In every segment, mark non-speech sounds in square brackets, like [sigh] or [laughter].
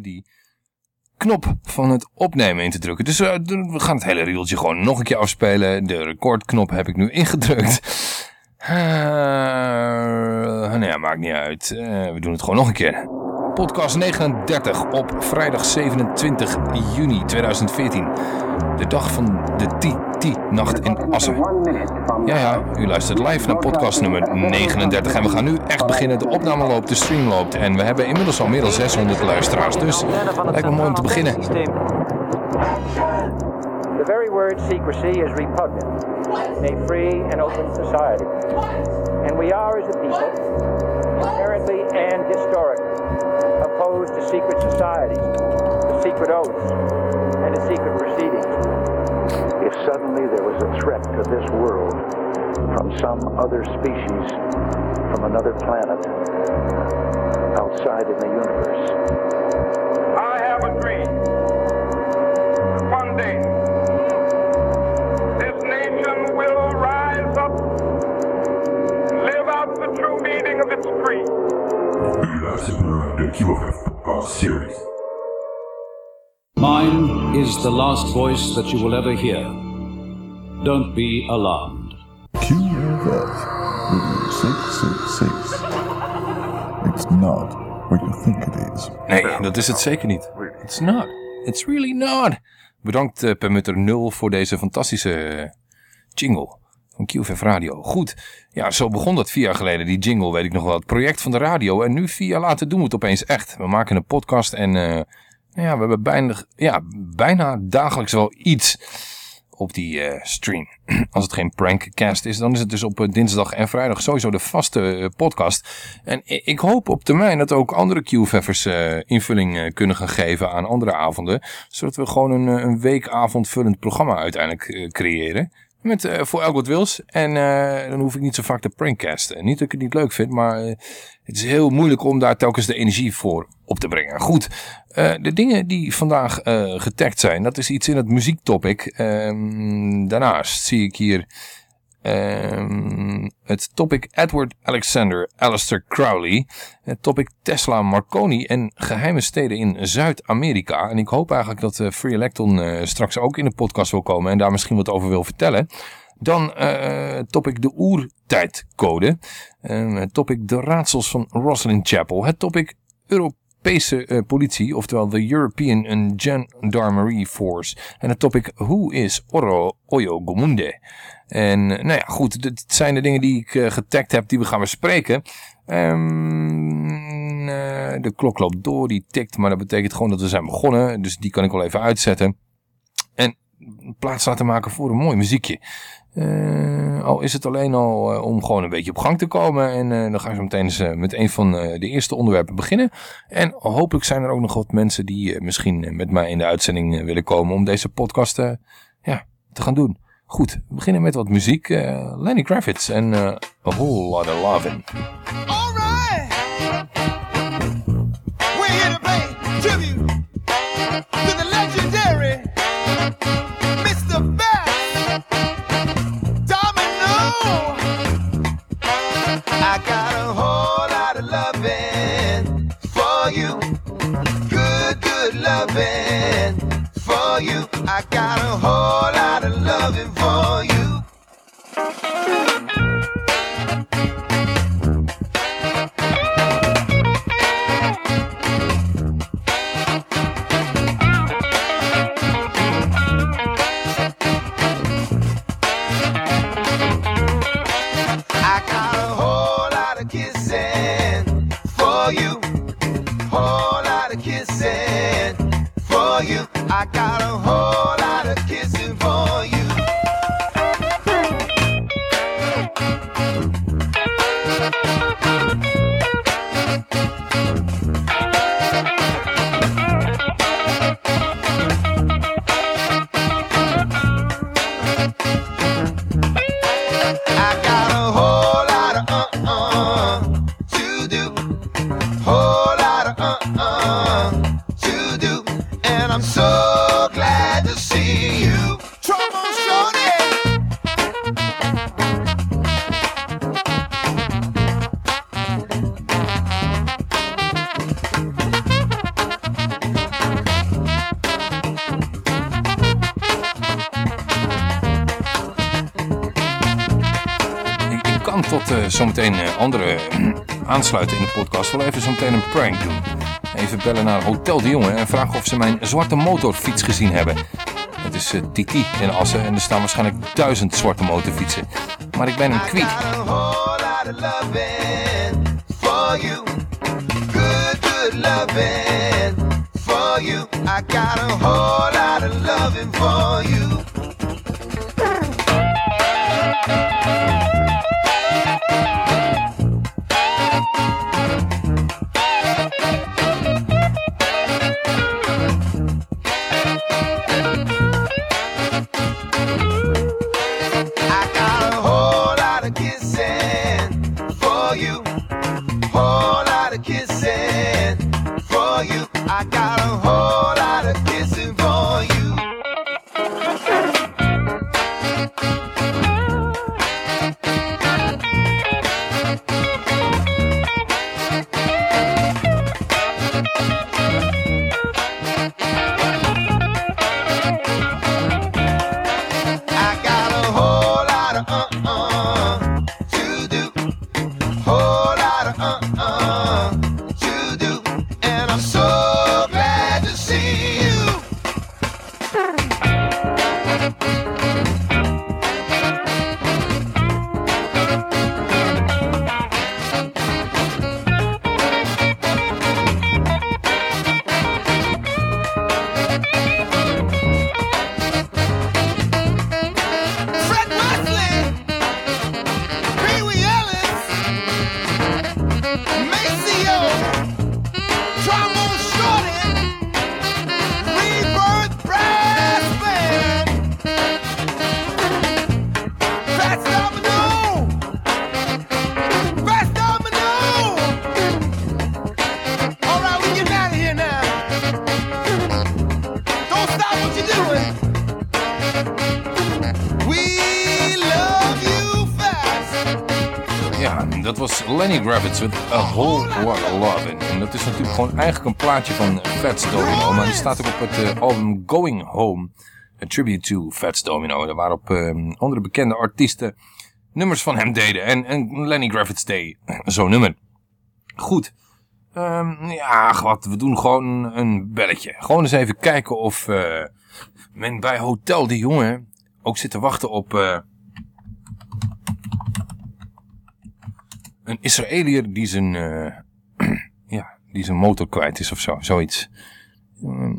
die knop van het opnemen in te drukken. Dus uh, we gaan het hele rieltje gewoon nog een keer afspelen. De recordknop heb ik nu ingedrukt. Uh, nou ja, maakt niet uit. Uh, we doen het gewoon nog een keer. Podcast 39 op vrijdag 27 juni 2014. De dag van de TT-nacht in Assen. Ja, ja, u luistert live naar podcast nummer 39. En we gaan nu echt beginnen. De opname loopt, de stream loopt. En we hebben inmiddels al meer dan 600 luisteraars. Dus lijkt me mooi om te beginnen. The very word secrecy is repugnant in a free and open society. And we are as a people, inherently and historically, opposed to secret societies, to secret oaths, and to secret proceedings. If suddenly there was a threat to this world from some other species, from another planet, outside in the universe. The QFF series. Mine is the last voice that you will ever hear. Don't be alarmed. QFF 666. It's not what you think it is. Nee, dat is het zeker niet. It's not. It's really not. Bedankt uh, Permutter 0 voor deze fantastische uh, jingle QFF Radio. Goed, ja, zo begon dat vier jaar geleden, die jingle, weet ik nog wel. Het project van de radio. En nu vier jaar later doen we het opeens echt. We maken een podcast en uh, ja, we hebben bijna, ja, bijna dagelijks wel iets op die uh, stream. [clears throat] Als het geen prankcast is, dan is het dus op uh, dinsdag en vrijdag sowieso de vaste uh, podcast. En ik hoop op termijn dat ook andere QFF'ers invulling kunnen gaan geven aan andere avonden. Zodat we gewoon een, een weekavondvullend programma uiteindelijk creëren. Met, uh, voor elk wat wils. En uh, dan hoef ik niet zo vaak te prankcasten. Niet dat ik het niet leuk vind, maar uh, het is heel moeilijk om daar telkens de energie voor op te brengen. Goed, de dingen die vandaag getagd zijn, dat is iets in het muziektopic. Ehm, daarnaast zie ik hier Um, het topic Edward Alexander Alistair Crowley. Het topic Tesla Marconi en geheime steden in Zuid-Amerika. En ik hoop eigenlijk dat uh, Free Electron uh, straks ook in de podcast wil komen en daar misschien wat over wil vertellen. Dan uh, topic de oertijdcode. Het topic de raadsels van Rosalind Chapel. Het topic Europese politie, oftewel de European Gendarmerie Force. En het topic Who is Oro Oyo Gomunde? En nou ja, goed, dit zijn de dingen die ik uh, getagd heb die we gaan bespreken. Um, uh, de klok loopt door, die tikt, maar dat betekent gewoon dat we zijn begonnen. Dus die kan ik wel even uitzetten. En plaats laten maken voor een mooi muziekje. Al is het alleen al om gewoon een beetje op gang te komen. En dan ga ik zo meteen eens, met een van de eerste onderwerpen beginnen. En hopelijk zijn er ook nog wat mensen die misschien met mij in de uitzending willen komen om deze podcast te gaan doen. Goed, we beginnen met wat muziek. Uh, Lenny Kravitz en uh, A Whole Lot of Lovin'. Alright! We're here to pay tribute to the legendary Mr. Bass Domino. I got a whole lot of loving for you. Good, good loving for you. I got a whole loving for you. Anderen [clears throat] aansluiten in de podcast, wil even zometeen een prank doen. Even bellen naar Hotel de Jonge en vragen of ze mijn zwarte motorfiets gezien hebben. Het is uh, Titi in Assen en er staan waarschijnlijk duizend zwarte motorfietsen. Maar ik ben een kwiet. I got a of loving for you. Rabbits with A Whole Lot of Love. En dat is natuurlijk gewoon eigenlijk een plaatje van Fats Domino. Maar die staat ook op het uh, album Going Home. A tribute to Fats Domino. Waarop uh, andere bekende artiesten nummers van hem deden. En, en Lenny Kravitz deed zo'n nummer. Goed. Um, ja, wat, we doen gewoon een belletje. Gewoon eens even kijken of uh, men bij Hotel de Jonge ook zit te wachten op... een Israëliër die zijn, uh, [clears throat] ja, die zijn motor kwijt is of zo, zoiets.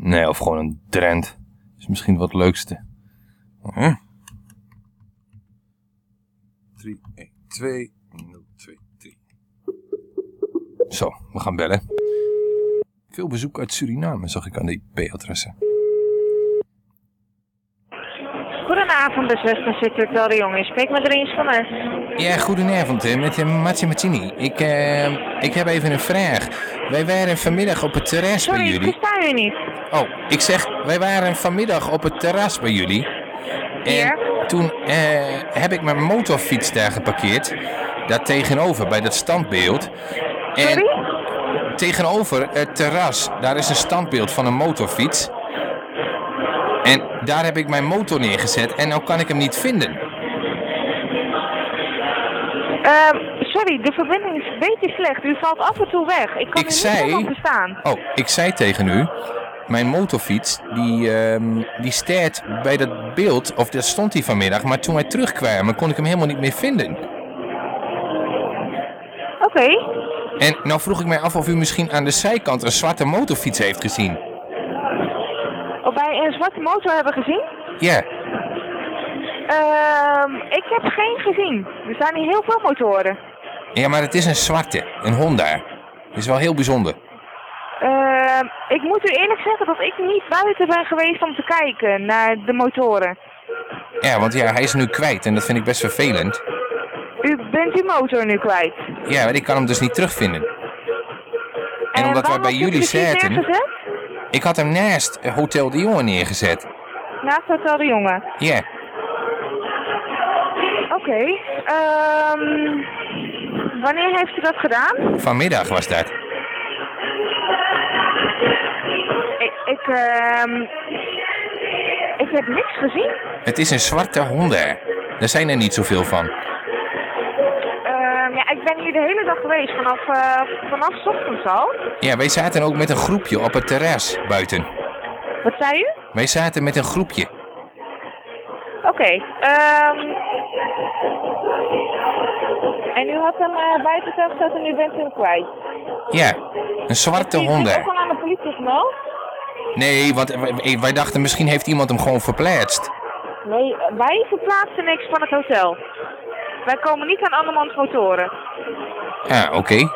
Nee, of gewoon een trend. is misschien wat leukste. Huh? 3, 1, 2, 0, 2, 3. Zo, we gaan bellen. Veel bezoek uit Suriname zag ik aan de IP-adressen. Goedenavond, de Western de Jong. Ik spreek met Rins van S. Ja, goedenavond, met uh, Matsi Mazzini. Ik, uh, ik heb even een vraag. Wij waren vanmiddag op het terras Sorry, bij jullie. Sorry, ik versta u niet. Oh, ik zeg, wij waren vanmiddag op het terras bij jullie. En ja? toen uh, heb ik mijn motorfiets daar geparkeerd. Daar tegenover, bij dat standbeeld. En Sorry? tegenover het terras, daar is een standbeeld van een motorfiets. En daar heb ik mijn motor neergezet en nu kan ik hem niet vinden. Uh, sorry, de verbinding is een beetje slecht. U valt af en toe weg. Ik kan ik u zei... niet helemaal verstaan. Oh, ik zei tegen u, mijn motorfiets, die, uh, die staat bij dat beeld, of dat stond hij vanmiddag, maar toen wij terugkwamen kon ik hem helemaal niet meer vinden. Oké. En nou vroeg ik mij af of u misschien aan de zijkant een zwarte motorfiets heeft gezien een zwarte motor hebben gezien? Ja. Ehm ik heb geen gezien. Er zijn hier heel veel motoren. Ja, maar het is een zwarte. Een Honda. Dat is wel heel bijzonder. Uh, ik moet u eerlijk zeggen dat ik niet buiten ben geweest om te kijken naar de motoren. Ja, want ja, hij is nu kwijt en dat vind ik best vervelend. U bent uw motor nu kwijt? Ja, maar ik kan hem dus niet terugvinden. En, en omdat wij bij jullie zaten... Ik had hem naast Hotel de Jonge neergezet. Naast Hotel de Jonge? Ja. Oké. Okay. Um, wanneer heeft u dat gedaan? Vanmiddag was dat. Ik, ik, um, ik heb niks gezien. Het is een zwarte Honda. Daar zijn er niet zoveel van. Ik ben hier de hele dag geweest, vanaf, uh, vanaf ochtends al. Ja, wij zaten ook met een groepje op het terras buiten. Wat zei u? Wij zaten met een groepje. Oké, okay, um... en u had hem uh, buiten gezet en u bent hem kwijt? Ja, een zwarte hond. Ook al aan de politie gemeld? Nee, want wij dachten misschien heeft iemand hem gewoon verplaatst. Nee, wij verplaatsen niks van het hotel. Wij komen niet aan andermans motoren. Ja, oké.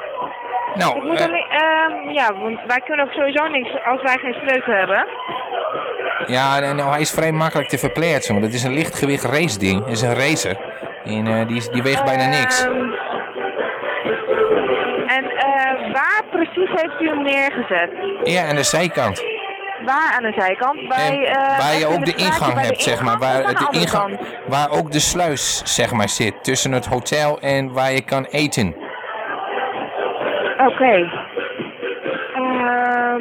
Nou, uh, alleen, uh, ja, want wij kunnen ook sowieso niks als wij geen sleutel hebben. Ja, nou, hij is vrij makkelijk te verplaatsen, want het is een lichtgewicht race ding. Het is een racer. En uh, die, die weegt bijna niks. Ehm, en uh, waar precies heeft u hem neergezet? Ja, aan de zijkant. Waar aan de zijkant? Bij, uh, waar je ook de ingang hebt, zeg maar. Waar, de ingang, waar ook de sluis, zeg maar, zit. Tussen het hotel en waar je kan eten. Oké. Okay. Uh,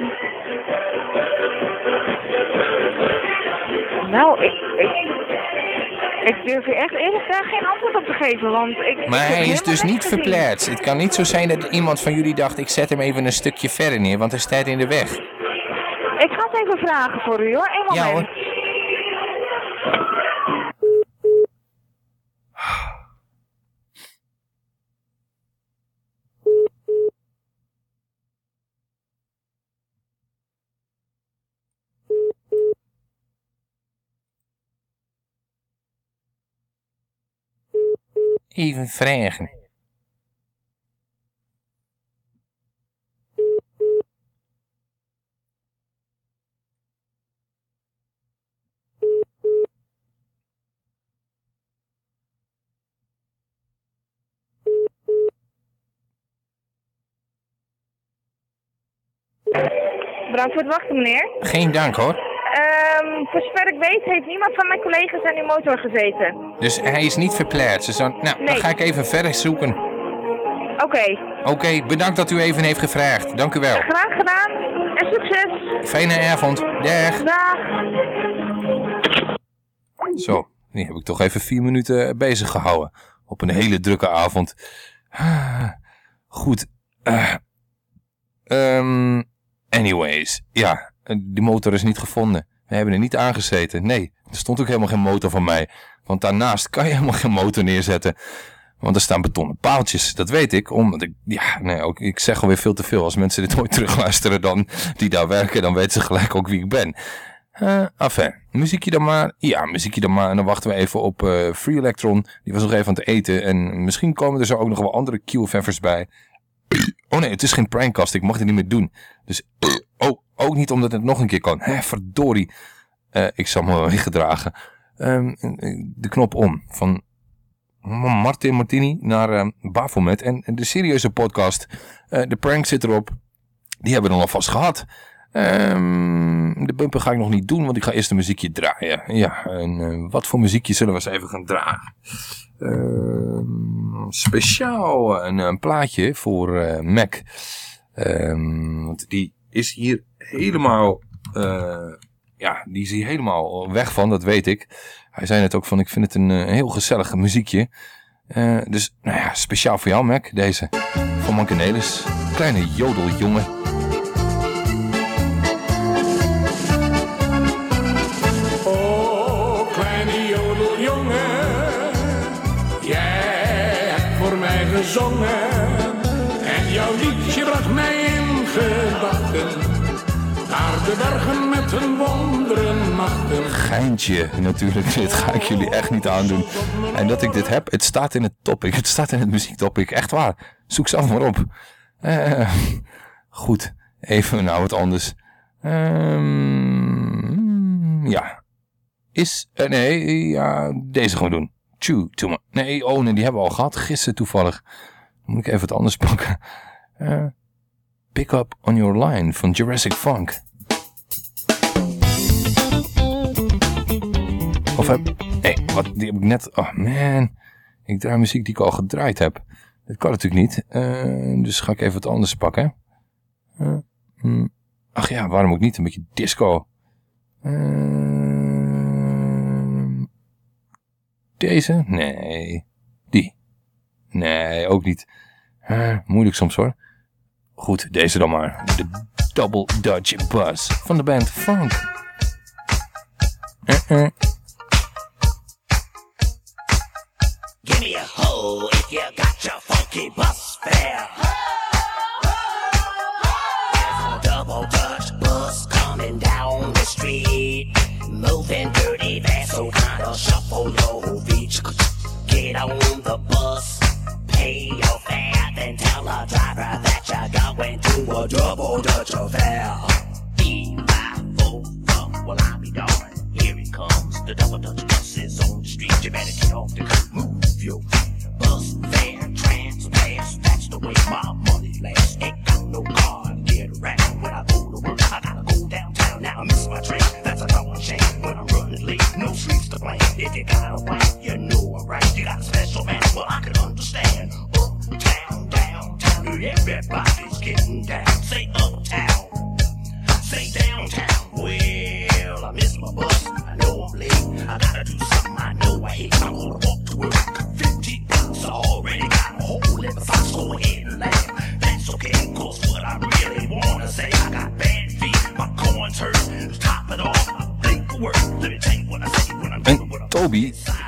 nou, ik, ik, ik durf je echt eerlijk gezegd geen antwoord op te geven, want ik... Maar ik hij is dus niet verplaatst. Het kan niet zo zijn dat iemand van jullie dacht, ik zet hem even een stukje verder neer, want hij staat in de weg. Ik ga het even vragen voor u hoor, een moment. Ja, hoor. Even vragen. Bedankt voor het wachten, meneer. Geen dank, hoor. Um, voor zover ik weet heeft niemand van mijn collega's aan uw motor gezeten. Dus hij is niet verplaatst. Dus dan, nou, dan ga ik even verder zoeken. Oké. Oké, bedankt dat u even heeft gevraagd. Dank u wel. Graag gedaan en succes. Fijne avond. Dag. Dag. Zo, die heb ik toch even vier minuten bezig gehouden. Op een hele drukke avond. Goed. Uh, um, Anyways, ja, die motor is niet gevonden. We hebben er niet aangezeten. Nee, er stond ook helemaal geen motor van mij. Want daarnaast kan je helemaal geen motor neerzetten. Want er staan betonnen paaltjes. Dat weet ik. Omdat ik, ja, nee, ook, ik zeg alweer veel te veel. Als mensen dit ooit [laughs] terugluisteren dan, die daar werken, dan weten ze gelijk ook wie ik ben. Uh, enfin, muziekje dan maar. Ja, muziekje dan maar. En dan wachten we even op uh, Free Electron. Die was nog even aan het eten. En misschien komen er zo ook nog wel andere QFF'ers bij. Oh nee, het is geen prankcast. Ik mag het niet meer doen. Dus, oh, ook niet omdat het nog een keer kan. Hé, verdorie. Uh, ik zal me wel weggedragen. Um, de knop om. Van Martin Martini naar uh, Bafomet. En de serieuze podcast. Uh, de prank zit erop. Die hebben we dan alvast gehad. Um, de bumper ga ik nog niet doen, want ik ga eerst een muziekje draaien. Ja, en wat voor muziekje zullen we eens even gaan draaien? Ehm, speciaal een, plaatje voor uh, Mac. Um, want die is hier helemaal, uh, ja, die is hier helemaal weg van, dat weet ik. Hij zei net ook van, ik vind het een, een heel gezellig muziekje. Dus, nou ja, speciaal voor jou Mac, deze. Van Mankenelis. Kleine jodeljongen. Geintje natuurlijk, dit ga ik jullie echt niet aandoen. En dat ik dit heb, het staat in het topic. Het staat in het muziektopic, echt waar. Zoek zelf maar op. Uh, goed, even nou wat anders. Um, ja. Is, uh, nee, ja, deze gewoon doen. Chew, Nee, oh nee, die hebben we al gehad. Gisteren toevallig. Moet ik even wat anders pakken. Uh, Pick Up On Your Line van Jurassic Funk. Of heb... Nee, wat, die heb ik net... Oh man. Ik draai muziek die ik al gedraaid heb. Dat kan natuurlijk niet. Uh, dus ga ik even wat anders pakken. Uh, mm. Ach ja, waarom ook niet? Een beetje disco. Uh, deze? Nee. Die? Nee, ook niet. moeilijk soms hoor. Goed, deze dan maar. De Double Dutch Buzz van de band Funk. If you got your funky bus fare. There's a double Dutch bus coming down the street. Moving dirty fast, so kinda shuffle your feet. Get on the bus, pay your fare, then tell the driver that you're going to a double Dutch affair. E-5-4, well I'll be darned. Comes, the double Dutch bus is on the street. You better get off the curb, move your bus fare, transfers. That's the way my money lasts. Ain't got no car to get around when I go to work. I gotta go downtown now. I miss my train. That's a darn shame when I'm running late. No streets to blame. If you got a plan, you know I'm right. You got a special man, well I can understand. Uptown, downtown, everybody's getting down. Say uptown, say downtown. Well, I miss my bus.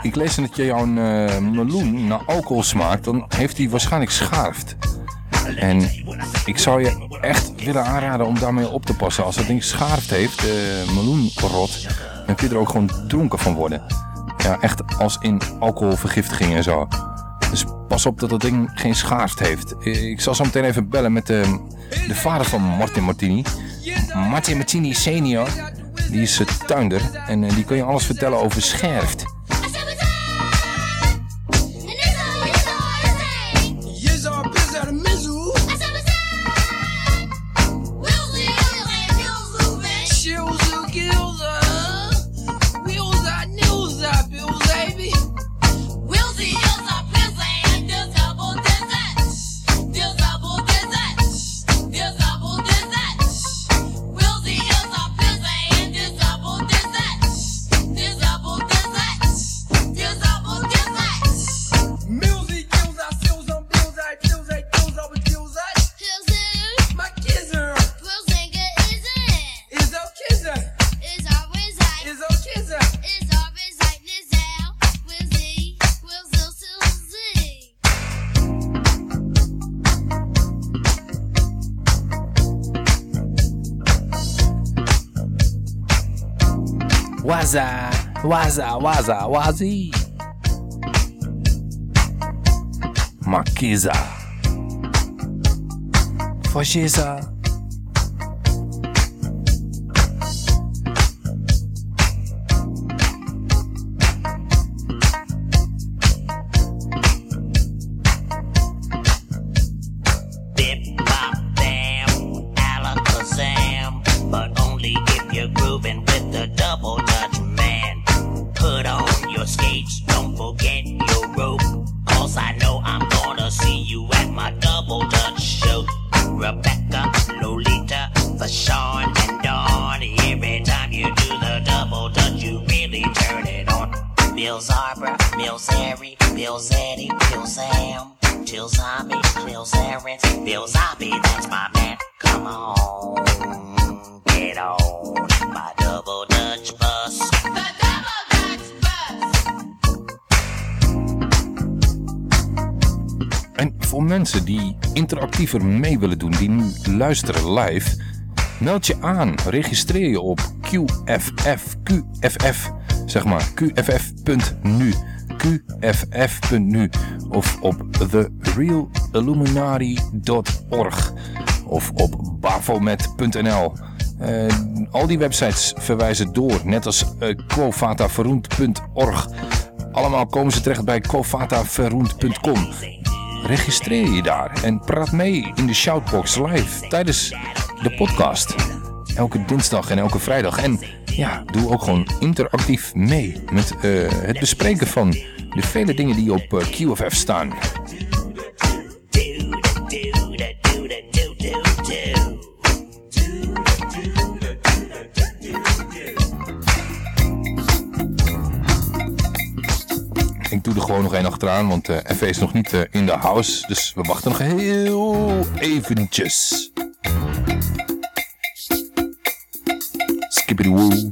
Ik lees dat je jouw uh, meloen naar alcohol smaakt, dan heeft hij waarschijnlijk schaarft. En ik zou je echt willen aanraden om daarmee op te passen. Als dat ding schaarft heeft, uh, meloenrot, dan kun je er ook gewoon dronken van worden. Ja, echt als in alcoholvergiftiging en zo. Dus pas op dat dat ding geen schaarft heeft. Ik zal zo meteen even bellen met de, de vader van Martin Martini. Martin Martini senior. Die is tuinder en die kan je alles vertellen over scherft. Waza, waza, wazi. Makiza. Fascisa. Mee willen doen, die nu luisteren live, meld je aan. Registreer je op QFF, QFF, zeg maar, QFF.nu, QFF.nu of op therealilluminati.org of op bafomet.nl. Uh, eh, al die websites verwijzen door, net als uh. Allemaal komen ze terecht bij quovataverroend.com. Registreer je daar en praat mee in de Shoutbox live tijdens de podcast. Elke dinsdag en elke vrijdag. En ja, doe ook gewoon interactief mee met uh, het bespreken van de vele dingen die op uh, QFF staan. Gewoon nog één achteraan, want uh, FV is nog niet uh, in de house. Dus we wachten nog heel eventjes. Skibbity woo.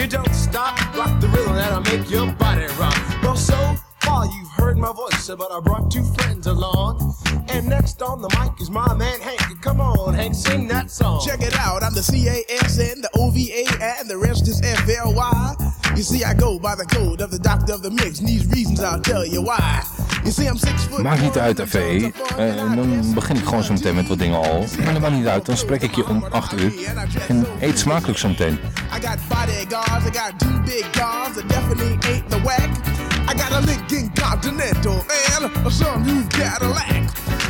You don't stop, rock the rhythm that'll make your body rock. Well, so far you've heard my voice, but I brought two friends along. And next on the mic is my man Hank. Come on, Hank, sing that song. Check it out, I'm the CASN, the OVA, and the rest is FLY. You see, I go by the code of the doctor of the mix, these reasons I'll tell you why. You see, I'm six foot Maakt niet uit, FV. Uh, dan begin ik gewoon zo meteen met wat dingen al. Maar dat maakt niet uit, dan spreek ik je om 8 uur. En eet smakelijk zo meteen. I got bodyguards, I got two big guns that definitely ain't the whack. I got a Lincoln Continental and a new Cadillac.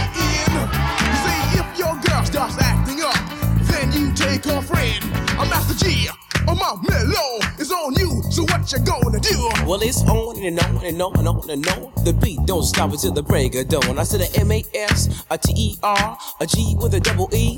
Master G. Oh my mellow is on you, so what you gonna do? Well, it's on and on and on and on and on. The beat don't stop until the break of dawn. I said a M A S, a T E R, a G with a double E.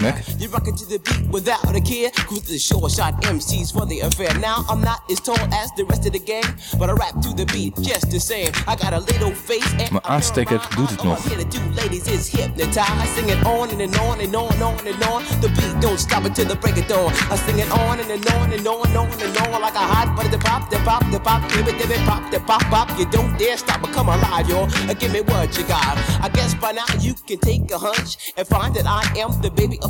Mac. You rockin' to the beat without a care. Cruise the short shot MCs for the affair. Now I'm not as tall as the rest of the gang, but I rap to the beat just the same. I got a little face and Mijn aansteker doet het nog. All I'm here do, ladies, is hypnotize. Sing it on and, and on and on and on and on. The beat don't stop until the break of dawn. I sing it on and, and on and on and on and on like a hot butter. The pop, the pop, the pop, give it, give it, pop, the pop, pop. You don't dare stop or come alive, y'all. Uh, Give me what you got. I guess by now you can take a hunch and find that I am the baby of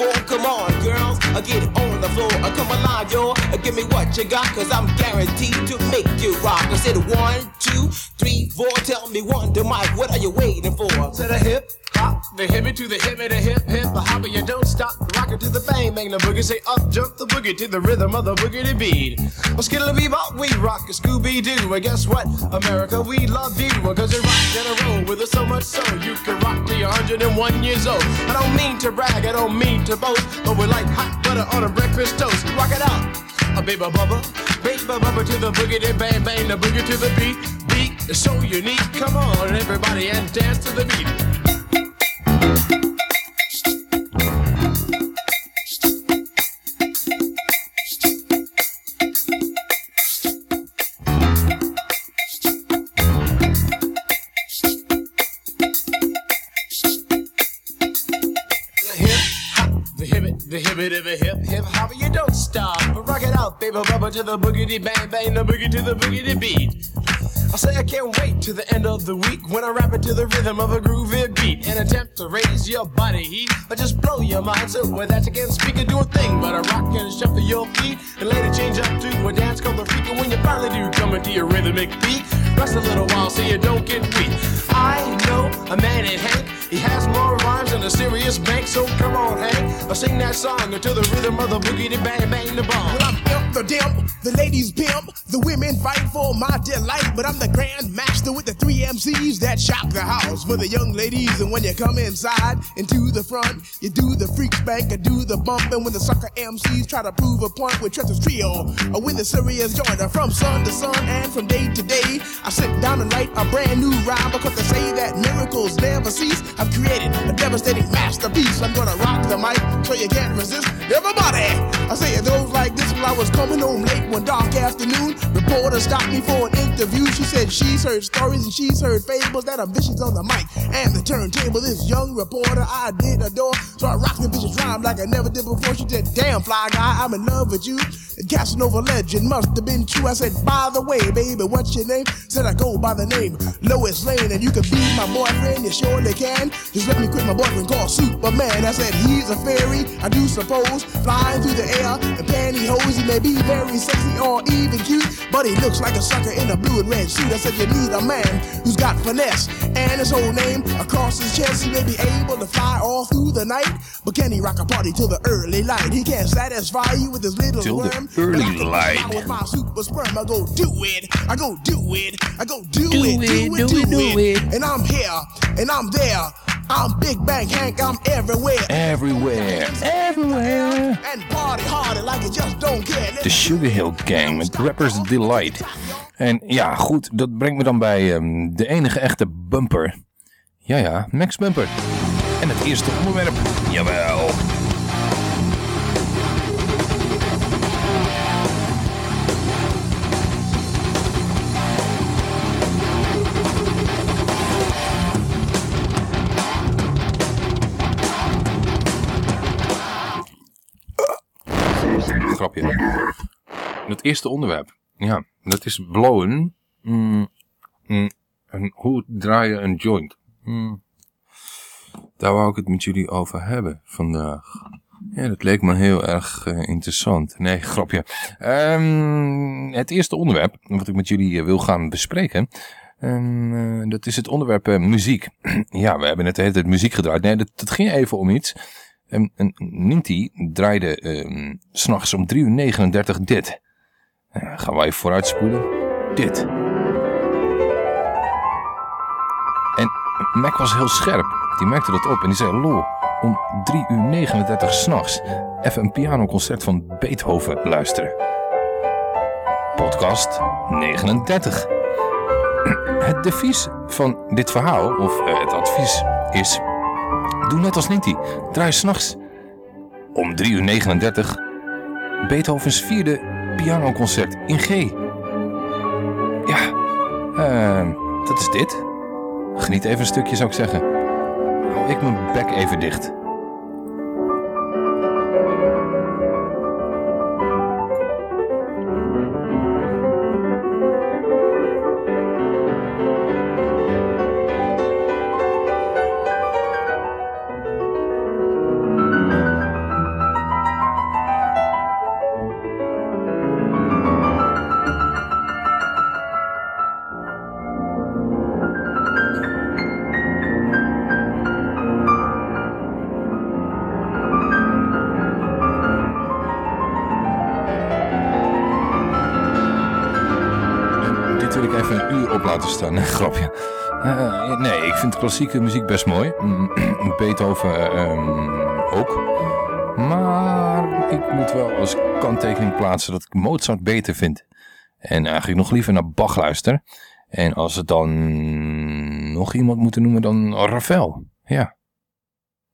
Come on, girls. I get on the floor. I come alive, yo. Give me what you got, cause I'm guaranteed to make you rock. I said one, two, three, four. Tell me one, to Mike, what are you waiting for? To the hip hop, the hippie to the hip, the hip hip, the hopper, you don't stop, rock it to the bang, bang the boogie, say up, jump the boogie to the rhythm of the boogie to beat. Well, skittle bebop, we rock a Scooby Doo, and guess what? America, we love you, cause you rock in a roll with us so much so you can rock till you're 101 years old. I don't mean to brag, I don't mean to boast, but we're like hot butter on a breakfast toast. Rock it out, a baby bubba, baby bubba to the boogie, then bang bang the boogie to the beat. Beat is so unique, come on everybody and dance to the beat. It, the hip it, hip hip hip hop, you don't stop. Rock it out, baby bubble to the boogity bang bang, the boogie to the boogity beat. I say I can't wait to the end of the week when I rap it to the rhythm of a groovy beat and attempt to raise your body heat. Or just blow your mind so with that you can't speak and do a thing but a rock and shuffle your feet and later change up to a dance called the freak and when you finally do come into your rhythmic beat. Rest a little while so you don't get weak. I know a man in Hank he has more rhymes than a serious bank so come on Hank I'll sing that song until the rhythm of the boogie bang bang the bomb. Well, I'm imp the dimp the ladies pimp the women fight for my delight but I'm the grand master with the three MCs that shock the house for the young ladies. And when you come inside into the front, you do the freak spank and do the bump. And when the sucker MCs try to prove a point with Trevor's trio, or when the serious joiner from sun to sun and from day to day, I sit down and write a brand new rhyme because they say that miracles never cease. I've created a devastating masterpiece. I'm gonna rock the mic so you can't resist. Everybody, I say it goes like this while I was coming home late one dark afternoon. Reporter stopped me for an interview. She said she's heard stories and she's heard fables that are vicious on the mic and the turntable. This young reporter I did adore, so I rocked the vicious rhyme like I never did before. She said, "Damn fly guy, I'm in love with you." And Casanova legend must have been true. I said, "By the way, baby, what's your name?" Said I go by the name Lois Lane, and you can be my boyfriend. You surely can. Just let me quit my boyfriend called Superman. I said he's a fairy, I do suppose, flying through the air in pantyhose. He may be very sexy or even cute, but he looks like a sucker in a blue and red suit. I said you need a man who's got finesse and his whole name across his chest. He may be able to fly all through the night, but can he rock a party till the early light? He can't satisfy you with his little Till the worm. early but I can light. With my super sperm, I go do it. I go do it. I go do, Do it. it, Do it. do it, do it. And I'm here. And I'm there. I'm Big Bang Hank. I'm everywhere. Everywhere, everywhere. And party harder like you just don't care. Let De Sugar Hill Gang met Rappers Delight. En ja, goed, dat brengt me dan bij ehm, de enige echte bumper. Ja, ja, Max Bumper. En het eerste onderwerp, jawel. Het eerste onderwerp. Ja, dat is blowen. Mm, mm, en hoe draai je een joint? Mm. Daar wou ik het met jullie over hebben vandaag. Ja, dat leek me heel erg eh, interessant. Nee, [laughs] grapje. Ehm, het eerste onderwerp wat ik met jullie eh, wil gaan bespreken. ehm, eh, dat is het onderwerp muziek. [clears throat] ja, we hebben net de hele tijd muziek gedraaid. Nee, dat, ging even om iets. Ehm, en Ninty draaide ehm, s'nachts om 3 uur 39 dit. Eh, gaan wij even vooruitspoelen. Dit. En Mac was heel scherp. Die merkte dat op en die zei... Lol, om 3 uur 39 s'nachts... even een pianoconcert van Beethoven luisteren. Podcast 39. [clears throat] Het devies van dit verhaal, of eh, het advies, is... Doe net als Ninty. Draai s'nachts om 3 uur 39 Beethovens vierde pianoconcert in G. Ja, ehm, dat is dit. Geniet even een stukje zou ik zeggen. Hou ik mijn bek even dicht. Eh, nee, ik vind klassieke muziek best mooi. Mm, [clears throat] Beethoven ehm, ook. Maar ik moet wel als kanttekening plaatsen dat ik Mozart beter vind. En eigenlijk nog liever naar Bach luister. En als het dan nog iemand moeten noemen, dan Ravel. Ja.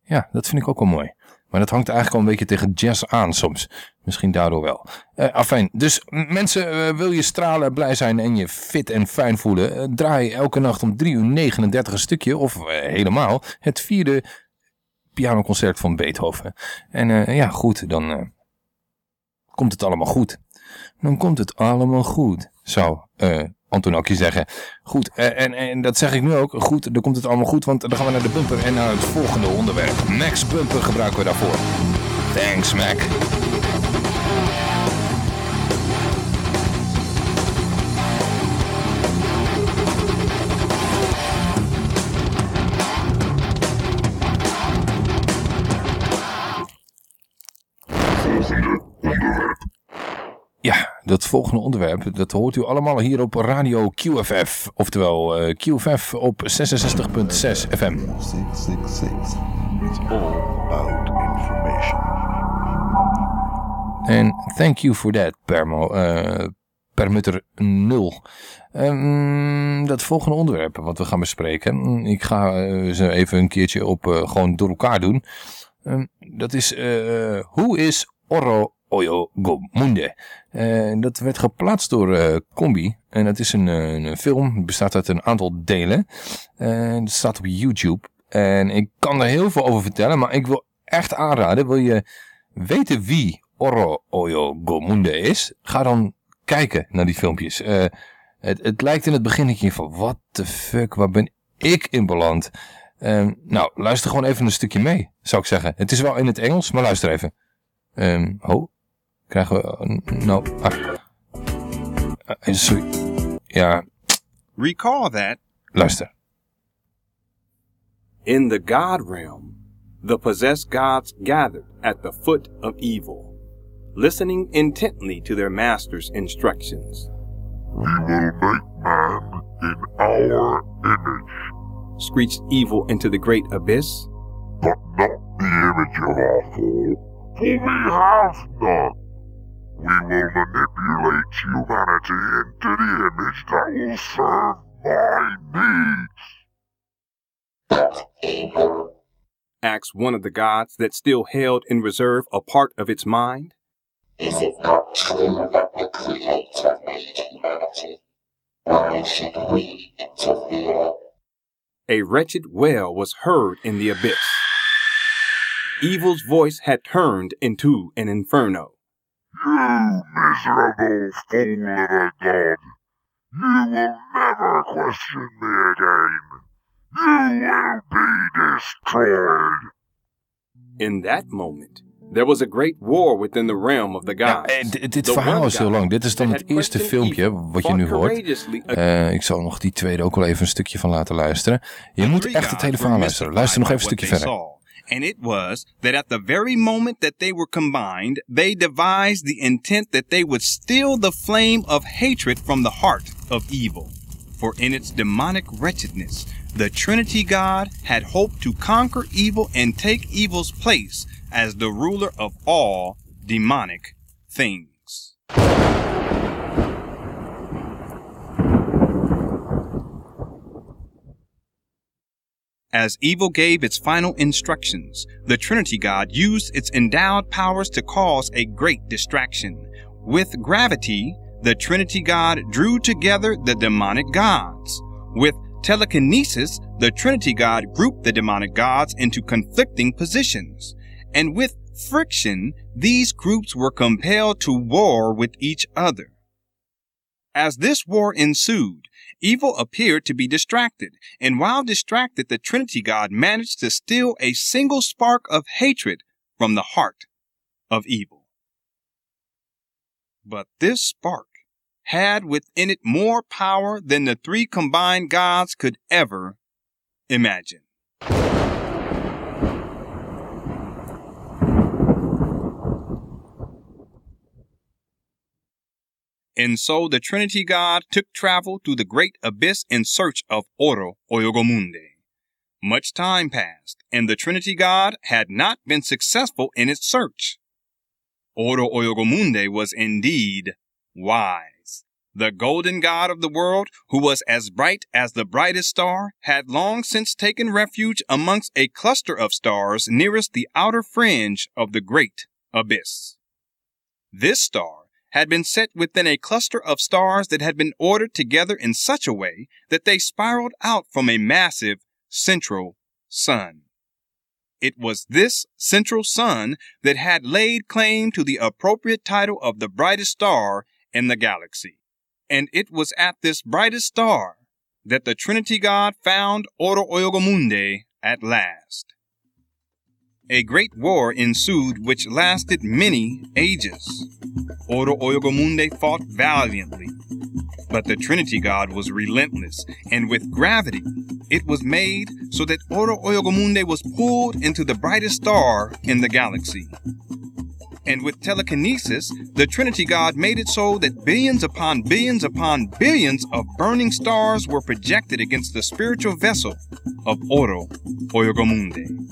Ja, dat vind ik ook wel mooi. Maar dat hangt eigenlijk al een beetje tegen jazz aan soms. Misschien daardoor wel. Eh afijn, dus mensen, eh, wil je stralen, blij zijn en je fit en fijn voelen? eh, draai elke nacht om 3 uur 39 een stukje, of helemaal, het vierde pianoconcert van Beethoven. En ja, goed, dan komt het allemaal goed. Dan komt het allemaal goed, zou Antonakje zeggen. Goed, eh, en, en dat zeg ik nu ook. Goed, dan komt het allemaal goed, want dan gaan we naar de bumper en naar het volgende onderwerp. Max Bumper gebruiken we daarvoor. Thanks, Mac. Ja, dat volgende onderwerp, dat hoort u allemaal hier op Radio QFF. Oftewel uh, QFF op 66.6 FM. 666. It's all about information. En thank you for that, Permo. Uh, permutter 0. Um, dat volgende onderwerp wat we gaan bespreken. Ik ga uh, ze even een keertje op uh, gewoon door elkaar doen. Um, dat is, hoe is Oro Oyo Gomunde. Uh, dat werd geplaatst door uh, Combi. En dat is een, eh, een film. Het bestaat uit een aantal delen. Uh, het staat op YouTube. En ik kan er heel veel over vertellen. Maar ik wil echt aanraden. Wil je weten wie Oro Oyo Gomunde is? Ga dan kijken naar die filmpjes. het, het lijkt in het begin van... What the fuck? Waar ben ik in beland? nou, luister gewoon even een stukje mee. Zou ik zeggen. Het is wel in het Engels. Maar luister even. Um, oh, krijgen we... Nou, ah, uh, sorry. Ja. Recall that. Luister. In the God realm, the possessed gods gathered at the foot of evil, listening intently to their master's instructions. We will make man in our image, screeched evil into the great abyss. But not the image of our fall, for we have none. We will manipulate humanity into the image that will serve my needs. Asked one of the gods that still held in reserve a part of its mind. Is it not true that the Creator made humanity? Why should we interfere? A wretched wail was heard in the abyss. Evil's voice had turned into an inferno. You miserable fool of a god! You will never question me again! You will be destroyed! In that moment, there was a great war within the realm of the gods. Ja, dit verhaal is heel lang. Dit is dan het eerste filmpje wat je nu hoort. Uh, ik zal nog die tweede ook wel even een stukje van laten luisteren. Je moet echt het hele verhaal luisteren. Luister nog even een stukje verder. And it was that at the very moment that they were combined, they devised the intent that they would steal the flame of hatred from the heart of evil. For in its demonic wretchedness, the Trinity God had hoped to conquer evil and take evil's place as the ruler of all demonic things. As evil gave its final instructions, the Trinity God used its endowed powers to cause a great distraction. With gravity, the Trinity God drew together the demonic gods. With telekinesis, the Trinity God grouped the demonic gods into conflicting positions. And with friction, these groups were compelled to war with each other. As this war ensued, Evil appeared to be distracted, and while distracted, the Trinity God managed to steal a single spark of hatred from the heart of evil. But this spark had within it more power than the three combined gods could ever imagine. And so the Trinity God took travel through the great abyss in search of Oro Oyogomunde. Much time passed, and the Trinity God had not been successful in its search. Oro Oyogomunde was indeed wise. The golden god of the world, who was as bright as the brightest star, had long since taken refuge amongst a cluster of stars nearest the outer fringe of the great abyss. This star had been set within a cluster of stars that had been ordered together in such a way that they spiraled out from a massive central sun. It was this central sun that had laid claim to the appropriate title of the brightest star in the galaxy. And it was at this brightest star that the Trinity God found Oro Oyogomunde at last. A great war ensued which lasted many ages. Oro Oyogomunde fought valiantly, but the Trinity God was relentless, and with gravity it was made so that Oro Oyogomunde was pulled into the brightest star in the galaxy. And with telekinesis, the Trinity God made it so that billions upon billions upon billions of burning stars were projected against the spiritual vessel of Oro Oyogomunde.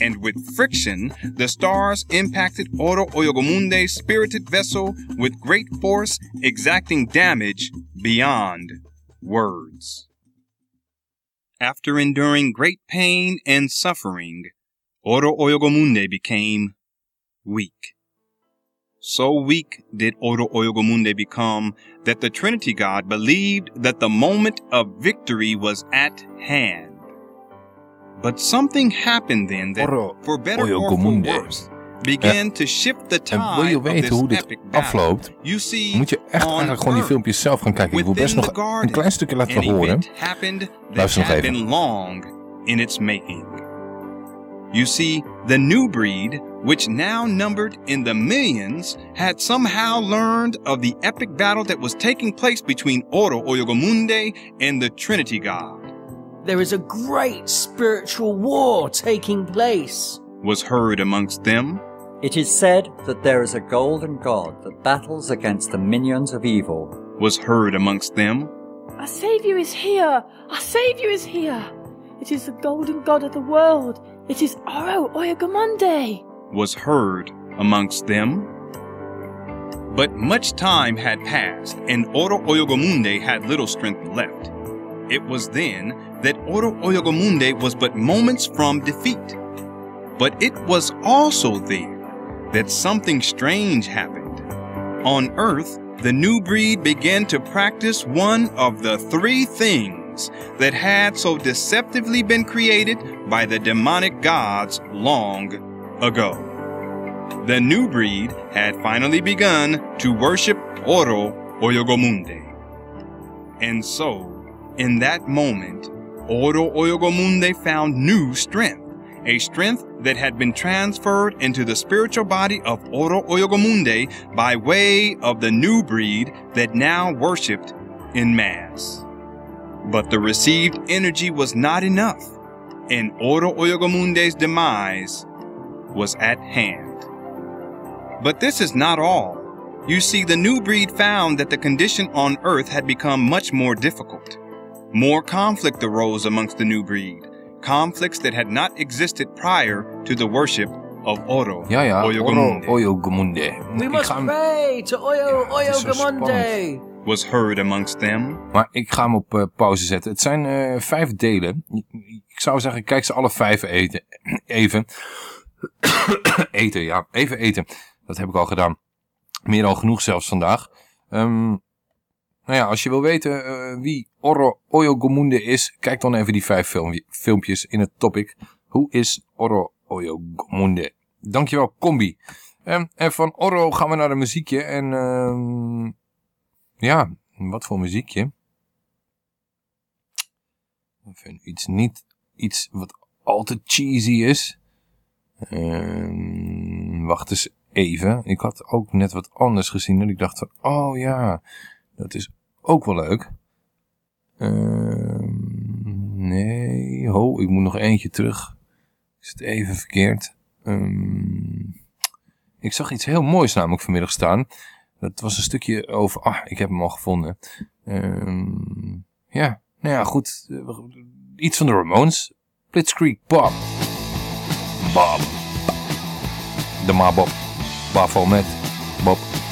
And with friction, the stars impacted Oro Oyogomunde's spirited vessel with great force, exacting damage beyond words. After enduring great pain and suffering, Oro Oyogomunde became weak. So weak did Oro Oyogomunde become that the Trinity God believed that the moment of victory was at hand. But something happened then that, Oro for better or for worse, began to shift the En wil je tide of weten this hoe dit epic battle. afloopt, You see, moet je echt on eigenlijk gewoon die filmpjes zelf gaan kijken. Ik wil best nog een klein stukje laten horen. happened that Luister nog even. been long in its making. You see, the new breed, which now numbered in the millions, had somehow learned of the epic battle that was taking place between Oro Oyogomunde and the Trinity God, There is a great spiritual war taking place. was heard amongst them. It is said that there is a golden god that battles against the minions of evil. was heard amongst them. Our Saviour is here! Our Saviour is here! It is the golden god of the world! It is Oro Oyogamunde! Was heard amongst them. But much time had passed, and Oro Oyogomunde had little strength left. It was then that Oro Oyogomunde was but moments from defeat. But it was also then that something strange happened. On Earth, the new breed began to practice one of the three things that had so deceptively been created by the demonic gods long ago. The new breed had finally begun to worship Oro Oyogomunde. And so, in that moment, Oro Oyogomunde found new strength, a strength that had been transferred into the spiritual body of Oro Oyogomunde by way of the new breed that now worshipped in mass. But the received energy was not enough, and Oro Oyogomunde's demise was at hand. But this is not all. You see, the new breed found that the condition on earth had become much more difficult. More conflict arose amongst the new breed, conflicts that had not existed prior to the worship of Oro Ja, ja, Oro Oyogomunde, Oyogomunde. We must ga hem- pray to Oyo het is zo Oyogamunde! was heard amongst them. Maar ik ga hem op eh, pauze zetten. Het zijn eh, vijf delen. Ik zou zeggen, kijk ze alle vijf eten. Even. Eten, ja. Even eten. Dat heb ik al gedaan. Meer dan genoeg zelfs vandaag. Ehm, nou ja, als je wil weten eh, wie Oro Oyogomunde is, kijk dan even die vijf film, filmpjes in het topic. Hoe is Oro Oyogomunde? Dankjewel, Combi. Ehm, en van Oro gaan we naar een muziekje. En ehm, ja, wat voor muziekje? Even iets niet, iets wat al te cheesy is. Ehm, wacht eens even. Ik had ook net wat anders gezien. En ik dacht van, oh ja, dat is ook wel leuk. Ehm, nee, ho, ik moet nog eentje terug. Is het even verkeerd? Ehm, ik zag iets heel moois namelijk vanmiddag staan. Dat was een stukje over... Ah, ik heb hem al gevonden. Ehm, ja, nou ja, goed. Iets van de Ramones. Blitzkrieg Bob. Bob. De Ma Bob. Baphomet. Bob.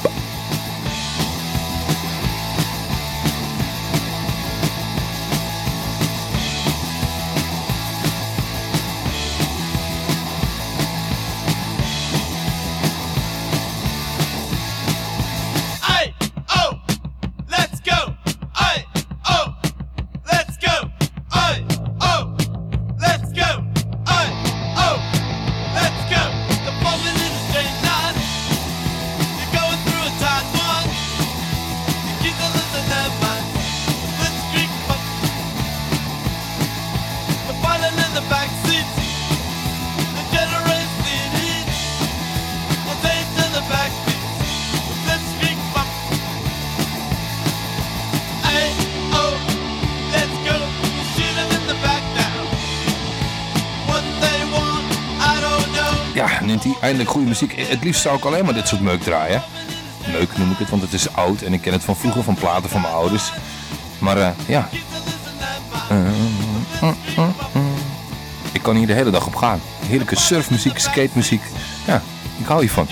Eindelijk goede muziek. Het liefst zou ik alleen maar dit soort meuk draaien. Meuk noem ik het, want het is oud en ik ken het van vroeger van platen van mijn ouders. Maar eh, ja. Ik kan hier de hele dag op gaan. Heerlijke surfmuziek, skatemuziek. Ja, ik hou hiervan.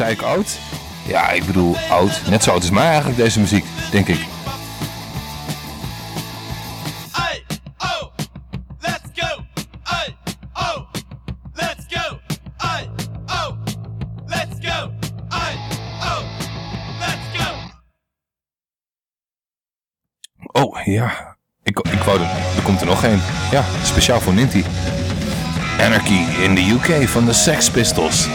Zei ik oud? Ja, ik bedoel oud. Net zo oud als mij eigenlijk deze muziek, denk ik. Oh, ja. Ik, ik wou er... Er komt er nog één. Ja, speciaal voor Ninty. Anarchy in the UK van de Sex Pistols.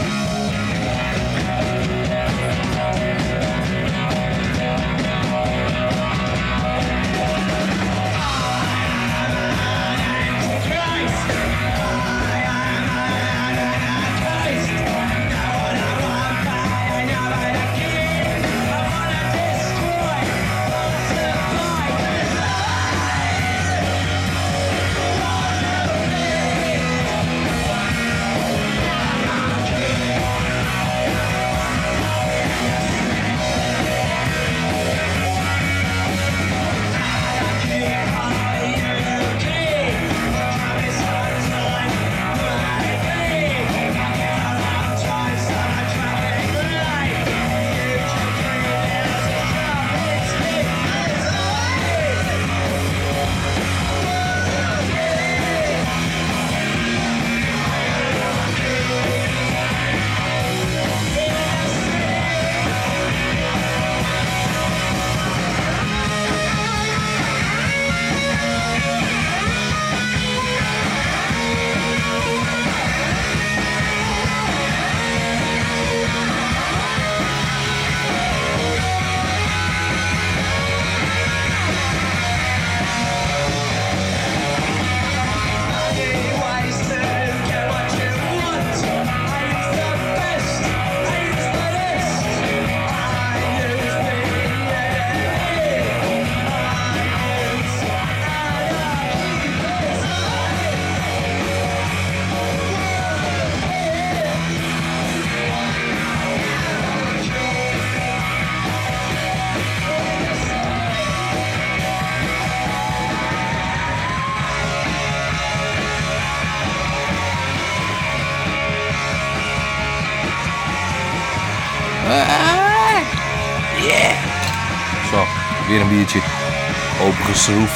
so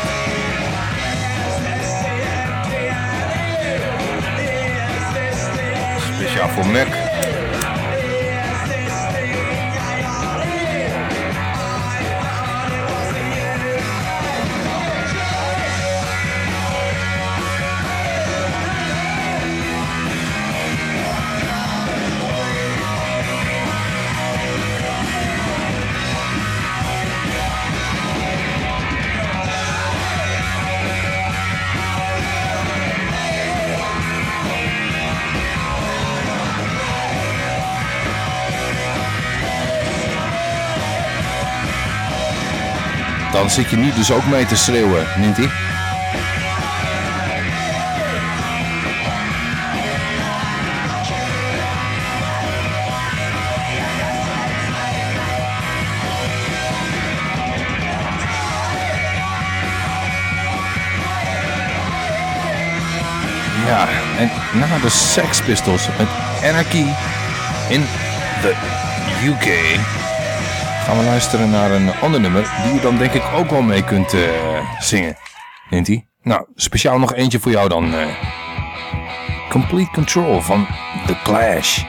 Dan zit je nu dus ook mee te schreeuwen, Ninty. Ja, en na de Sex Pistols met Anarchy in the UK gaan we luisteren naar een ander nummer die je dan denk ik ook wel mee kunt eh, zingen. Ninty? Nou, speciaal nog eentje voor jou dan. eh. Complete Control van The Clash.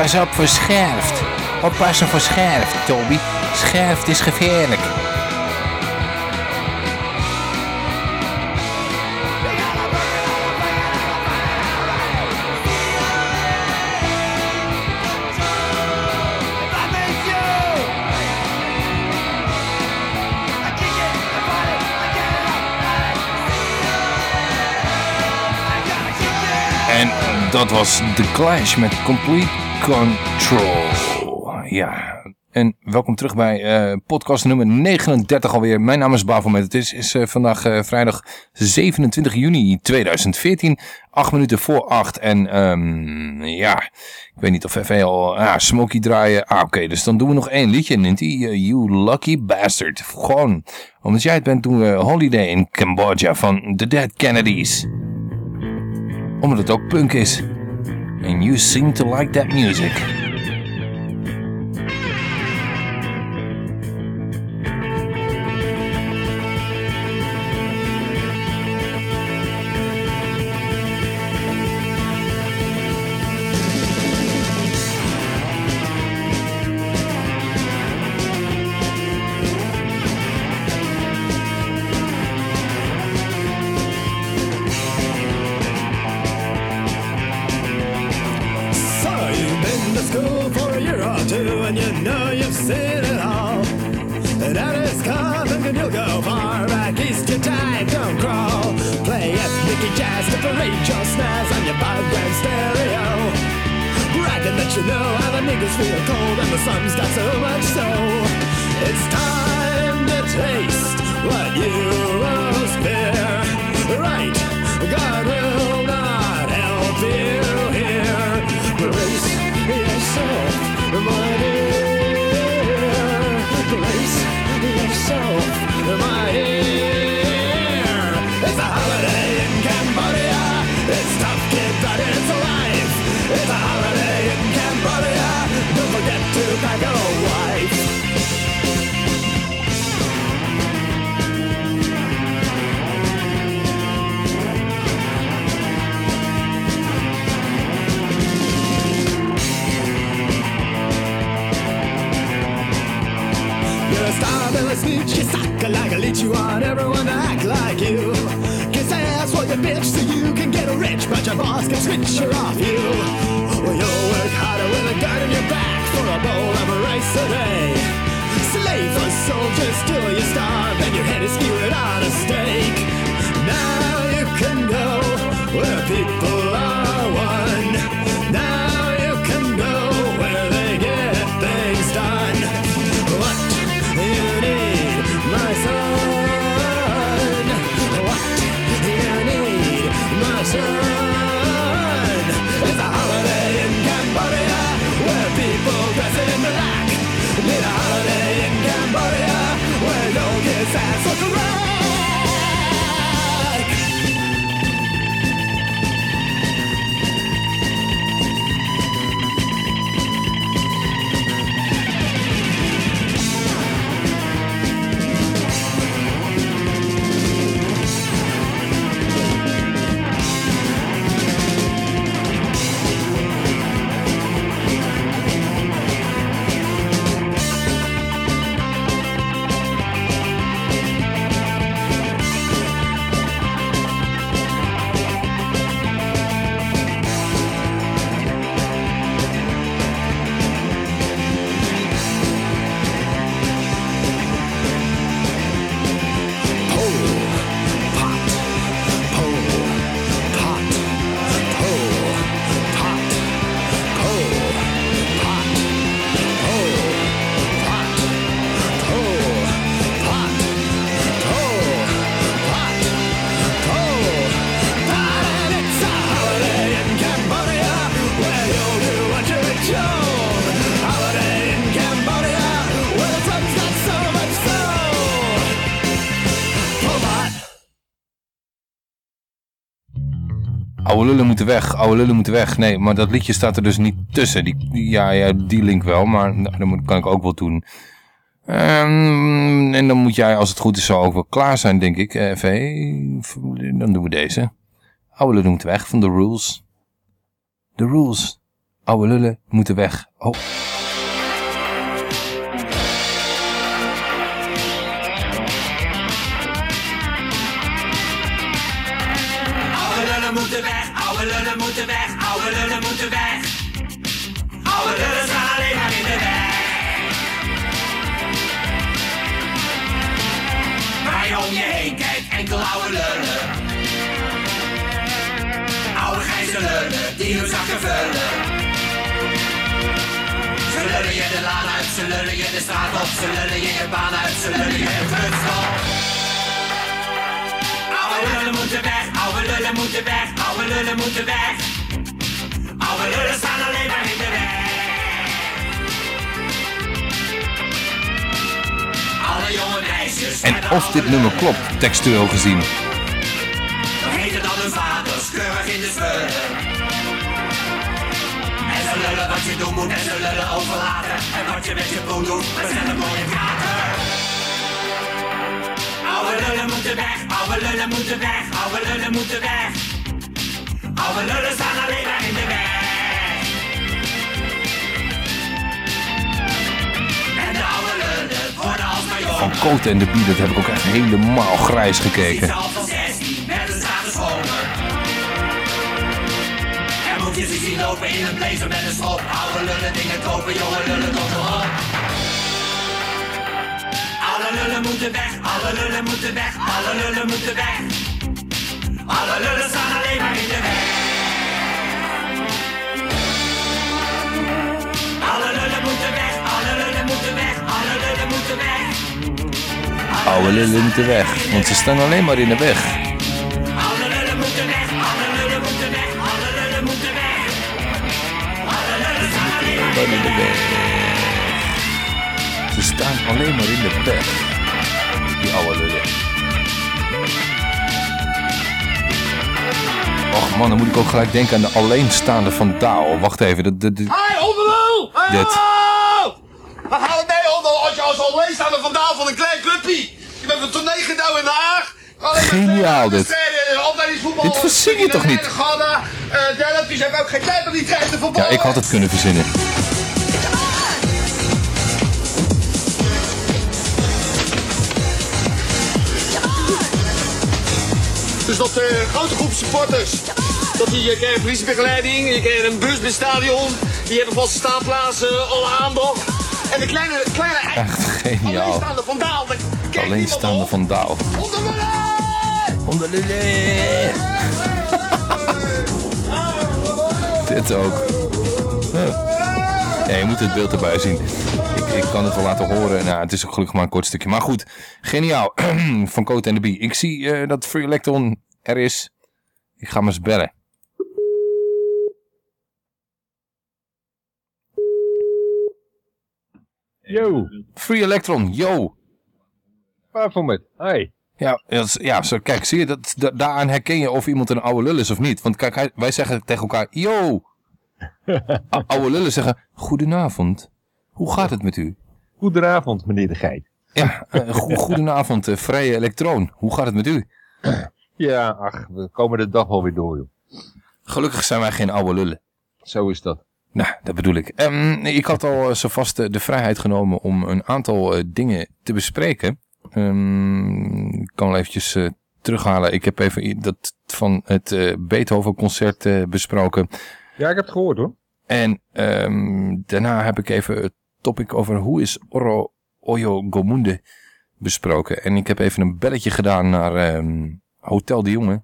Pas op voor scherft. Oppassen voor scherft, Toby. Scherft is gevaarlijk. En dat was The Clash met Complete Control. Ja, en welkom terug bij eh, podcast nummer 39 alweer. Mijn naam is Bafelmet. Het is, is eh, vandaag eh, vrijdag 27 juni 2014. 8 minuten voor 8. En ehm, ja, ik weet niet of FV al ah, Smokey draaien. Ah, oké. dus dan doen we nog één liedje, Ninty. you Lucky Bastard. Gewoon, omdat jij het bent, doen we Holiday in Cambodja van The Dead Kennedys omdat het ook punk is. And you seem to like that music. Oude lullen moeten weg, oude lullen moeten weg. Nee, maar dat liedje staat er dus niet tussen. Die, ja, die link wel, maar nou, dat kan ik ook wel doen. Ehm, en dan moet jij, als het goed is, zo ook wel klaar zijn, denk ik. Eh, V, dan doen we deze. Oude lullen moeten weg van The Rules. The Rules. Oude lullen moeten weg. Oh. Grijze lullen, die hun zakken vullen. Ze lullen je de laan uit, ze lullen je de straat op, ze lullen je je baan uit, ze lullen je het kutstop. Oude lullen moeten weg, oude lullen moeten weg, oude lullen moeten weg. Oude lullen staan alleen maar in de weg. Alle jonge meisjes En of dit nummer klopt, textueel gezien. Vergeten dan hun vaders, keurig in de spullen. En ze lullen wat je doen moet en ze lullen overlaten. En wat je met je poen doet, we zetten mooie kater. Oude lullen moeten weg, oude lullen moeten weg, oude lullen moeten weg. Oude lullen staan alleen maar in de weg. En de oude lullen worden jonger. Van Cote en de Bie, dat heb ik ook echt helemaal grijs gekeken. Je ze zien lopen in een blazer met een schop. Oude lullen dingen kopen, jonge lullen tot de op. Alle lullen moeten weg, alle lullen moeten weg, alle lullen moeten weg. Alle lullen staan alleen maar in de weg. Alle lullen moeten weg, alle lullen moeten weg, alle lullen moeten weg. Oude lullen moeten weg, want ze staan alleen maar in de weg. Staan alleen maar in de weg. Die oude lullen. Och man, dan moet ik ook gelijk denken aan de alleenstaande van Daal. Wacht even, dat, dat, dat- Hé, onderlul! Hé, Dit. Wat gaat het mee, onder als je als alleen aan de vandaal van een klein clubje? Je bent een tournee gedouwd in Den Haag. Geniaal dit. wedstrijden, opleidingsvoetbal. Dit verzin je toch niet? Eh Ja, ik had het kunnen verzinnen. Dat eh, grote groep supporters. Dat die, je krijgt politiebegeleiding, je krijgt een bus bij het stadion. Die hebben vaste staanplaatsen, alle aandacht. En de kleine, kleine Echt geniaal. alleenstaande vandaal. Alleenstaande van Daal. Onder lullen. [laughs] Dit ook. Huh. Ja, je moet het beeld erbij zien. Ik, ik kan het wel laten horen. Nou, het is ook gelukkig maar een kort stukje. Maar goed, geniaal. [clears throat] Van Cote en de Bie. Ik zie eh, dat Free Electron er is. Ik ga hem eens bellen. Yo. Free Electron, yo. Waarvoor met? Hi. Ja, ja zo, kijk, zie je, dat, da- daaraan herken je of iemand een oude lul is of niet. Want kijk, hij- wij zeggen tegen elkaar, yo. [laughs] Oude lullen zeggen, goedenavond. Hoe gaat het met u? Goedenavond, meneer de Geit. Ja, eh, go- goedenavond, eh, vrije elektroon. Hoe gaat het met u? [clears throat] Ja, ach, we komen de dag wel weer door, joh. Gelukkig zijn wij geen oude lullen. Zo is dat. Nou, dat bedoel ik. Ehm, ik had al eh, zo vast eh, de vrijheid genomen om een aantal eh, dingen te bespreken. Ehm, ik kan wel eventjes eh, terughalen. Ik heb even dat van het Beethoven concert eh, besproken. Ja, ik heb het gehoord, hoor. En ehm, daarna heb ik even het topic over hoe is Oro Oyo Gomunde besproken. En ik heb even een belletje gedaan naar Hotel de Jonge.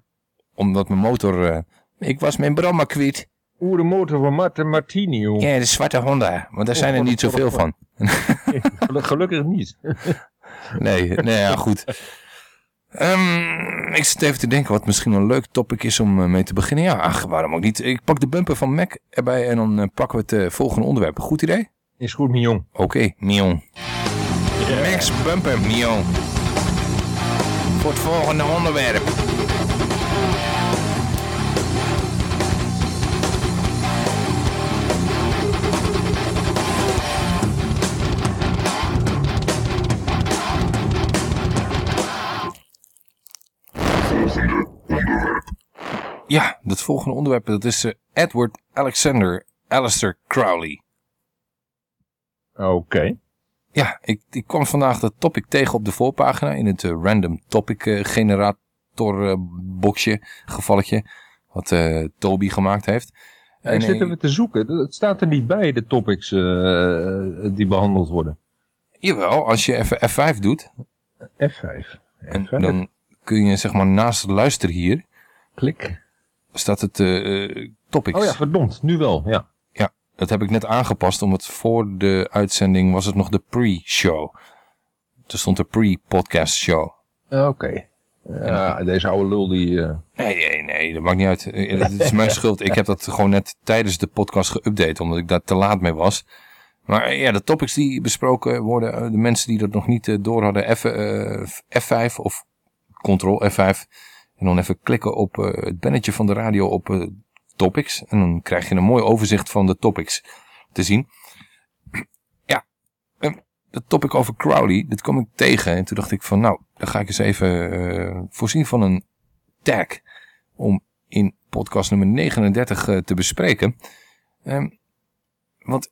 Omdat mijn motor... eh, ik was mijn bromma kwijt. Oeh, de motor van Martin Martini, joh. Ja, de zwarte Honda. Want daar zijn er niet zoveel van. [laughs] Gelukkig niet. [laughs] Nee, nee, ja, goed. Ehm, ik zit even te denken wat misschien een leuk topic is om eh, mee te beginnen. Ja, ach, waarom ook niet. Ik pak de bumper van Mac erbij en dan eh, pakken we het volgende onderwerp. Goed idee? Is goed, Mion. Oké, Mion. Max bumper, Mion. Voor het volgende onderwerp. Ja, dat volgende onderwerp dat is eh, Edward Alexander Alistair Crowley. Oké. Ja, ik, ik kwam vandaag dat topic tegen op de voorpagina in het eh, random topic eh, generator boxje, gevalletje, wat eh, Toby gemaakt heeft. Ja, ik En, zit even te zoeken. Het staat er niet bij, de topics die behandeld worden. Jawel, als je even F5 doet. F5. En dan kun je zeg maar naast luister hier. Klik. Staat het eh, topics. Oh ja, verdomd. Nu wel, ja. Dat heb ik net aangepast, omdat voor de uitzending was het nog de pre-show. Er stond de pre-podcast show. Oké. Ja, deze oude lul die... eh, Nee, nee, nee, dat maakt niet uit. Eh, Het is mijn [laughs] schuld. Ik heb dat gewoon net tijdens de podcast geüpdate, omdat ik daar te laat mee was. Maar eh, ja, de topics die besproken worden, de mensen die dat nog niet door hadden, F, eh, F5 of Ctrl F5. En dan even klikken op het bannetje van de radio op topics. En dan krijg je een mooi overzicht van de topics te zien. [clears throat] Ja, eh, de topic over Crowley, dit kwam ik tegen. En toen dacht ik van, nou, dan ga ik eens even eh, voorzien van een tag om in podcast nummer 39 eh, te bespreken. Ehm, want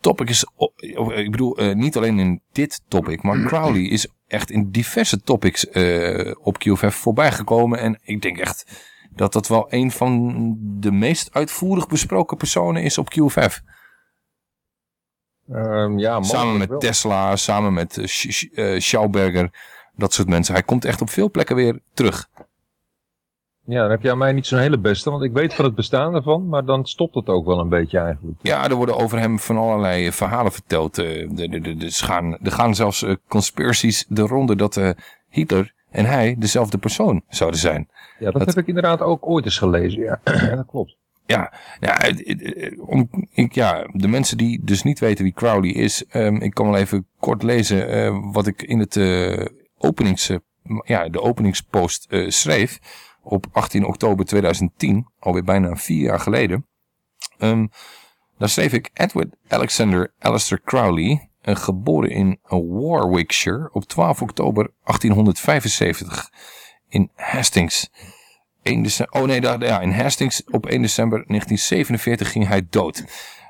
topic is, o- ik bedoel, eh, niet alleen in dit topic, maar [clears throat] Crowley is echt in diverse topics eh, op QFF voorbijgekomen. En ik denk echt dat dat wel een van de meest uitvoerig besproken personen is op QFF. Ehm, ja, samen met wel. Tesla, samen met eh, Sch- Sch- eh, Schauberger, dat soort mensen. Hij komt echt op veel plekken weer terug. Ja, dan heb je aan mij niet zo'n hele beste, want ik weet van het bestaan ervan, maar dan stopt het ook wel een beetje eigenlijk. Ja, er worden over hem van allerlei eh, verhalen verteld. de, de, de, de gaan, er gaan zelfs conspiracies de ronde dat Hitler en hij dezelfde persoon zouden zijn. Ja, dat, heb ik inderdaad ook ooit eens gelezen, ja. [clears throat] ja dat klopt. Ja, ja, het- het- om, ik, ja, de mensen die dus niet weten wie Crowley is, ehm, ik kan wel even kort lezen eh, wat ik in het eh, openings, eh, ja, de openingspost eh, schreef op 18 oktober 2010, alweer bijna vier jaar geleden. Ehm, daar schreef ik Edward Alexander Alistair Crowley, eh, geboren in Warwickshire op 12 oktober 1875 in Hastings. 1 december, oh nee, daar, ja, in Hastings op 1 december 1947 ging hij dood.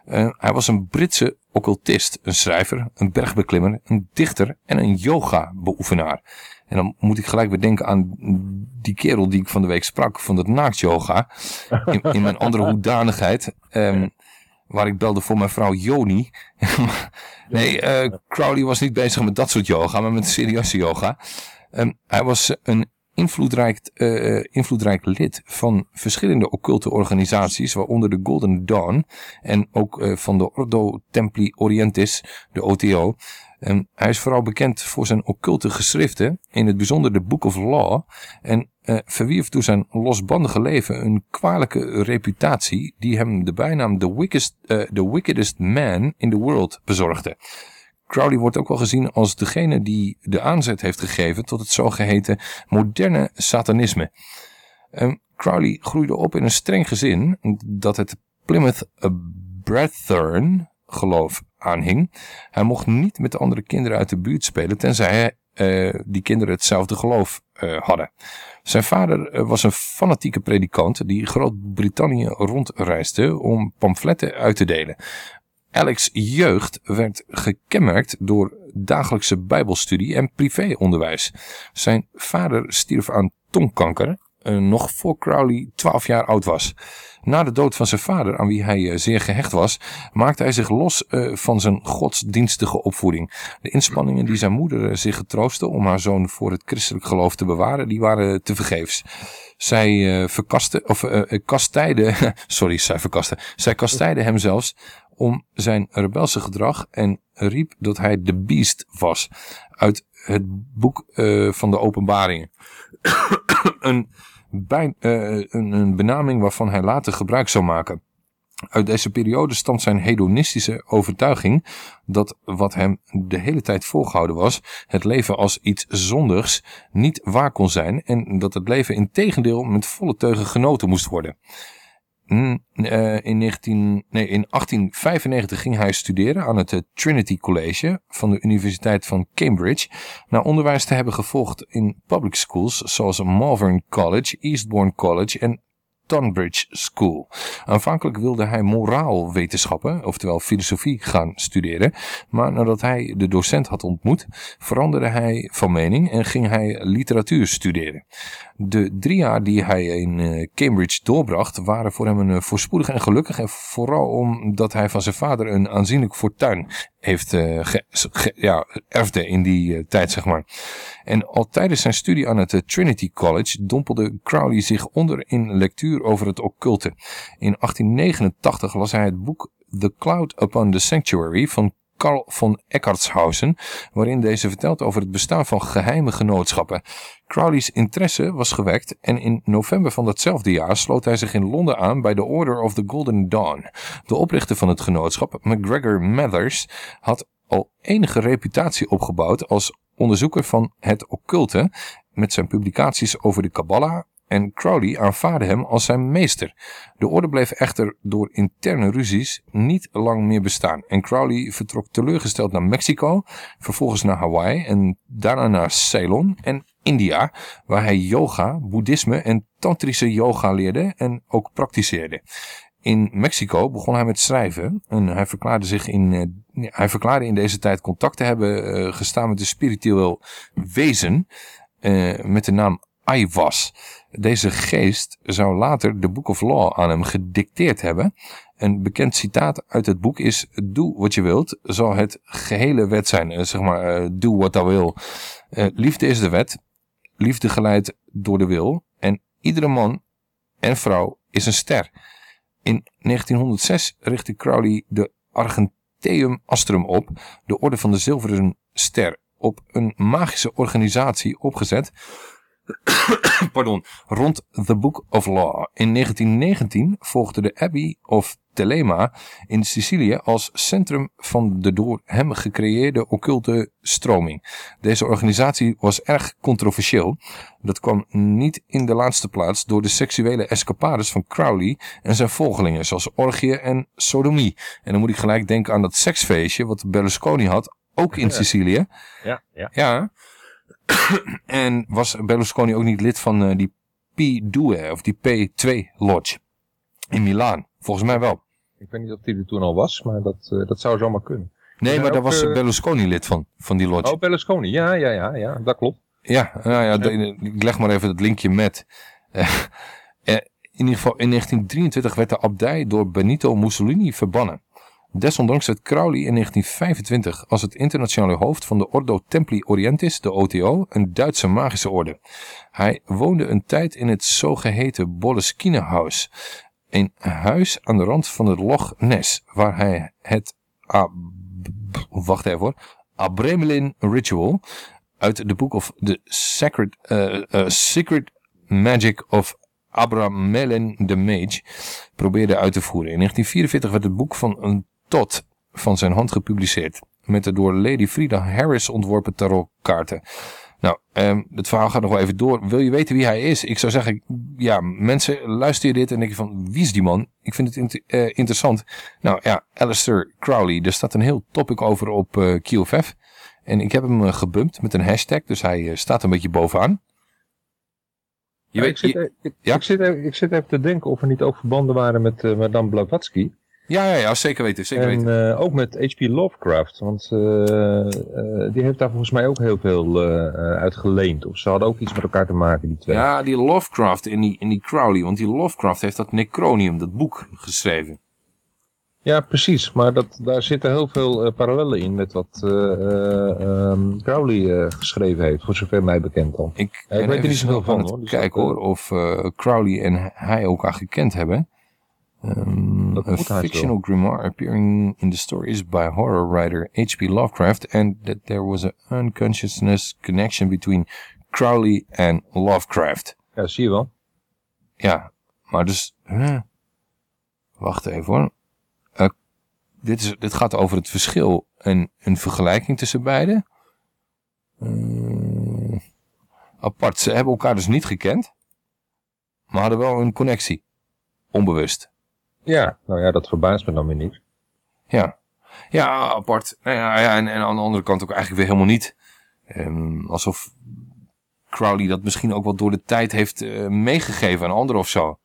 Eh, hij was een Britse occultist, een schrijver, een bergbeklimmer, een dichter en een yoga-beoefenaar. En dan moet ik gelijk weer denken aan die kerel die ik van de week sprak van dat naaktyoga. In, in mijn andere hoedanigheid. ehm, waar ik belde voor mijn vrouw Joni. [laughs] nee, eh, Crowley was niet bezig met dat soort yoga, maar met serieuze yoga. Ehm, hij was een invloedrijk, eh, invloedrijk lid van verschillende occulte organisaties, waaronder de Golden Dawn en ook eh, van de Ordo Templi Orientis, de OTO. Hij is vooral bekend voor zijn occulte geschriften, in het bijzonder de Book of Law, en eh, verwierf door zijn losbandige leven een kwalijke reputatie die hem de bijnaam The Wickedest, eh, the wickedest Man in the World bezorgde. Crowley wordt ook wel gezien als degene die de aanzet heeft gegeven tot het zogeheten moderne satanisme. Ehm, Crowley groeide op in een streng gezin dat het Plymouth Brethren geloof aanhing. Hij mocht niet met de andere kinderen uit de buurt spelen tenzij eh, die kinderen hetzelfde geloof eh, hadden. Zijn vader eh, was een fanatieke predikant die Groot-Brittannië rondreisde om pamfletten uit te delen. Alex' jeugd werd gekenmerkt door dagelijkse bijbelstudie en privéonderwijs. Zijn vader stierf aan tongkanker, eh, nog voor Crowley 12 jaar oud was. Na de dood van zijn vader, aan wie hij eh, zeer gehecht was, maakte hij zich los eh, van zijn godsdienstige opvoeding. De inspanningen die zijn moeder zich getroostte om haar zoon voor het christelijk geloof te bewaren, die waren tevergeefs. Zij eh verkaste, of kastijde, [laughs] sorry, zij verkaste. Zij kastijde hem zelfs om zijn rebelse gedrag en riep dat hij de beast was uit het boek eh, van de openbaringen. [coughs] eh, een, een benaming waarvan hij later gebruik zou maken. Uit deze periode stamt zijn hedonistische overtuiging dat wat hem de hele tijd voorgehouden was, het leven als iets zondigs, niet waar kon zijn en dat het leven in tegendeel met volle teugen genoten moest worden. Mm, eh, in, 19, nee, in 1895 ging hij studeren aan het eh, Trinity College van de Universiteit van Cambridge. Na onderwijs te hebben gevolgd in public schools zoals Malvern College, Eastbourne College en Tonbridge School. Aanvankelijk wilde hij moraalwetenschappen, oftewel filosofie, gaan studeren. Maar nadat hij de docent had ontmoet, veranderde hij van mening en ging hij literatuur studeren. De drie jaar die hij in eh, Cambridge doorbracht waren voor hem een eh, voorspoedig en gelukkig. En vooral omdat hij van zijn vader een aanzienlijk fortuin heeft ge, ja, erfde in die tijd, zeg maar. En al tijdens zijn studie aan het Trinity College dompelde Crowley zich onder in lectuur over het occulte. In 1889 las hij het boek The Cloud Upon the Sanctuary van Karl von Eckartshausen, waarin deze vertelt over het bestaan van geheime genootschappen. Crowley's interesse was gewekt en in november van datzelfde jaar sloot hij zich in Londen aan bij de Order of the Golden Dawn. De oprichter van het genootschap, McGregor Mathers, had al enige reputatie opgebouwd als onderzoeker van het occulte met zijn publicaties over de Kabbalah en Crowley aanvaarde hem als zijn meester. De orde bleef echter door interne ruzies niet lang meer bestaan en Crowley vertrok teleurgesteld naar Mexico, vervolgens naar Hawaii en daarna naar Ceylon en India, waar hij yoga, boeddhisme en tantrische yoga leerde en ook praktiseerde. In Mexico begon hij met schrijven en hij verklaarde, zich in, uh, hij verklaarde in deze tijd contact te hebben uh, gestaan met een spiritueel wezen uh, met de naam Aivas. Deze geest zou later de Book of Law aan hem gedicteerd hebben. Een bekend citaat uit het boek is, doe wat je wilt, zal het gehele wet zijn. zeg maar, do what I will. liefde is de wet, liefde geleid door de wil en iedere man en vrouw is een ster. In 1906 richtte Crowley de Argenteum Astrum op, de orde van de zilveren ster, op een magische organisatie opgezet [coughs] pardon, rond The Book of Law. In 1919 volgde de Abbey of Telema in Sicilië als centrum van de door hem gecreëerde occulte stroming. Deze organisatie was erg controversieel. Dat kwam niet in de laatste plaats door de seksuele escapades van Crowley en zijn volgelingen, zoals orgieën en sodomie. En dan moet ik gelijk denken aan dat seksfeestje wat Berlusconi had, ook in Sicilië. Ja, ja. Ja. [coughs] en was Berlusconi ook niet lid van uh, die P2 of die P2 Lodge in Milaan? Volgens mij wel. Ik weet niet of die er toen al was, maar dat, uh, dat zou zomaar kunnen. Nee, maar daar was uh, Berlusconi lid van, van die lodge. Oh, Berlusconi, ja, ja, ja, ja dat klopt. Ja, nou ja, ik leg maar even het linkje met. in ieder geval, in 1923 werd de abdij door Benito Mussolini verbannen. Desondanks werd Crowley in 1925 als het internationale hoofd van de Ordo Templi Orientis, de OTO, een Duitse magische orde. Hij woonde een tijd in het zogeheten Bolleskine House, een huis aan de rand van het Loch Ness, waar hij het, wacht even Abremelin Ritual uit de boek of The Sacred, uh, Secret Magic of Abramelin the Mage probeerde uit te voeren. In 1944 werd het boek van een tot van zijn hand gepubliceerd. Met de door Lady Frida Harris ontworpen tarotkaarten. Nou, um, het verhaal gaat nog wel even door. Wil je weten wie hij is? Ik zou zeggen, ja, mensen, luister je dit en denk je van, wie is die man? Ik vind het inter uh, interessant. Nou ja, Alistair Crowley. Er staat een heel topic over op uh, QFF. En ik heb hem uh, gebumpt met een hashtag, dus hij staat een beetje bovenaan. Je ja, weet, ik, zit, je, ik, ja? ik, zit, ik zit even te denken of er niet ook verbanden waren met Madame Blavatsky. Ja, ja, ja, zeker weten. Zeker en weten. Uh, ook met H.P. Lovecraft. Want uh, uh, die heeft daar volgens mij ook heel veel uit geleend. Of ze hadden ook iets met elkaar te maken, die twee. Ja, die Lovecraft en die, en die Crowley. Want die Lovecraft heeft dat Necronium, dat boek, geschreven. Ja, precies. Maar dat, daar zitten heel veel parallellen in met wat um, Crowley geschreven heeft. Voor zover mij bekend dan. Ik, ik weet er niet zoveel van, hoor. Dus Kijk hoor, of Crowley en hij elkaar gekend hebben. Um, a fictional grimoire appearing in the stories by horror writer H.P. Lovecraft, and that there was an unconsciousness connection between Crowley en Lovecraft. Ja, zie je wel. Ja, maar dus... Huh? Wacht even hoor. Uh, dit, is, dit gaat over het verschil en een vergelijking tussen beide. Uh, apart, ze hebben elkaar dus niet gekend, maar hadden wel een connectie. Onbewust. Ja, nou ja, dat verbaast me dan weer niet. Ja, ja apart. Nou ja, ja, en, en aan de andere kant ook eigenlijk weer helemaal niet. Um, alsof Crowley dat misschien ook wel door de tijd heeft uh, meegegeven aan anderen of zo.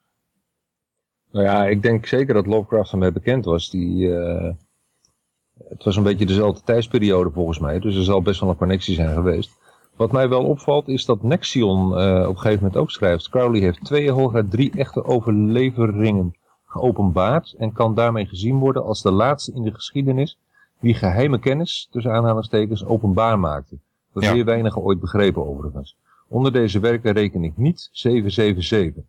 Nou ja, ik denk zeker dat Lovecraft ermee bekend was. Die, eh, het was een beetje dezelfde tijdsperiode volgens mij, dus er zal best wel een connectie zijn geweest. Wat mij wel opvalt is dat Nexion eh, op een gegeven moment ook schrijft. Crowley heeft twee hooguit drie echte overleveringen geopenbaard en kan daarmee gezien worden als de laatste in de geschiedenis die geheime kennis, tussen aanhalingstekens, openbaar maakte. Dat Ja. zeer weinigen ooit begrepen overigens. Onder deze werken reken ik niet 777.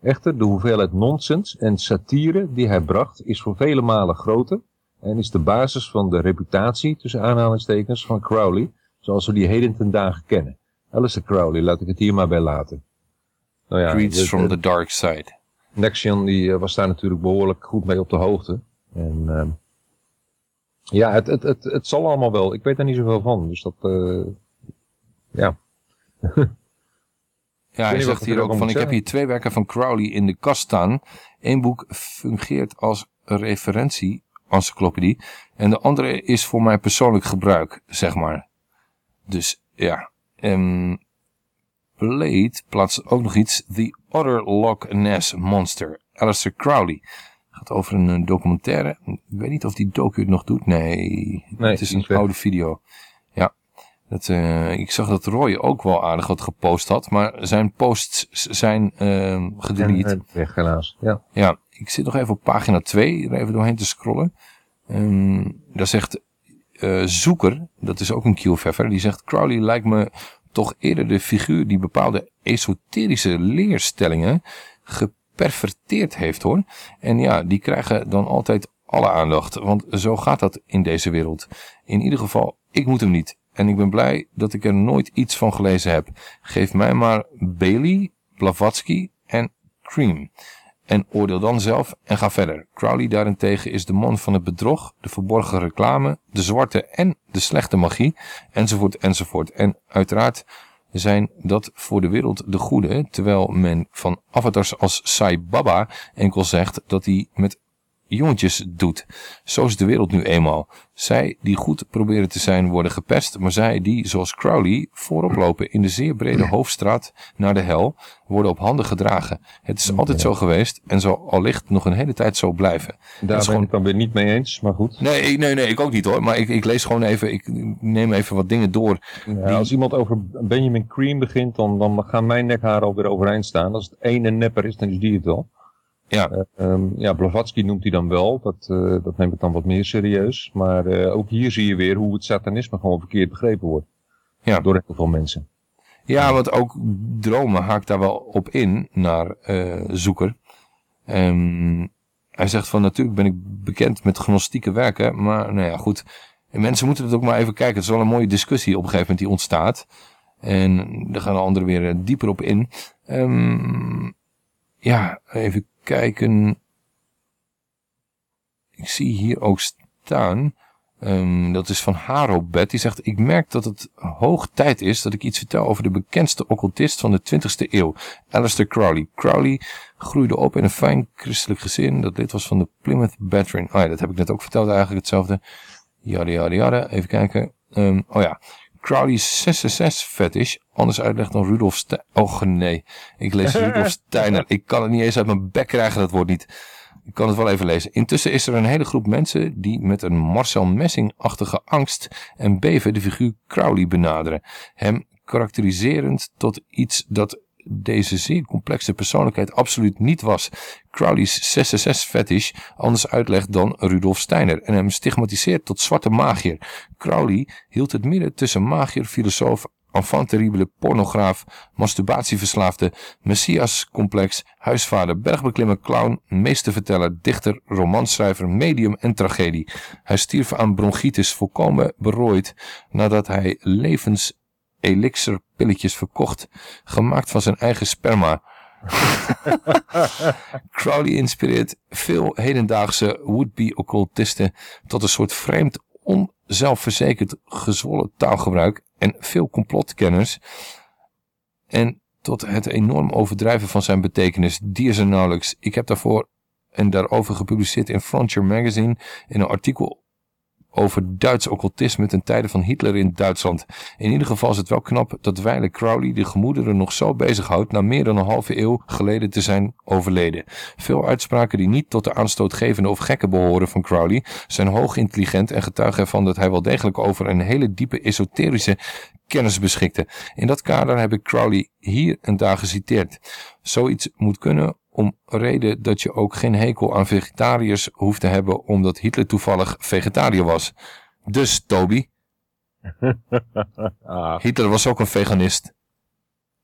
Echter, de hoeveelheid nonsens en satire die hij bracht is voor vele malen groter en is de basis van de reputatie, tussen aanhalingstekens, van Crowley, zoals we die heden ten dagen kennen. Alistair Crowley, laat ik het hier maar bij laten. Nou ja, Creeds from the dark side. Nexion die eh, was daar natuurlijk behoorlijk goed mee op de hoogte. En ehm, ja, het, het, het, het zal allemaal wel. Ik weet daar niet zoveel van. Dus dat, eh, ja. [laughs] Ja, hij zegt hier ook van, ik heb hier twee werken van Crowley in de kast staan. Eén boek fungeert als referentie, encyclopedie. En de andere is voor mijn persoonlijk gebruik, zeg maar. Dus ja, en Blade plaatst ook nog iets. The Other Loch Ness Monster, Alistair Crowley. gaat over een eh, documentaire. Ik weet niet of die docu het nog doet. Nee, het is een oude video. Ja, dat, eh, ik zag dat Roy ook wel aardig wat gepost had. Maar zijn posts zijn eh gedelete. En, eh, weg helaas. Ja. Ja, ik zit nog even op pagina 2, er even doorheen te scrollen. Ehm daar zegt Zoeker, dat is ook een QFF'er, die zegt Crowley lijkt me toch eerder de figuur die bepaalde esoterische leerstellingen geperverteerd heeft hoor. En ja, die krijgen dan altijd alle aandacht, want zo gaat dat in deze wereld. In ieder geval, ik moet hem niet. En ik ben blij dat ik er nooit iets van gelezen heb. Geef mij maar Bailey, Blavatsky en Cream. En oordeel dan zelf en ga verder. Crowley daarentegen is de man van het bedrog, de verborgen reclame, de zwarte en de slechte magie, enzovoort, enzovoort. En uiteraard zijn dat voor de wereld de goede, terwijl men van avatars als Sai Baba enkel zegt dat hij met jongetjes doet. Zo is de wereld nu eenmaal. Zij die goed proberen te zijn worden gepest, maar zij die, zoals Crowley, voorop lopen in de zeer brede hoofdstraat naar de hel, worden op handen gedragen. Het is altijd zo geweest en zal allicht nog een hele tijd zo blijven. Daar ben gewoon- ik dan weer niet mee eens, maar goed. Nee, ik- nee, nee, ik ook niet hoor. Maar ik, ik lees gewoon even, ik neem even wat dingen door. Als iemand over Benjamin Cream begint, dan, dan gaan mijn nekharen alweer overeind staan. Als het een nepper is, dan is die het wel. Ja. Eh, ehm, ja, Blavatsky noemt hij dan wel. Dat, eh, dat neem ik dan wat meer serieus. Maar eh, ook hier zie je weer hoe het satanisme gewoon verkeerd begrepen wordt. Ja. Door heel veel mensen. Ja, want ook dromen haakt daar wel op in naar eh, zoeker. Ehm, hij zegt van natuurlijk ben ik bekend met gnostieke werken, maar nou ja goed. En mensen moeten het ook maar even kijken. Het is wel een mooie discussie op een gegeven moment die ontstaat. En daar gaan de anderen weer dieper op in. Ehm, ja, even kijken. Ik zie hier ook staan. ehm, dat is van Harobet. Die zegt: Ik merk dat het hoog tijd is dat ik iets vertel over de bekendste occultist van de 20e eeuw, Aleister Crowley. Crowley groeide op in een fijn christelijk gezin dat lid was van de Plymouth Brethren. Oh ja, dat heb ik net ook verteld, eigenlijk hetzelfde. Jada, jada, jada. Even kijken. Ehm, oh ja. Crowley's 666 fetish, anders uitleg dan Rudolf Steiner. Oh nee, ik lees [laughs] Rudolf Steiner. Ik kan het niet eens uit mijn bek krijgen, dat woord niet. Ik kan het wel even lezen. Intussen is er een hele groep mensen die met een Marcel Messing-achtige angst en beven de figuur Crowley benaderen. Hem karakteriserend tot iets dat deze zeer complexe persoonlijkheid absoluut niet was. Crowley's 666 fetish anders uitlegt dan Rudolf Steiner en hem stigmatiseert tot zwarte magier. Crowley hield het midden tussen magier, filosoof, enfant terrible, pornograaf, masturbatieverslaafde, messias-complex, huisvader, bergbeklimmer, clown, meesterverteller, dichter, romanschrijver, medium en tragedie. Hij stierf aan bronchitis volkomen berooid nadat hij levens elixirpilletjes verkocht, gemaakt van zijn eigen sperma. [laughs] Crowley inspireert veel hedendaagse would-be occultisten tot een soort vreemd, onzelfverzekerd gezwollen taalgebruik en veel complotkenners en tot het enorm overdrijven van zijn betekenis. Die is er nauwelijks. Ik heb daarvoor en daarover gepubliceerd in Frontier Magazine in een artikel over Duits occultisme ten tijde van Hitler in Duitsland. In ieder geval is het wel knap dat Weile Crowley de gemoederen nog zo bezighoudt na meer dan een halve eeuw geleden te zijn overleden. Veel uitspraken die niet tot de aanstootgevende of gekke behoren van Crowley zijn hoog intelligent en getuigen ervan dat hij wel degelijk over een hele diepe esoterische kennis beschikte. In dat kader heb ik Crowley hier en daar geciteerd. Zoiets moet kunnen om reden dat je ook geen hekel aan vegetariërs hoeft te hebben omdat Hitler toevallig vegetariër was. Dus, Toby. [laughs] Ah. Hitler was ook een veganist.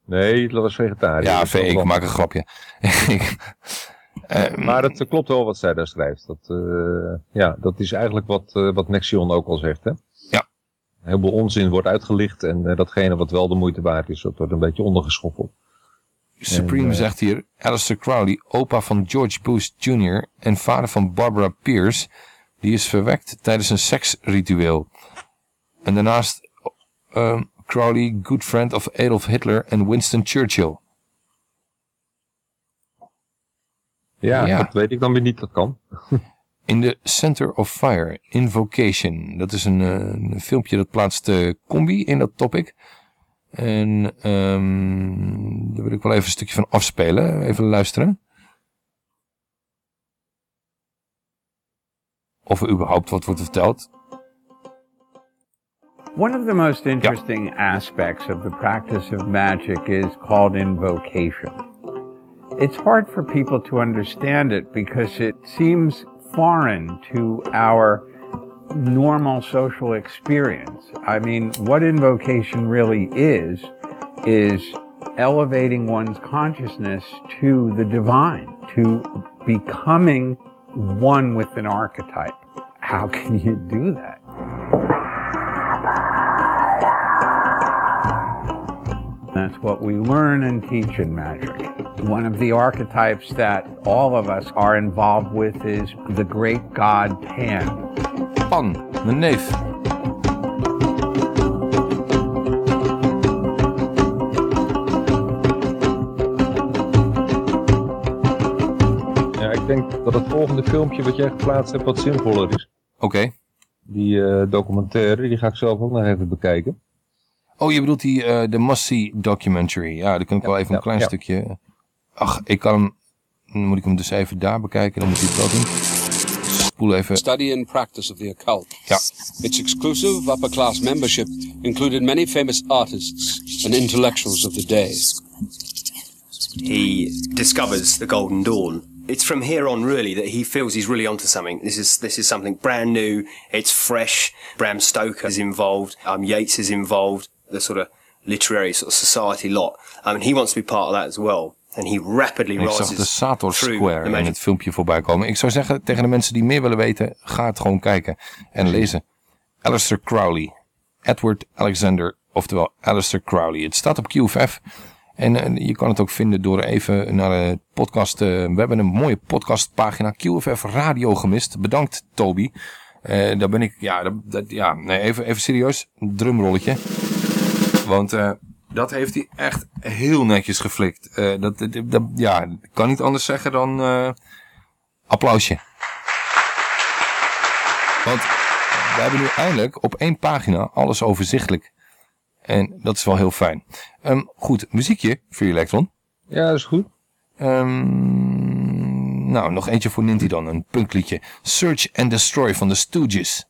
Nee, Hitler was vegetariër. Ja, ve- ik maak een grapje. [laughs] Eh, maar het klopt wel wat zij daar schrijft. Dat, eh, ja, dat is eigenlijk wat, eh, wat Nexion ook al zegt. Hè? Ja. Een heleboel onzin wordt uitgelicht en eh, datgene wat wel de moeite waard is, dat wordt een beetje ondergeschoffeld. Supreme En, zegt hier, Alistair Crowley, opa van George Bush Jr. en vader van Barbara Pierce, die is verwekt tijdens een seksritueel. En daarnaast ehm, Crowley, good friend of Adolf Hitler en Winston Churchill. Ja, Ja. dat weet ik dan weer niet, dat kan. [laughs] In de Center of Fire, Invocation. Dat is een, eh, een filmpje dat plaatst eh, Combi in dat topic. En ehm daar wil ik wel even een stukje van afspelen. Even luisteren. Of er überhaupt wat wordt verteld. One of the most interesting aspects of the practice of magic is called invocation. It's hard for people to understand it because it seems foreign to our normal social experience. I mean, what invocation really is, is elevating one's consciousness to the divine, to becoming one with an archetype. How can you do that? That's what we learn and teach in magic. One of the archetypes that all of us are involved with is the great god Pan. Pan, mijn neef. Ja, ik denk dat het volgende filmpje wat jij geplaatst hebt wat zinvoller is. Oké. Die eh, documentaire, die ga ik zelf ook nog even bekijken. Oh, je bedoelt die eh, de Must-See documentary. Ja, daar kan ik wel even een klein ja. stukje... Ach, ik kan hem... Dan moet ik hem dus even daar bekijken. Dan moet hij het wel doen. Spoel even... Study and practice of the occult. Ja. Its exclusive upper class membership included many famous artists and intellectuals of the day. he discovers the golden dawn. It's from here on really that he feels he's really onto something. This is this is something brand new. It's fresh. Bram Stoker is involved. Um, Yates is involved. The sort of literary sort of society lot. Um, and he wants to be part of that as well. And he rapidly Ik zag de Sator Square in het filmpje voorbij komen. Ik zou zeggen tegen de mensen die meer willen weten, ga het gewoon kijken en lezen. Alistair Crowley. Edward Alexander, oftewel Alistair Crowley. Het staat op QFF. En eh, je kan het ook vinden door even naar de podcast. eh, we hebben een mooie podcastpagina. QFF Radio gemist. Bedankt Toby. Eh, daar ben ik, ja, dat, dat- ja nee, even, even serieus. Drumrolletje. Want eh, dat heeft hij echt heel netjes geflikt. Eh, dat, dat, dat- ja, ik kan niet anders zeggen dan eh, applausje. Want we hebben nu eindelijk op één pagina alles overzichtelijk. En dat is wel heel fijn. Ehm, goed, muziekje voor Electron. Ja, dat is goed. Ehm, nou, nog eentje voor Ninty dan. Een punkliedje. Search and Destroy van de Stooges.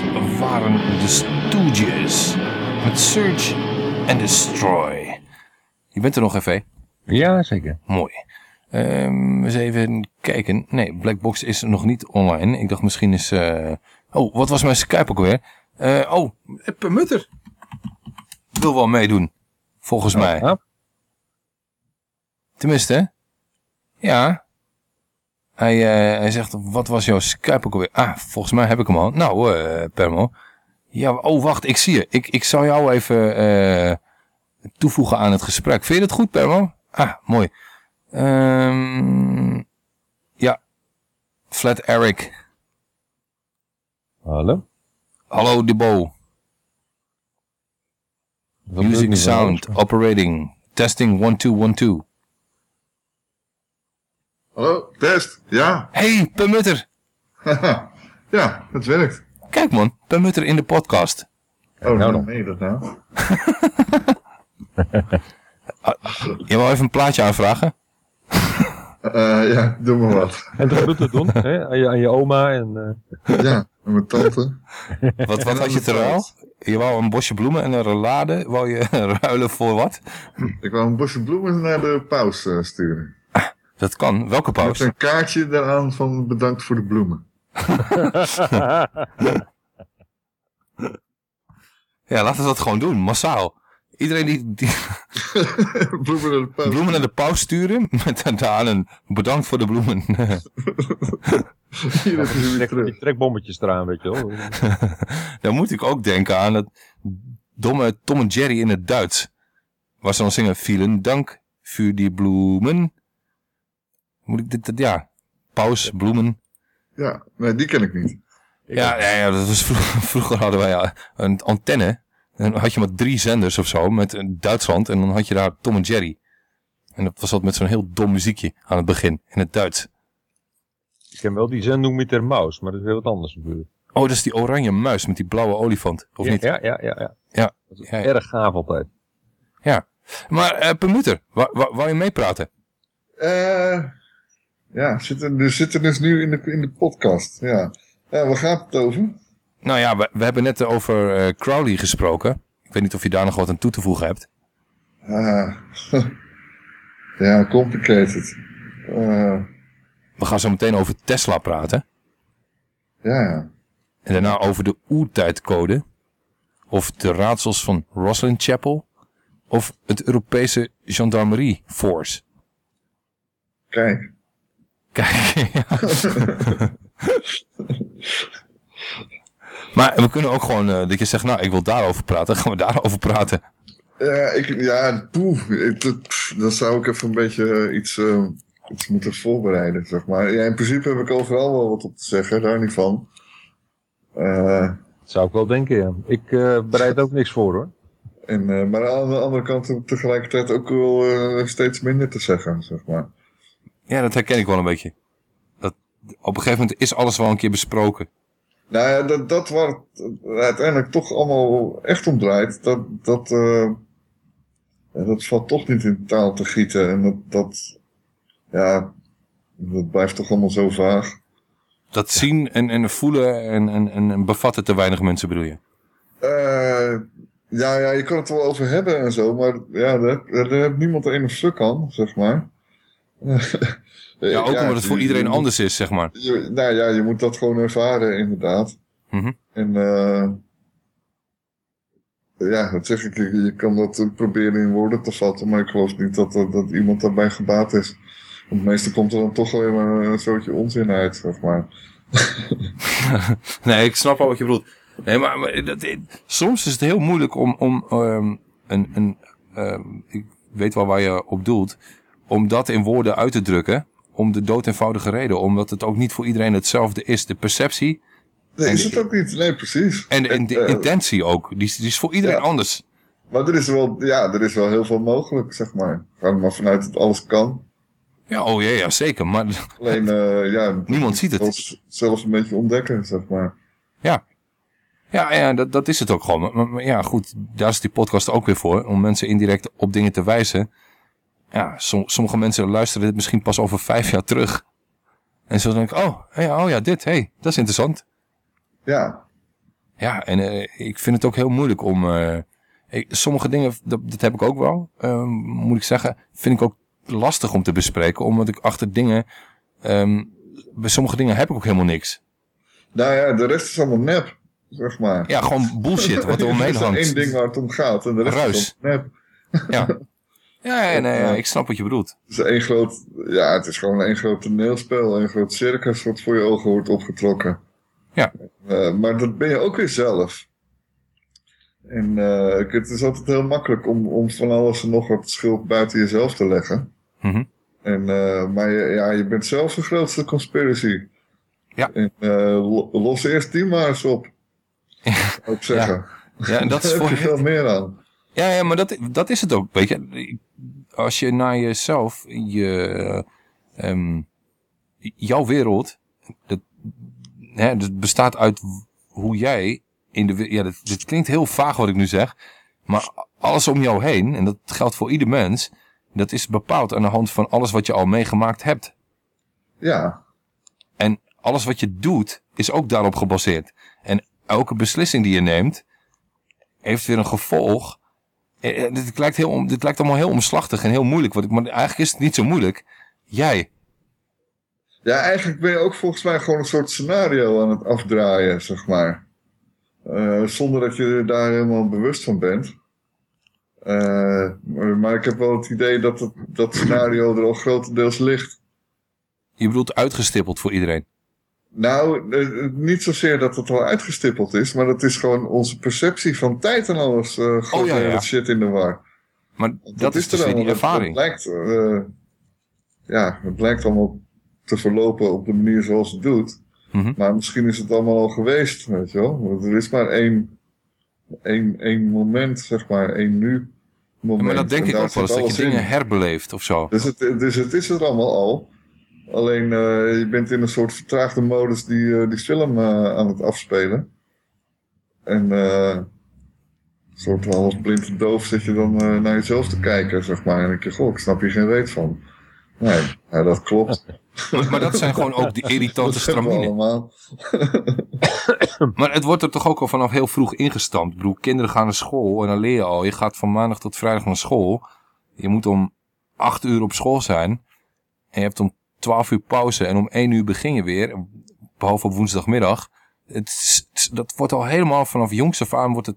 Dat waren de Stooges. Met Search and Destroy. Je bent er nog even? Ja, zeker. Mooi. Ehm, eens even kijken. Nee, Blackbox is nog niet online. Ik dacht misschien is... eh, Oh, wat was mijn Skype ook weer? Eh, oh, Permutter. Wil wel meedoen. Volgens mij. Tenminste, hè? Ja. Hij, eh, hij zegt, wat was jouw Skype ook alweer? Ah, volgens mij heb ik hem al. Nou, eh Permo. Ja, oh, wacht, ik zie je. Ik, ik zal jou even eh, toevoegen aan het gesprek. Vind je het goed, Permo? Ah, mooi. Ehm, ja. Flat Eric. Hallo? Hallo, Debo. Music sound, operating, testing 1212. Hallo, test. Ja. [laughs] Hey, Permutter. ja, het werkt. Kijk man, Permutter in de podcast. Oh, nou, dan meen je dat nou? [laughs] Je wil even een plaatje aanvragen? Eh, ja, doe maar wat. [laughs] En de groeten doen, hè? Aan, je, aan je oma en... eh, Ja, en mijn tante. Wat, wat had je te ruil? Je wou een bosje bloemen en een rollade. Wou je ruilen voor wat? Ik wou een bosje bloemen naar de paus eh, sturen. Dat kan. Welke paus? Met een kaartje daaraan van bedankt voor de bloemen. [laughs] Ja, laten we dat gewoon doen, massaal. Iedereen die, die [laughs] bloemen naar de paus, bloemen naar de paus sturen, [laughs] met daaraan een bedankt voor de bloemen. Die trekbommetjes eraan, weet je wel. Dan moet ik ook denken aan dat domme Tom en Jerry in het Duits. Waar ze dan zingen, vielen dank voor die bloemen. Moet ik dit, ja, paus, bloemen. Ja, nee, die ken ik niet. Ja, ja, ja, dat was vroeger, [laughs] vroeger hadden wij ja, een antenne. En dan had je maar drie zenders of zo met een Duitsland. En dan had je daar Tom en Jerry. En dat was altijd met zo'n heel dom muziekje aan het begin in het Duits. Ik ken wel die zending met de maus, maar dat is weer wat anders natuurlijk. Oh, dat is die oranje muis met die blauwe olifant, of ja, niet? Ja, ja, ja. ja. Ja. Dat is erg gaaf altijd. Ja. Maar eh Permuter, wou, wou, wou je meepraten? Eh ja, zitten, we zitten dus nu in de, in de podcast. Ja. ja, waar gaat het over? Nou ja, we, we hebben net over eh, Crowley gesproken. Ik weet niet of je daar nog wat aan toe te voegen hebt. Ah, [laughs] ja, complicated. Eh, We gaan zo meteen over Tesla praten. ja, ja. En daarna over de oertijdcode. Of de raadsels van Roslin Chapel. Of het Europese Gendarmerie Force. Kijk. Kijk, ja. [laughs] maar we kunnen ook gewoon, eh, dat je zegt, nou, ik wil daarover praten. [laughs] Gaan we daarover praten. Ja, ik, ja pff, dan zou ik even een beetje eh, iets, eh, iets moeten voorbereiden, zeg maar. Ja, in principe heb ik overal wel wat op te zeggen, daar niet van. Eh, Zou ik wel denken, ja. Ik eh, bereid ook niks voor, hoor. en, eh, maar aan de andere kant tegelijkertijd ook wel eh, steeds minder te zeggen, zeg maar. Ja, dat herken ik wel een beetje. Dat, op een gegeven moment is alles wel een keer besproken. Nou ja, dat, dat waar het uiteindelijk toch allemaal echt om draait, dat, dat, eh, dat valt toch niet in taal te gieten. En dat, dat, ja, dat blijft toch allemaal zo vaag. Dat zien en, en voelen en, en, en bevatten te weinig mensen bedoel je? Eh, ja, ja, je kan het wel over hebben en zo, maar ja, daar, daar heeft niemand een of stuk aan, zeg maar. Ja, ook omdat het voor je- iedereen je anders is, zeg maar. je- nou ja, je moet dat gewoon ervaren, inderdaad. Mhm. En eh ja, wat zeg ik, je kan dat eh, proberen in woorden te vatten, maar ik geloof niet dat, dat, dat iemand daarbij gebaat is. Want meestal komt er dan toch alleen maar een soortje onzin uit, zeg maar. [laughs] nee, ik snap al wat je bedoelt. Nee, maar, maar dat, soms is het heel moeilijk om, om ehm, een, een ehm, ik weet wel waar je op doelt, om dat in woorden uit te drukken, om de dood eenvoudige reden, omdat het ook niet voor iedereen hetzelfde is. De perceptie Nee, is de- het ook niet, nee, precies. en, en de Eh, intentie ook, die, is- die is voor iedereen Ja. anders. Maar er is wel, ja, er is wel heel veel mogelijk, zeg maar. Ga maar vanuit dat alles kan. Ja, oh ja, ja zeker, maar Alleen, eh, ja... [laughs] Niemand ziet het. Zelfs, zelfs een beetje ontdekken, zeg maar. Ja. Ja, ja dat, dat is het ook gewoon. Maar, maar- maar ja, goed, daar is die podcast ook weer voor. Om mensen indirect op dingen te wijzen. Ja, som- sommige mensen luisteren dit misschien pas over vijf jaar terug. En zo denk ik, oh, ja, oh ja, dit, hey, dat is interessant. Ja. Ja, en eh, ik vind het ook heel moeilijk om... eh, ik- sommige dingen, dat, dat heb ik ook wel, eh, moet ik zeggen, vind ik ook lastig om te bespreken. Omdat ik achter dingen... ehm, bij sommige dingen heb ik ook helemaal niks. Nou ja, de rest is allemaal nep, zeg maar. Ja, gewoon bullshit wat er [laughs] omheen Er is hangt. één ding waar het om gaat en de rest Ruis. is nep. Ja. [laughs] Ja, ja, nee, ja, ik snap wat je bedoelt. Het is één groot, ja, het is gewoon één groot toneelspel, één groot circus wat voor je ogen wordt opgetrokken. Ja. Eh, maar dat ben je ook weer zelf. En eh, het is altijd heel makkelijk om, om van alles en nog wat schuld buiten jezelf te leggen. Mhm. En, eh, maar je, ja, je bent zelf de grootste conspiracy. Ja. En eh, los eerst die maar eens op. Zou ik zeggen. Ja, en dat is [laughs] Daar voor heb je veel meer aan. Ja, ja maar dat, dat is het ook. Weet je, als je naar jezelf, je, ehm, jouw wereld, dat, hè, dat bestaat uit hoe jij in de, ja, dat, dit klinkt heel vaag wat ik nu zeg, maar alles om jou heen, en dat geldt voor ieder mens, dat is bepaald aan de hand van alles wat je al meegemaakt hebt. Ja. En alles wat je doet, is ook daarop gebaseerd. En elke beslissing die je neemt, heeft weer een gevolg. Eh, eh, Dit lijkt, heel, dit lijkt allemaal heel omslachtig en heel moeilijk. ik- Maar eigenlijk is het niet zo moeilijk. Jij. Ja, eigenlijk ben je ook volgens mij gewoon een soort scenario aan het afdraaien, zeg maar. Eh, zonder dat je er daar helemaal bewust van bent. Maar, maar ik heb wel het idee dat het, dat scenario er al grotendeels ligt. Je bedoelt uitgestippeld voor iedereen. Nou, eh, niet zozeer dat het al uitgestippeld is, maar dat is gewoon onze perceptie van tijd en alles. eh gooit Oh, ja, hele ja. shit in de war. Maar dat, is dus er weer die. Het- ervaring. Het lijkt, eh, ja, het lijkt allemaal te verlopen op de manier zoals het doet. Mhm. Maar misschien is het allemaal al geweest, weet je wel. Want er is maar één, één, één moment, zeg maar, één nu moment. maar dat denk En ik ook wel eens, dat je dingen in. herbeleeft of zo. Dus het, dus het is er allemaal al. Alleen eh, je bent in een soort vertraagde modus die, eh, die film eh, aan het afspelen. En eh soort half blind en doof zit je dan naar jezelf te kijken, zeg maar. En denk je, goh, ik snap hier geen reet van. Nee, ja, dat klopt. [laughs] Maar, dat zijn gewoon ook die [laughs] irritante stramine. [coughs] Maar het wordt er toch ook al vanaf heel vroeg ingestampt. Bedoel, kinderen gaan naar school en dan leer je al. Je gaat van maandag tot vrijdag naar school. Je moet om acht uur op school zijn. En je hebt om twaalf uur pauze. En om één uur begin je weer. Behalve op woensdagmiddag. Het, is- dat wordt al helemaal vanaf jongs af aan wordt het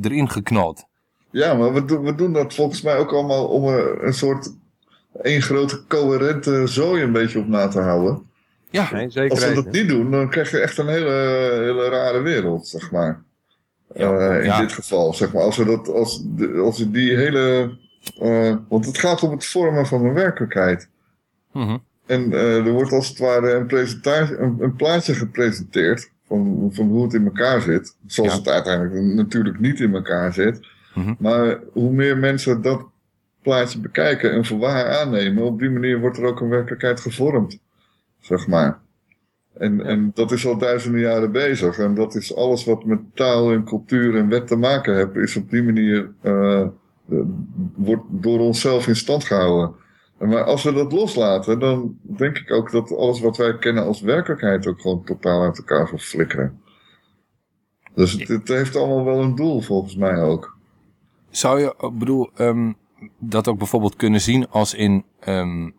erin geknald. Ja, maar we, doen- we doen dat volgens mij ook allemaal om er een soort één grote coherente zooi een beetje op na te houden. Ja, zeker Als we dat niet doen, dan krijg je echt een hele, hele rare wereld, zeg maar. Eh, in ja. dit geval, zeg maar. Als we, dat, als, als we die hele... eh, want het gaat om het vormen van een werkelijkheid. Mhm. En eh, er wordt als het ware een, presentatie, een, een plaatje gepresenteerd van, van hoe het in elkaar zit. Zoals Ja. het uiteindelijk natuurlijk niet in elkaar zit. Mhm. Maar hoe meer mensen dat plaatje bekijken en voor waar aannemen, op die manier wordt er ook een werkelijkheid gevormd. Zeg maar. En, en dat is al duizenden jaren bezig. En dat is alles wat met taal en cultuur en wet te maken heeft, is op die manier eh, eh, wordt door onszelf in stand gehouden. Maar als we dat loslaten, dan denk ik ook dat alles wat wij kennen als werkelijkheid ook gewoon totaal uit elkaar zal flikkeren. Dus het, het heeft allemaal wel een doel, volgens mij ook. Zou je, ik bedoel, ehm, dat ook bijvoorbeeld kunnen zien als in... ehm,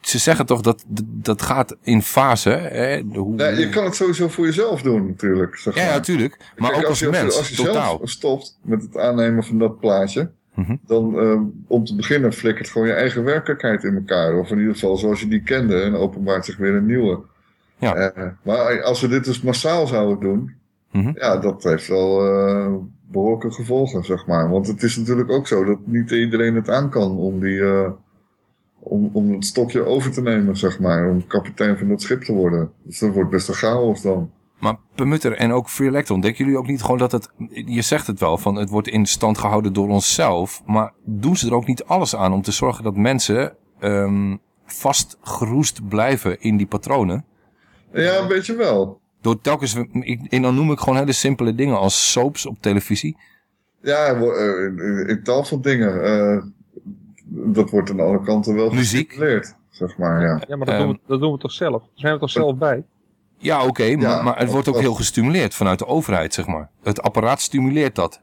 ze zeggen toch dat dat gaat in fase. Hè? Hoe, je kan het sowieso voor jezelf doen, natuurlijk. Zeg Ja, ja, maar. tuurlijk. Maar Kijk, ook als je, mens, Als je totaal. zelf stopt met het aannemen van dat plaatje, Mhm. dan eh, om te beginnen flikkert gewoon je eigen werkelijkheid in elkaar. Of in ieder geval zoals je die kende en openbaart zich weer een nieuwe. Ja. Eh, maar als we dit dus massaal zouden doen, Mhm. ja, dat heeft wel eh, behoorlijke gevolgen, zeg maar. Want het is natuurlijk ook zo dat niet iedereen het aan kan om die... eh, om, om het stokje over te nemen, zeg maar. Om kapitein van dat schip te worden. Dus dat wordt best een chaos dan. Maar Permutter en ook Free Electron, denken jullie ook niet gewoon dat het... Je zegt het wel, van het wordt in stand gehouden door onszelf. Maar doen ze er ook niet alles aan om te zorgen dat mensen ehm vastgeroest blijven in die patronen? Ja, een beetje wel. Door telkens, en dan noem ik gewoon hele simpele dingen als soaps op televisie. Ja, eh, in, in tal van dingen. eh, dat wordt aan alle kanten wel Muziek. gestimuleerd, zeg maar. Ja, Ja, maar dat, doen we, dat doen we toch zelf? Daar zijn we toch zelf bij? Ja, oké, maar, Ja, maar het wordt ook heel gestimuleerd vanuit de overheid, zeg maar. Het apparaat stimuleert dat.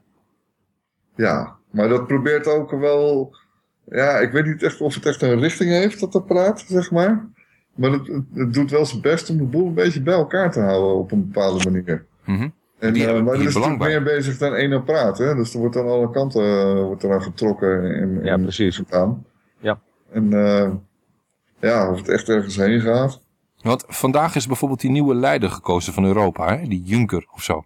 Ja, maar dat probeert ook wel... Ja, ik weet niet echt of het echt een richting heeft, dat apparaat, zeg maar. Maar het, het, doet wel zijn best om de boel een beetje bij elkaar te houden op een bepaalde manier. Mhm. En, Die eh, hebben maar er is natuurlijk meer bezig dan één apparaat, hè. Dus er wordt aan alle kanten eh, wordt er aan getrokken en, Ja, en precies. gedaan. Ja. En eh, ja, of het echt ergens heen gaat. Want vandaag is bijvoorbeeld die nieuwe leider gekozen van Europa, hè? die Juncker of zo.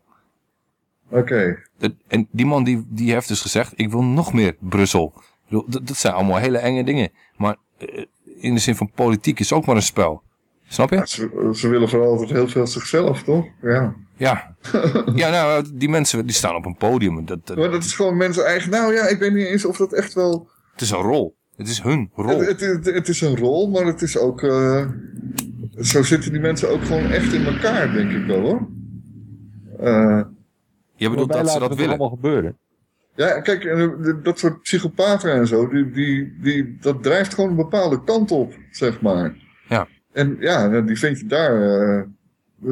Oké. En die man die, die heeft dus gezegd, ik wil nog meer Brussel. Dat, dat zijn allemaal hele enge dingen. Maar eh, in de zin van politiek is ook maar een spel. Snap je? Ze, ze willen vooral altijd heel veel zichzelf, toch? Ja. Ja. [laughs] ja, nou, die mensen die staan op een podium. Dat, dat, Maar dat is gewoon mensen eigen... Nou ja, ik weet niet eens of dat echt wel... het is een rol. Het is hun rol. Het, het, het, het is een rol, maar het is ook... eh, zo zitten die mensen ook gewoon echt in elkaar, denk ik wel, hoor. Eh, Je bedoelt dat ze dat willen? allemaal gebeuren. ja, kijk, eh, dat soort psychopaten en zo, die, die, die, dat drijft gewoon een bepaalde kant op, zeg maar. Ja. En ja, die vind je daar... eh,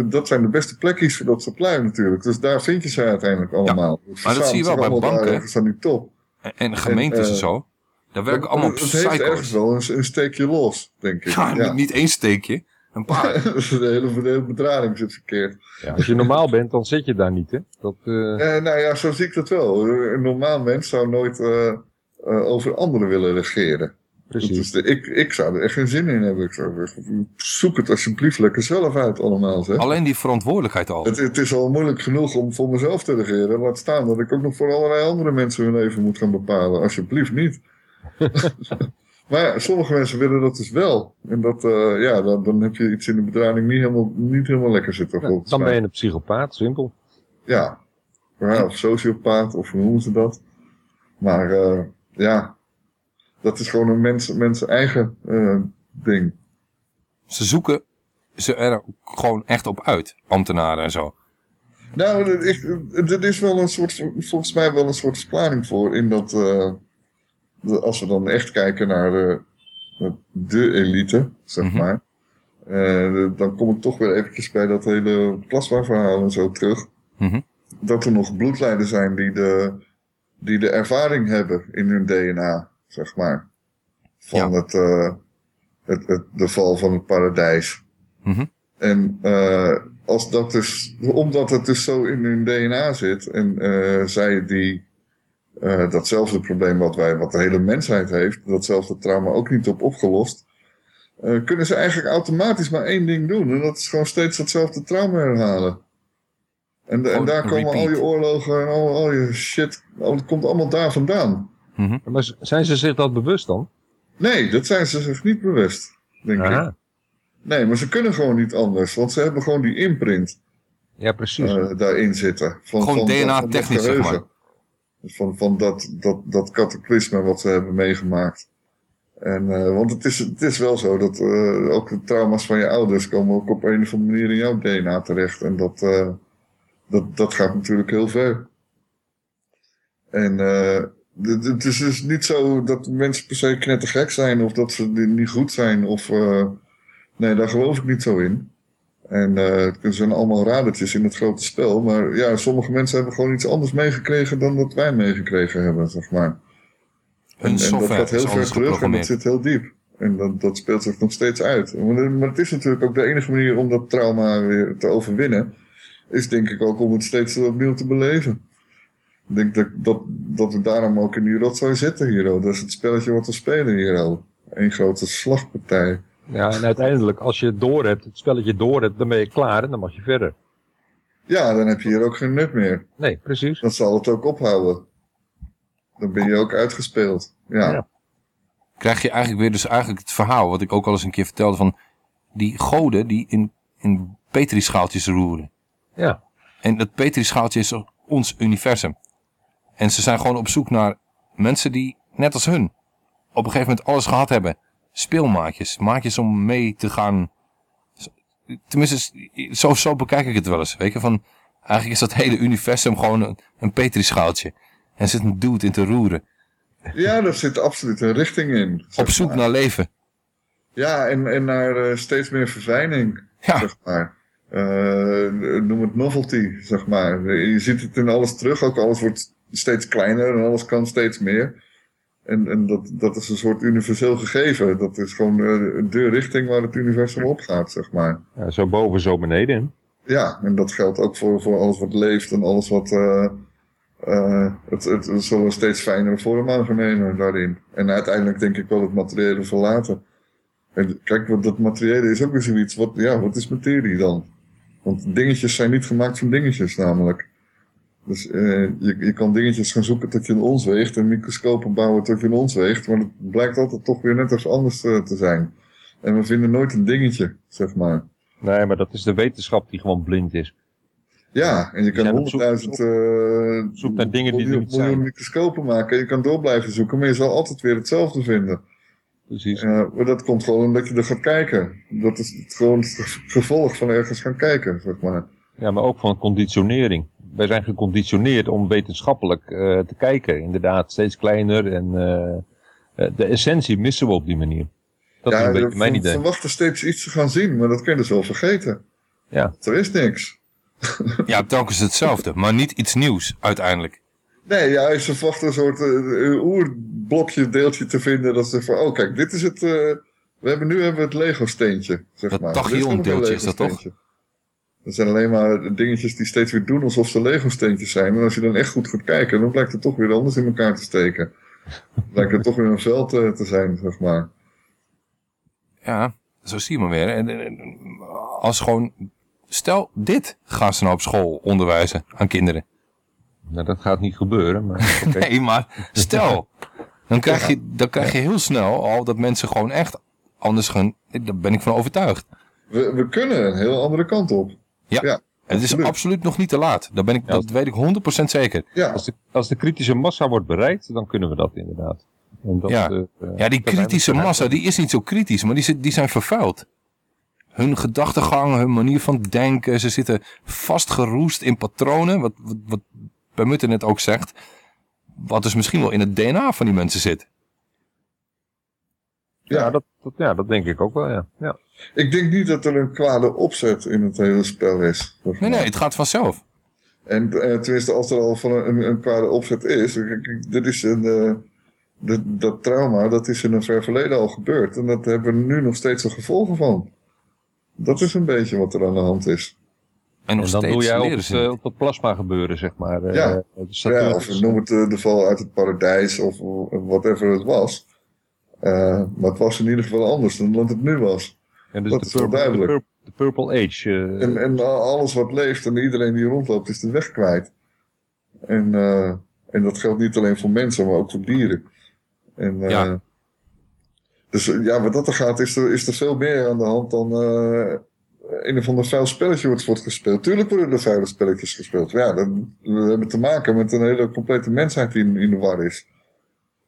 dat zijn de beste plekjes voor dat soort lui natuurlijk. Dus daar vind je ze uiteindelijk allemaal. Maar dat zie je wel bij daar banken. ergens aan die top. En, en gemeentes en, zo. Daar werken Dat- allemaal Het heeft ergens psycho's. wel een, een steekje los, denk ik. Ja, Niet, niet één steekje. Een paar. [laughs] de, hele, de hele bedrading zit verkeerd. Ja, als je normaal bent, dan zit je daar niet, hè? Dat, eh, Eh, nou ja, zo zie ik dat wel. Een normaal mens zou nooit eh, eh, over anderen willen regeren. Precies. De, ik, ik zou er echt geen zin in hebben. Ik zou zoek het alsjeblieft lekker zelf uit allemaal. Zeg. Alleen die verantwoordelijkheid al. Het, het is al moeilijk genoeg om voor mezelf te regeren. Laat staan dat ik ook nog voor allerlei andere mensen hun leven moet gaan bepalen. Alsjeblieft niet. [laughs] maar ja, sommige mensen willen dat dus wel. En dat, eh, ja, dan, dan heb je iets in de bedrading niet helemaal, niet helemaal lekker zitten. volgens dan ben je een psychopaat, simpel. Ja. ja of sociopaat, of hoe noemen ze dat? Maar eh, ja, dat is gewoon een mens, mensen eigen eh, ding. Ze zoeken ze er gewoon echt op uit. Ambtenaren en zo. Nou, er is, is wel een soort, volgens mij wel een soort verklaring voor in dat, eh, als we dan echt kijken naar de, de elite, zeg maar, eh, dan kom ik toch weer eventjes bij dat hele plasma-verhaal en zo terug. Mhm. Dat er nog bloedlijnen zijn die de, die de ervaring hebben in hun DNA, zeg maar, van het, eh, het, het, de val van het paradijs. Mhm. En eh, als dat dus, omdat het dus zo in hun DNA zit en zij die eh, datzelfde probleem wat wij, wat de hele mensheid heeft, datzelfde trauma ook niet op opgelost, eh, kunnen ze eigenlijk automatisch maar één ding doen. En dat is gewoon steeds datzelfde trauma herhalen. En, de- en daar komen al je oorlogen en al, al je shit, al, het komt allemaal daar vandaan. Maar z- zijn ze zich dat bewust dan? Nee, dat zijn ze zich niet bewust, denk Aha. ik. Nee, maar ze kunnen gewoon niet anders, want ze hebben gewoon die imprint Ja, precies. eh, daarin zitten. Van, Gewoon van, DNA van dat technisch, zeg maar. Van, van dat, dat, dat cataclysme wat ze hebben meegemaakt. En, eh, want het is, het is wel zo dat eh, ook de trauma's van je ouders komen ook op een of andere manier in jouw DNA terecht. En dat, eh, dat, dat gaat natuurlijk heel ver. En het- is dus niet zo dat mensen per se knettergek zijn of dat ze niet goed zijn. Of, nee, daar geloof ik niet zo in. En eh, het zijn allemaal radertjes in het grote spel. Maar ja, sommige mensen hebben gewoon iets anders meegekregen dan dat wij meegekregen hebben, zeg maar. Hun En, en dat gaat heel ver terug en dat zit heel diep. En dat, dat speelt zich nog steeds uit. Maar, het is natuurlijk ook de enige manier om dat trauma weer te overwinnen. Is denk ik ook om het steeds opnieuw te beleven. Ik denk dat, dat, dat we daarom ook in die rotzooi zitten hier. Dat is het spelletje wat we spelen hier al. Eén grote slagpartij. Ja, en uiteindelijk, als je het door hebt, het spelletje door hebt, dan ben je klaar en dan mag je verder. Ja, dan heb je hier ook geen nut meer. Nee, precies. Dan zal het ook ophouden. Dan ben je ook uitgespeeld. Ja. Ja. Krijg je eigenlijk weer dus eigenlijk het verhaal wat ik ook al eens een keer vertelde van die goden die in, in petrischaaltjes roeren. Ja. En dat petrischaaltje is ons universum. En ze zijn gewoon op zoek naar mensen die, net als hun, op een gegeven moment alles gehad hebben. Speelmaatjes, maatjes om mee te gaan. Tenminste, zo, zo bekijk ik het wel eens. Weet je, van, eigenlijk is dat hele universum gewoon een, een petrischaaltje. En zit een dude in te roeren. Ja, daar zit absoluut een richting in. Op zoek naar leven. Ja, en, en naar eh, steeds meer verfijning. Zeg maar. eh, noem het novelty, zeg maar. Je ziet het in alles terug, ook alles wordt steeds kleiner en alles kan steeds meer. En, en dat, dat is een soort universeel gegeven. Dat is gewoon eh, de richting waar het universum op gaat, zeg maar. Ja, zo boven, zo beneden. Ja, en dat geldt ook voor, voor alles wat leeft en alles wat... eh, eh, het, het, het zal een steeds fijnere vorm aan gaan nemen daarin. En uiteindelijk denk ik wel het materiële verlaten. En kijk, wat dat materiële is ook weer zoiets. Wat, ja, wat is materie dan? Want dingetjes zijn niet gemaakt van dingetjes namelijk. Dus eh, je, je kan dingetjes gaan zoeken tot je een ons weegt en microscopen bouwen tot je een ons weegt. Maar het blijkt altijd toch weer net even anders eh, te zijn. En we vinden nooit een dingetje, zeg maar. Nee, maar dat is de wetenschap die gewoon blind is. Ja, en je kan honderdduizend eh Zoek naar dingen die miljoen, microscopen maken. Je kan door blijven zoeken, maar je zal altijd weer hetzelfde vinden. Precies. maar dat komt gewoon omdat je er gaat kijken. Dat is het gewoon het ge- gevolg van ergens gaan kijken, zeg maar. Ja, maar ook van conditionering. Wij zijn geconditioneerd om wetenschappelijk eh, te kijken. Inderdaad, steeds kleiner. En eh, eh, de essentie missen we op die manier. Dat is een we beetje mijn idee. verwachten steeds iets te gaan zien, maar dat kun je dus wel vergeten. Ja. Er is niks. [laughs] Ja, telkens hetzelfde, maar niet iets nieuws uiteindelijk. Nee, ja, je verwacht een soort oerblokje, deeltje te vinden. Dat ze van, oh kijk, dit is het... eh, we hebben, nu hebben we het Lego steentje, zeg Dat maar. Lego is dat toch? Dat zijn alleen maar dingetjes die steeds weer doen alsof ze Lego steentjes zijn. En als je dan echt goed gaat kijken, dan blijkt het toch weer anders in elkaar te steken. blijkt het toch weer een veld eh, te zijn, zeg maar. Ja, zo zie je maar weer. En, en- en als gewoon, stel dit gaan ze nou op school onderwijzen aan kinderen. Nou, dat gaat niet gebeuren. Maar, [laughs] oké. Nee, maar stel, dan krijg, je, dan krijg je heel snel al dat mensen gewoon echt anders gaan, daar ben ik van overtuigd. We, we kunnen een heel andere kant op. Ja, Ja, het is absoluut nog niet te laat. Daar ben ik, dat weet ik 100% zeker. Ja. Als, de, als de kritische massa wordt bereikt, dan kunnen we dat inderdaad. Dat, ja. eh, ja, die kritische massa, die is niet zo kritisch, maar die, zit- die zijn vervuild. Hun gedachtegang, hun manier van denken, ze zitten vastgeroest in patronen, wat, wat, wat Permutte net ook zegt. Wat dus misschien wel in het DNA van die mensen zit. Ja, dat, dat, ja, dat denk ik ook wel, ja. ja. Ik denk niet dat er een kwade opzet in het hele spel is. Nee, nee, het gaat vanzelf. En eh, tenminste, als er al van een, een kwade opzet is, dit is een, eh, dat, dat trauma, dat is in een ver verleden al gebeurd. En dat hebben we nu nog steeds de gevolgen van. Dat is een beetje wat er aan de hand is. En, En dan doe jij op het, op het plasma gebeuren, zeg maar. eh, Ja. de ja, of noem het de val uit het paradijs of whatever het was. Eh, maar het was in ieder geval anders dan dat het nu was. En dus dat de is wel purple, de, duidelijk. purple, de purple age. eh, En, en alles wat leeft en iedereen die rondloopt is de weg kwijt. En, eh, en dat geldt niet alleen voor mensen, maar ook voor dieren. En, Ja. Dus ja, wat dat er gaat, is er, is er veel meer aan de hand dan een of ander vuil spelletje wordt, wordt gespeeld. Tuurlijk worden er vuile spelletjes gespeeld. Ja, we hebben te maken met een hele complete mensheid die in, in de war is.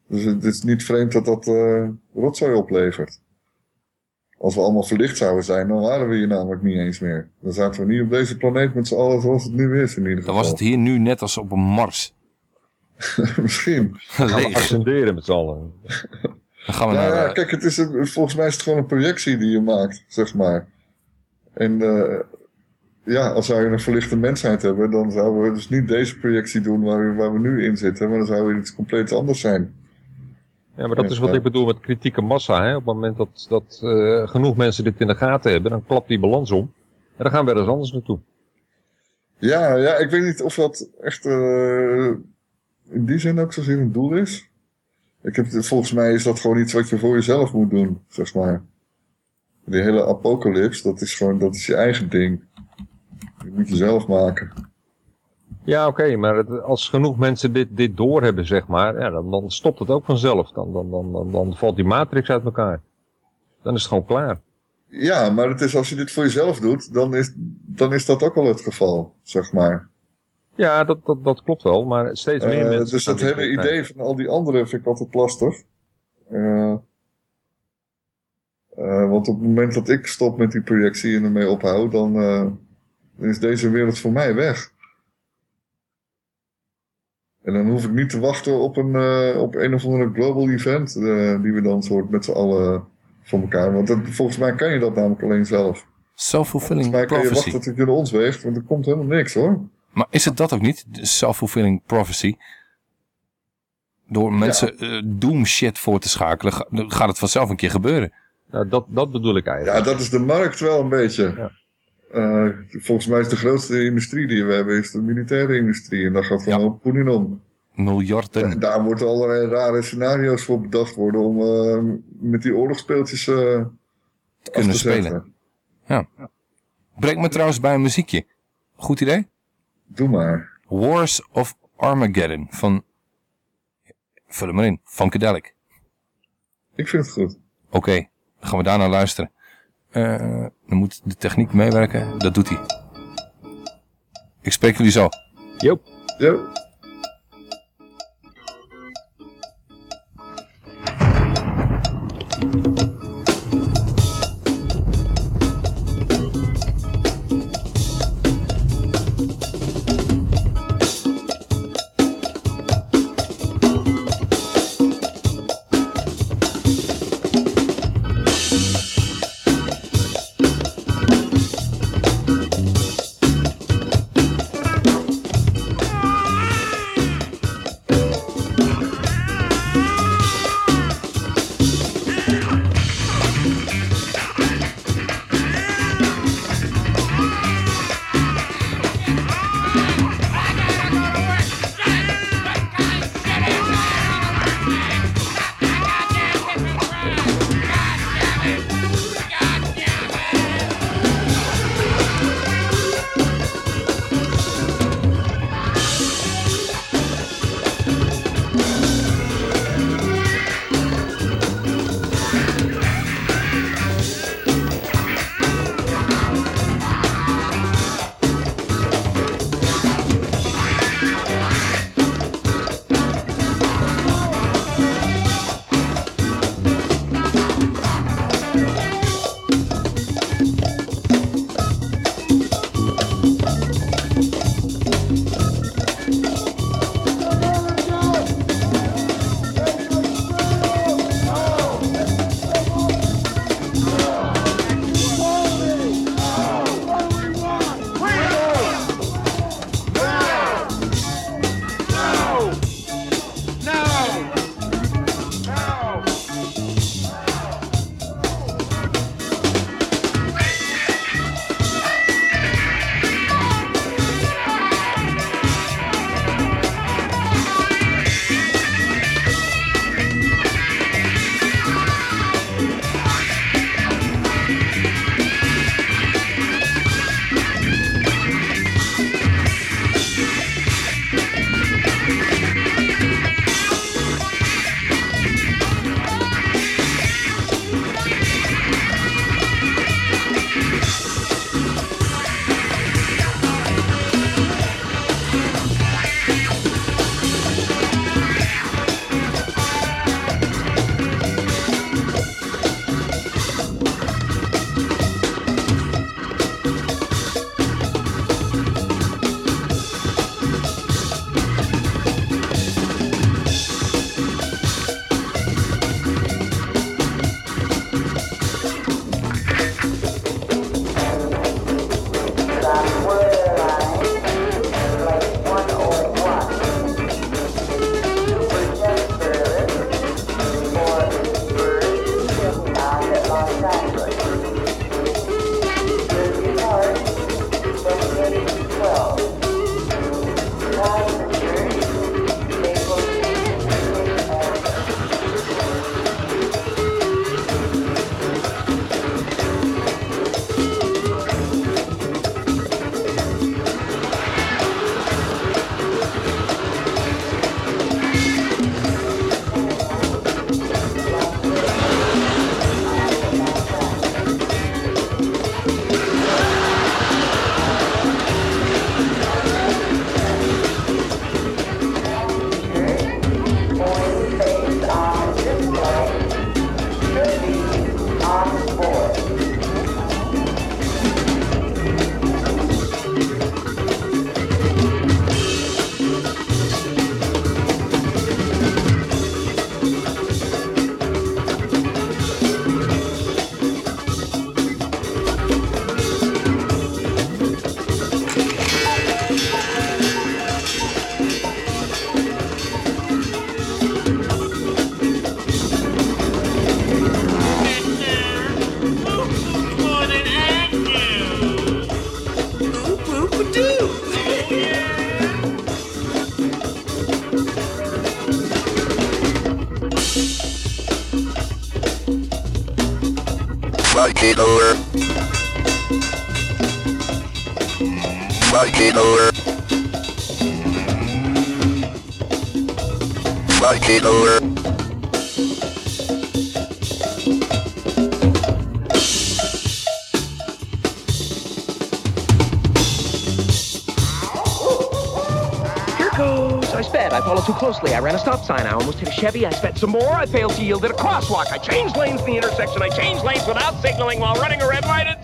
Dus het is niet vreemd dat dat eh rotzooi oplevert. Als we allemaal verlicht zouden zijn, dan waren we hier namelijk niet eens meer. Dan zaten we niet op deze planeet met z'n allen zoals het nu is in ieder Dan geval. was het hier nu net als op een Mars. [laughs] Misschien. gaan we Leeg. ascenderen met z'n allen. Dan gaan we Nou naar... ja, eh, kijk, het is een, volgens mij is het gewoon een projectie die je maakt, zeg maar. En eh, ja, als zou je een verlichte mensheid hebben, dan zouden we dus niet deze projectie doen waar we, waar we nu in zitten, maar dan zou het iets compleet anders zijn. Ja, maar dat is wat ik bedoel met kritieke massa. Hè? Op het moment dat, dat eh, genoeg mensen dit in de gaten hebben, dan klapt die balans om. En dan gaan we ergens anders naartoe. Ja, ja, ik weet niet of dat echt eh, in die zin ook zozeer een doel is. Ik heb, volgens mij is dat gewoon iets wat je voor jezelf moet doen, zeg maar. Die hele apocalyps, dat is gewoon, dat is je eigen ding. Die moet je zelf maken. Ja, oké, maar het- als genoeg mensen dit, dit doorhebben, zeg maar, ja, dan, dan stopt het ook vanzelf. Dan, dan, dan, dan, dan valt die matrix uit elkaar. Dan is het gewoon klaar. Ja, maar het is, als je dit voor jezelf doet, dan is, dan is dat ook al het geval, zeg maar. Ja, dat, dat, dat klopt wel, maar steeds meer Eh, mensen... dus dat hele idee van al die anderen vind ik altijd lastig. Eh, eh, want op het moment dat ik stop met die projectie en ermee ophoud, dan is deze wereld voor mij weg. En dan hoef ik niet te wachten op een, eh, op een of andere global event eh, die we dan soort met z'n allen voor elkaar. Want dat, volgens mij kan je dat namelijk alleen zelf. Self-fulfilling Volgens mij kun je prophecy. wachten tot je naar ons weegt, want er komt helemaal niks hoor. Maar is het dat ook niet? De Self-fulfilling prophecy. Door mensen eh, doom shit voor te schakelen, gaat het vanzelf een keer gebeuren. Nou, dat, dat bedoel ik eigenlijk. Ja, dat is de markt wel een beetje. Eh, volgens mij is de grootste industrie die we hebben, is de militaire industrie. En daar gaat gewoon Poenin om. Miljarden. En daar moeten allerlei rare scenario's voor bedacht worden om eh, met die oorlogsspeeltjes eh af kunnen te spelen. Ja. Breng me trouwens bij een muziekje. Goed idee? Doe maar. Wars of Armageddon van... Vul hem maar in. Funkadelic. Ik vind het goed. Oké, dan gaan we daar naar luisteren. Eh, dan moet de techniek meewerken. Dat doet hij. Ik spreek jullie zo. Joop. Joop. Here goes. I sped. I followed too closely. I ran a stop sign. I almost hit a Chevy. I sped some more. I failed to yield at a crosswalk. I changed lanes in the intersection. I changed lanes without signaling while running a red light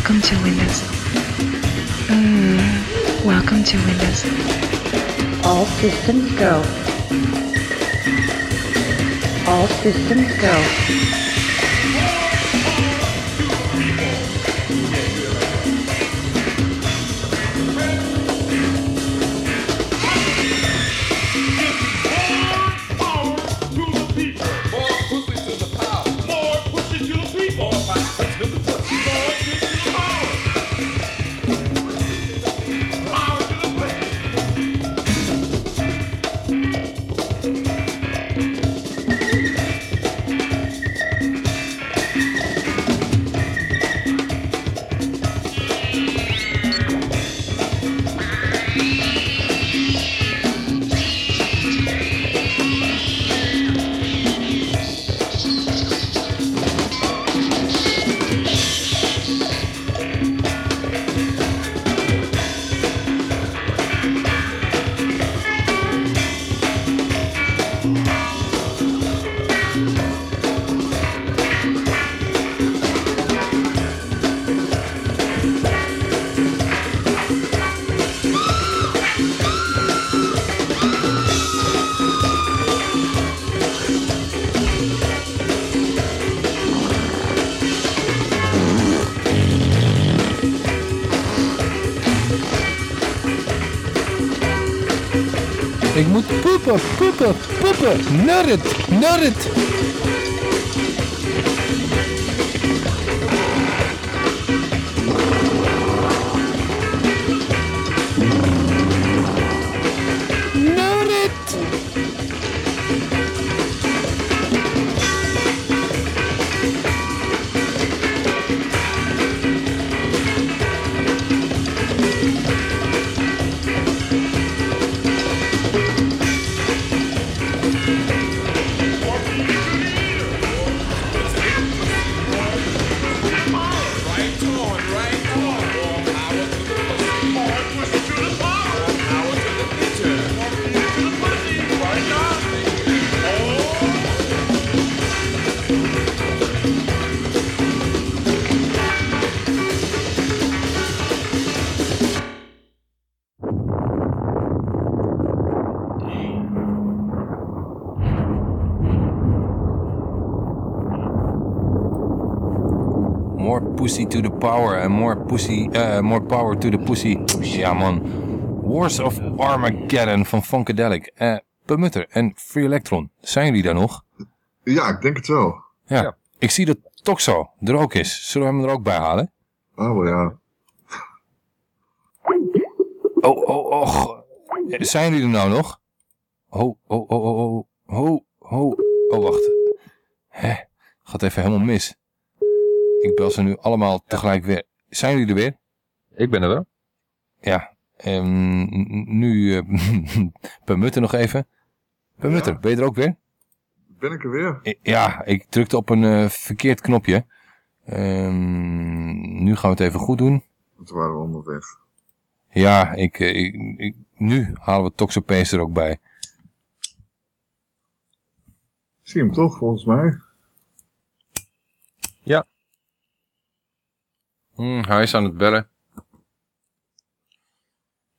welcome to Windows. Mm, welcome to Windows. All systems go. All systems go. Nerrit, nerrit, nerrit. Pussy to the power and more pussy, eh, more power to the pussy. Ja man. Wars of Armageddon van Funkadelic. Eh Permutter en Free Electron. Zijn jullie daar nog? Ja, ik denk het wel. Ja. Ik zie dat Toxo er ook is. Zullen we hem er ook bij halen? Oh ja. Oh, oh, oh. Zijn jullie er nou nog? Oh, oh, oh, oh, oh. Oh, oh. Oh, wacht. Hè? Gaat even helemaal mis. Ik bel ze nu allemaal tegelijk weer. Zijn jullie er weer? Ik ben er wel. Ja. n- nu eh [laughs] Permutter nog even. Permutter, ben je er ook weer? Ben ik er weer? Ja, ik drukte op een eh, verkeerd knopje. Ehm, nu gaan we het even goed doen. Toen waren we onderweg. Ja, ik, eh, ik, ik- nu halen we Toxopace er ook bij. Zie hem toch, volgens mij. Hm, hij is aan het bellen.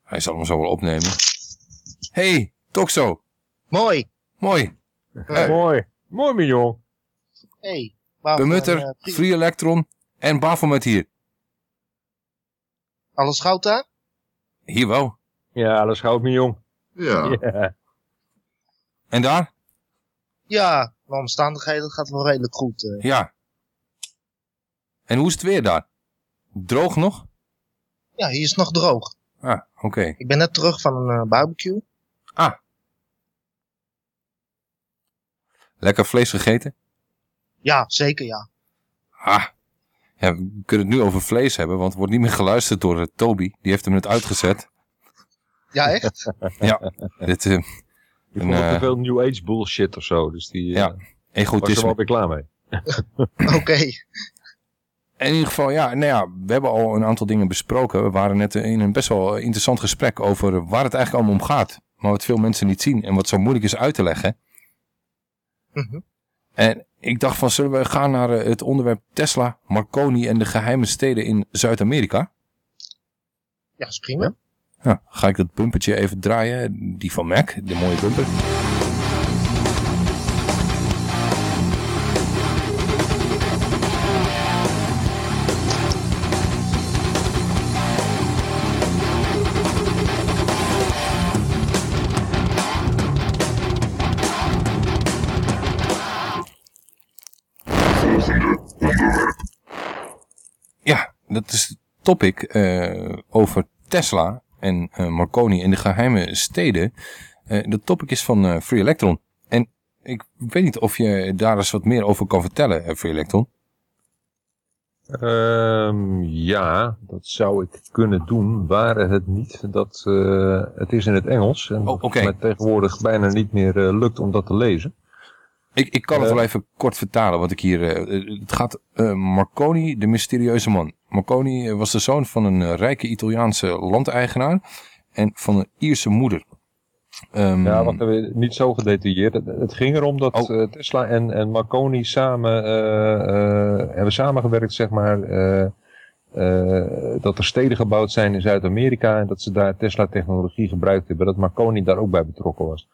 Hij zal hem zo wel opnemen. Hey, Toxo. Mooi. Mooi. Eh, Mooi. Mooi, mijn jong. Hey, waarom, Bemutter, eh, pri- Free Electron en Baphomet hier. Alles goud daar? Hier wel. Ja, alles goud, mijn jong. Ja. Ja. En daar? Ja, de omstandigheden gaat wel redelijk goed. eh. Ja. En hoe is het weer daar? Droog nog? Ja, hier is nog droog. Ah, oké. Ik ben net terug van een eh, barbecue. Ah. Lekker vlees gegeten? Ja, zeker ja. Ah. Ja, we kunnen het nu over vlees hebben, want het wordt niet meer geluisterd door eh, Toby. Die heeft hem net uitgezet. Ja, echt? [laughs] Ja. Dit, eh, Die een, vond eh, te veel New Age bullshit of zo. Dus die Ja, eh, was egoïsme. er wel weer klaar mee. [laughs] [laughs] Oké. In ieder geval, ja, nou ja, we hebben al een aantal dingen besproken. We waren net in een best wel interessant gesprek over waar het eigenlijk allemaal om gaat. Maar wat veel mensen niet zien en wat zo moeilijk is uit te leggen. Mhm. En ik dacht van, zullen we gaan naar eh, het onderwerp Tesla, Marconi en de geheime steden in Zuid-Amerika? Ja, is prima. Ja, ga ik dat bumpertje even draaien, die van Mac, de mooie bumper. Dat is het topic eh, over Tesla en eh, Marconi en de geheime steden. Eh de topic is van Free Electron. En ik weet niet of je daar eens wat meer over kan vertellen, Free Electron. Ehm, ja, dat zou ik kunnen doen, waren het niet dat het is in het Engels. En Oh, het mij tegenwoordig bijna niet meer lukt om dat te lezen. Ik, ik kan het wel even kort vertalen, wat ik hier... het gaat Marconi, de mysterieuze man. Marconi eh, was de zoon van een eh, rijke Italiaanse landeigenaar en van een Ierse moeder. Ehm, Ja, wacht even, niet zo gedetailleerd. Het, ging erom dat Oh. eh, Tesla en, en Marconi samen eh, eh, hebben samengewerkt, zeg maar. eh, eh, dat er steden gebouwd zijn in Zuid-Amerika en dat ze daar Tesla-technologie gebruikt hebben. Dat Marconi daar ook bij betrokken was.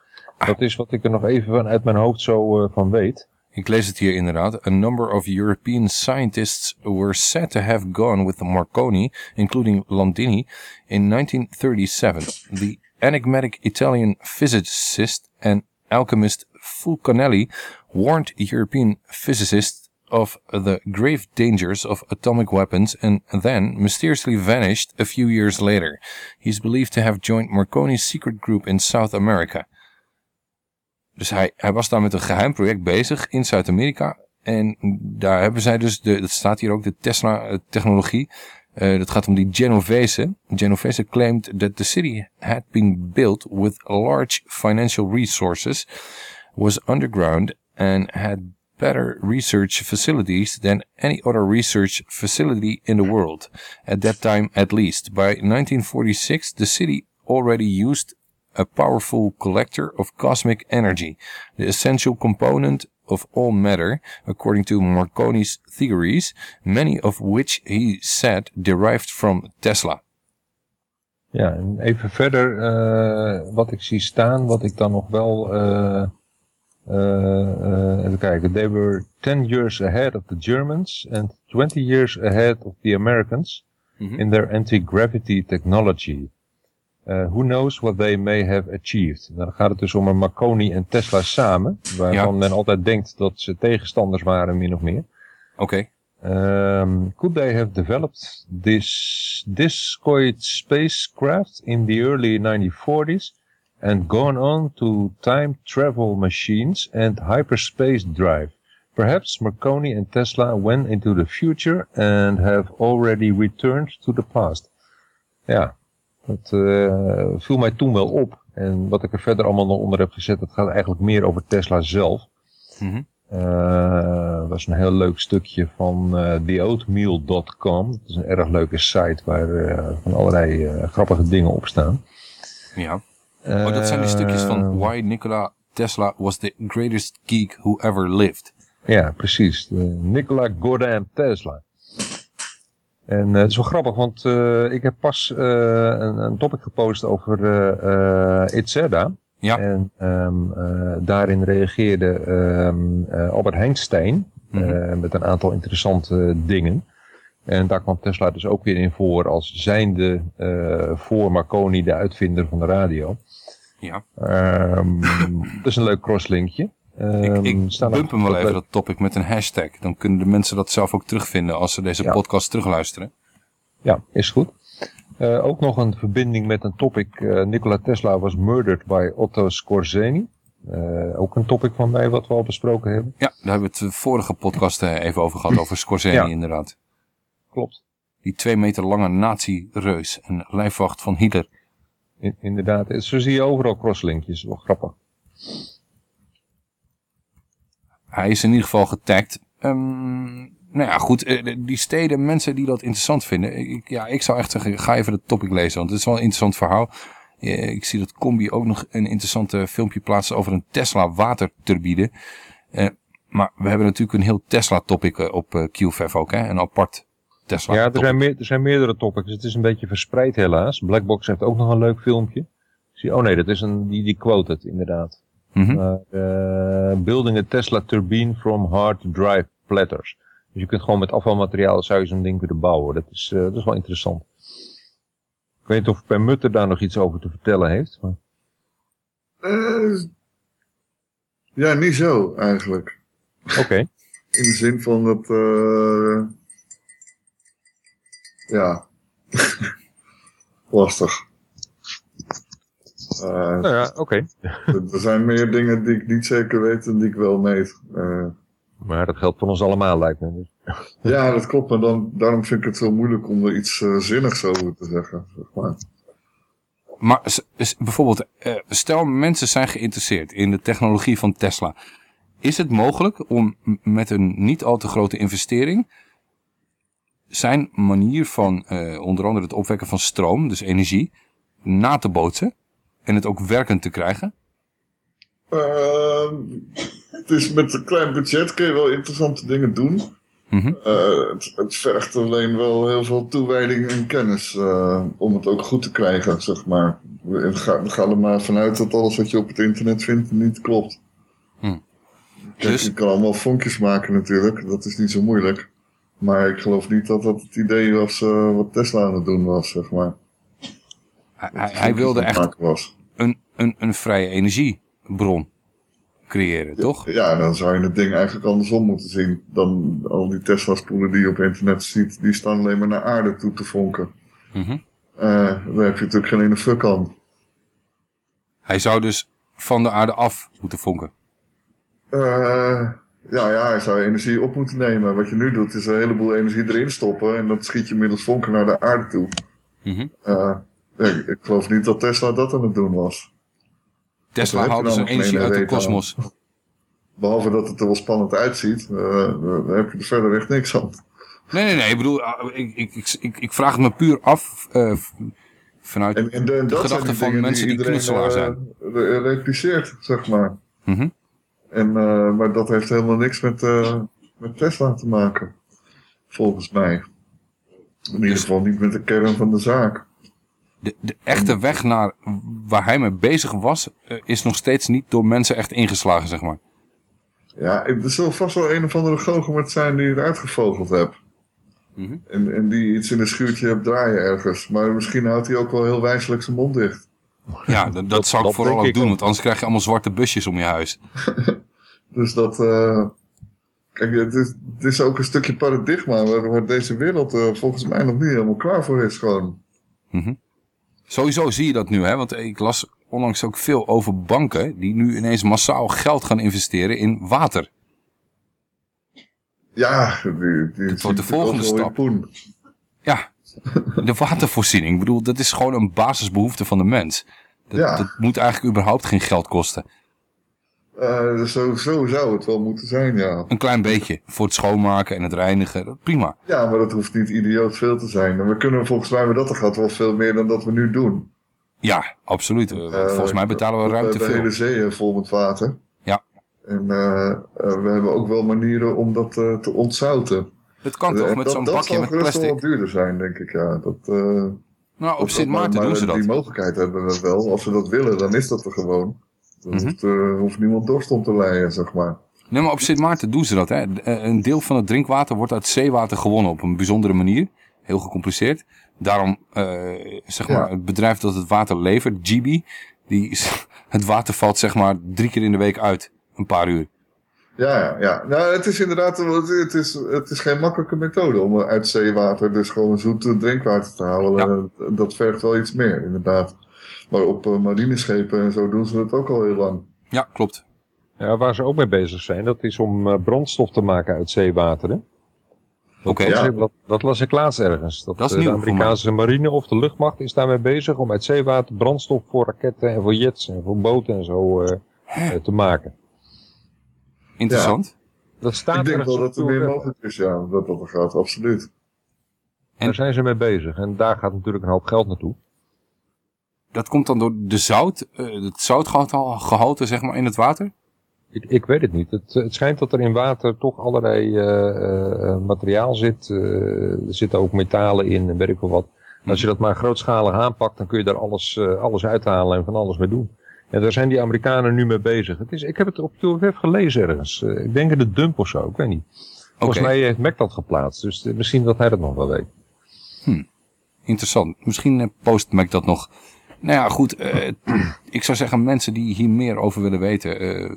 Dat is wat ik er nog even van uit mijn hoofd zo eh, van weet. Ik lees het hier inderdaad. A number of European scientists were said to have gone with Marconi, including Landini, in 1937. The enigmatic Italian physicist and alchemist Fulcanelli warned European physicists of the grave dangers of atomic weapons and then mysteriously vanished a few years later. He is believed to have joined Marconi's secret group in South America. Dus hij, hij was daar met een geheim project bezig in Zuid-Amerika. En daar hebben zij dus, de, dat staat hier ook, de Tesla-technologie. Uh, dat gaat om die Genovese. Genovese claimed that the city had been built with large financial resources, was underground and had better research facilities than any other research facility in the world. At that time at least. By 1946 the city already used a powerful collector of cosmic energy, the essential component of all matter, according to Marconi's theories, many of which he said derived from Tesla. Ja, en even verder, eh, wat ik zie staan, wat ik dan nog wel, eh, eh, even kijken, they were 10 years ahead of the Germans and 20 years ahead of the Americans Mhm. in their anti-gravity technology. Uh, who knows what they may have achieved. Nou, dan gaat het dus om een Marconi en Tesla samen, waarvan Ja. men altijd denkt dat ze tegenstanders waren, min of meer. Oké. Um, could they have developed this discoid spacecraft in the early 1940s and gone on to time travel machines and hyperspace drive? Perhaps Marconi and Tesla went into the future and have already returned to the past. Ja, dat uh, viel mij toen wel op. En wat ik er verder allemaal nog onder heb gezet, dat gaat eigenlijk meer over Tesla zelf. Mhm. Uh, dat is een heel leuk stukje van uh, theoatmeal.com. Dat is een erg leuke site waar uh, van allerlei grappige dingen op staan. Ja. Oh, dat zijn die stukjes van Why Nikola Tesla was the greatest geek who ever lived. Ja, precies. Nikola Godin Tesla. En eh, het is wel grappig, want eh, ik heb pas eh, een, een topic gepost over uh, Itzerda. Ja. En ehm, eh, daarin reageerde ehm, eh, Albert Heijnstein eh, met een aantal interessante dingen. En daar kwam Tesla dus ook weer in voor als zijnde voor Marconi de uitvinder van de radio. Ja. Ehm, [laughs] dat is een leuk crosslinkje. Ehm, Ik er bump hem wel even leuk- dat topic met een hashtag. Dan kunnen de mensen dat zelf ook terugvinden als ze deze podcast terugluisteren. Ja, is goed. Eh, ook nog een verbinding met een topic. eh, Nikola Tesla was murdered by Otto Skorzeny. Eh, ook een topic van mij wat we al besproken hebben. Ja, daar hebben we het vorige podcast even over gehad, over [laughs] Ja. inderdaad. Klopt. Die twee meter lange nazi-reus en lijfwacht van Hitler. In- inderdaad, zo zie je overal crosslinkjes. Wel grappig. Hij is in ieder geval getagd. Ehm, nou ja, goed. eh, Die steden, mensen die dat interessant vinden. Ik, ja, ik zou echt zeggen, ga even de topic lezen. Want het is wel een interessant verhaal. Eh, Ik zie dat Combi ook nog een interessant filmpje plaatsen over een Tesla waterturbine. Eh, maar we hebben natuurlijk een heel Tesla topic op QFF ook. Hè? Een apart Tesla ja, er topic. zijn, meer, er zijn meerdere topics. Het is een beetje verspreid helaas. Blackbox heeft ook nog een leuk filmpje. Zie, oh nee, dat is een, die, die quote het inderdaad. Mhm. Eh, building a Tesla turbine from hard drive platters. Dus je kunt gewoon met afvalmateriaal zou je zo'n ding kunnen bouwen. Dat is, eh, dat is wel interessant. Ik weet niet of Per Mutter daar nog iets over te vertellen heeft. Maar... Eh, ja, niet zo eigenlijk. Oké. [laughs] In de zin van dat. eh ja. [laughs] Lastig. Eh, Nou ja, oké. er er zijn meer dingen die ik niet zeker weet en die ik wel weet. Eh, Maar dat geldt voor ons allemaal, lijkt me. Dus. ja, dat klopt, maar dan, daarom vind ik het zo moeilijk om er iets eh, zinnigs over te zeggen. Zeg maar. Maar bijvoorbeeld, eh, stel mensen zijn geïnteresseerd in de technologie van Tesla. Is het mogelijk om met een niet al te grote investering zijn manier van eh, onder andere het opwekken van stroom, dus energie, na te bootsen en het ook werkend te krijgen? Ehm, het is met een klein budget kun je wel interessante dingen doen. Mhm. Eh, het, het vergt alleen wel heel veel toewijding en kennis eh, om het ook goed te krijgen, zeg maar. We ga, we gaan er maar vanuit dat alles wat je op het internet vindt niet klopt. Hm. Kijk, Dus- je kan allemaal vonkjes maken natuurlijk, dat is niet zo moeilijk. Maar ik geloof niet dat dat het idee was eh, wat Tesla aan het doen was, zeg maar. Hij, hij- wilde echt een, een, een vrije energiebron creëren, toch? Ja, dan zou je het ding eigenlijk andersom moeten zien. Dan al die Tesla-spoelen die je op internet ziet, die staan alleen maar naar aarde toe te vonken. Mhm. Eh, daar heb je natuurlijk geen ene fuck aan. Hij zou dus van de aarde af moeten vonken. Eh, ja, ja, hij zou energie op moeten nemen. Wat je nu doet, is een heleboel energie erin stoppen en dat schiet je middels vonken naar de aarde toe. Mhm. Eh, ik, ik geloof niet dat Tesla dat aan het doen was. Tesla haalde zijn energie uit de kosmos. Behalve dat het er wel spannend uitziet, eh, daar heb je er verder echt niks aan. Nee, nee, nee. Ik bedoel, ah, ik, ik, ik, ik, vraag het me puur af v- vanuit En, en de, de gedachte die van mensen die knutselaar eh, zijn. re- repliceert, zeg maar. Mhm. En, eh, maar dat heeft helemaal niks met, met Tesla te maken. Volgens mij. In Dus- ieder geval niet met de kern van de zaak. De, de echte weg naar waar hij mee bezig was, eh, is nog steeds niet door mensen echt ingeslagen, zeg maar. Ja, er zal vast wel een of andere goochemert zijn die het uitgevogeld hebt. Mhm. En, en die iets in een schuurtje hebt draaien ergens. Maar misschien houdt hij ook wel heel wijselijk zijn mond dicht. Ja, dat, dat zou ik vooral ook ik doen, ook. want anders krijg je allemaal zwarte busjes om je huis. [laughs] Dus dat... eh, kijk, het is, het is ook een stukje paradigma waar, waar deze wereld eh, volgens mij nog niet helemaal klaar voor is gewoon. Mhm. Sowieso zie je dat nu, hè? want ik las onlangs ook veel over banken die nu ineens massaal geld gaan investeren in water. Ja, die, wordt de volgende stap. Ja, de watervoorziening. Ik bedoel, dat is gewoon een basisbehoefte van de mens. Dat, Ja. dat moet eigenlijk überhaupt geen geld kosten. Eh, zo, zo zou het wel moeten zijn, ja. Een klein beetje. Voor het schoonmaken en het reinigen. dat- Prima. Ja, maar dat hoeft niet idioot veel te zijn. En we kunnen volgens mij met dat gehad wel veel meer dan dat we nu doen. Ja, absoluut. Eh, Volgens mij betalen we Eh, ruim de, hele veel. zee eh, vol met water. Ja. En eh, eh, we hebben ook wel manieren om dat eh, te ontzouten. Het kan toch met dat- zo'n dat bakje met gerust wel plastic? wat duurder zijn, denk ik. Ja. Dat, eh, Nou, op dat- Sint Maarten maar- doen ze dat. Die mogelijkheid hebben we wel. Als we dat willen, dan is dat er gewoon. Dan Mhm. hoeft, eh, hoeft niemand dorst om te lijden, zeg maar. Nee, maar op Sint Maarten doen ze dat. Hè. Eh, Een deel van het drinkwater wordt uit zeewater gewonnen op een bijzondere manier. Heel gecompliceerd. Daarom, eh, zeg maar, Ja. het bedrijf dat het water levert, GB, die, [laughs] het water valt zeg maar drie keer in de week uit. Een paar uur. Ja, ja, ja. Nou, het is inderdaad het is, het is geen makkelijke methode om uit zeewater dus gewoon zoet drinkwater te halen. Dat vergt wel iets meer, inderdaad. Maar op eh, marineschepen en zo doen ze het ook al heel lang. Ja, klopt. Ja, waar ze ook mee bezig zijn, dat is om eh, brandstof te maken uit zeewater. hè? Dat, Oké. Ja. ik- dat, dat las ik laatst ergens. Dat, Dat is eh, nieuw de Amerikaanse marine of de luchtmacht is daarmee bezig om uit zeewater brandstof voor raketten en voor jets en voor boten en zo eh, eh, te maken. Interessant. Dat staat Ik denk wel dat er meer mogelijk is, ja, dat dat er gaat, absoluut. Daar zijn ze mee bezig en daar gaat natuurlijk een hoop geld naartoe. Dat komt dan door de zout, eh, het zoutgehalte zeg maar in het water? Ik, ik weet het niet. Het, het schijnt dat er in water toch allerlei eh, eh, materiaal zit. Er zitten ook metalen in en weet ik wel wat. Als je dat maar grootschalig aanpakt, dan kun je daar alles, alles uithalen en van alles mee doen. En daar zijn die Amerikanen nu mee bezig. Het is, ik heb het op de web gelezen ergens. Ik denk in de dump of zo, ik weet niet. Volgens mij heeft Mac dat geplaatst, dus misschien dat hij dat nog wel weet. Interessant. Misschien post Mac dat nog. Nou ja, goed. eh, ik zou zeggen, mensen die hier meer over willen weten. eh,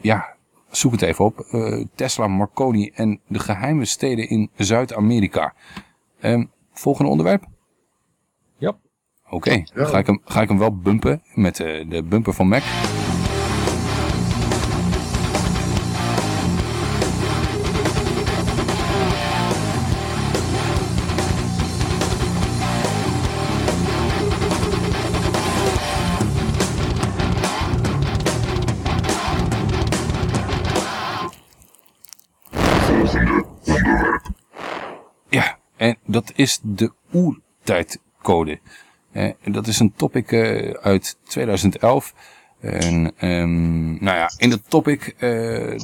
ja, zoek het even op. Eh, Tesla, Marconi en de geheime steden in Zuid-Amerika. Ehm, volgende onderwerp? Ja. Oké, ga ik, hem, ga ik hem wel bumpen met eh, de bumper van Mac. Dat is de oertijdcode. Dat is een topic eh, uit 2011. En, ehm, nou ja, in dat topic, eh,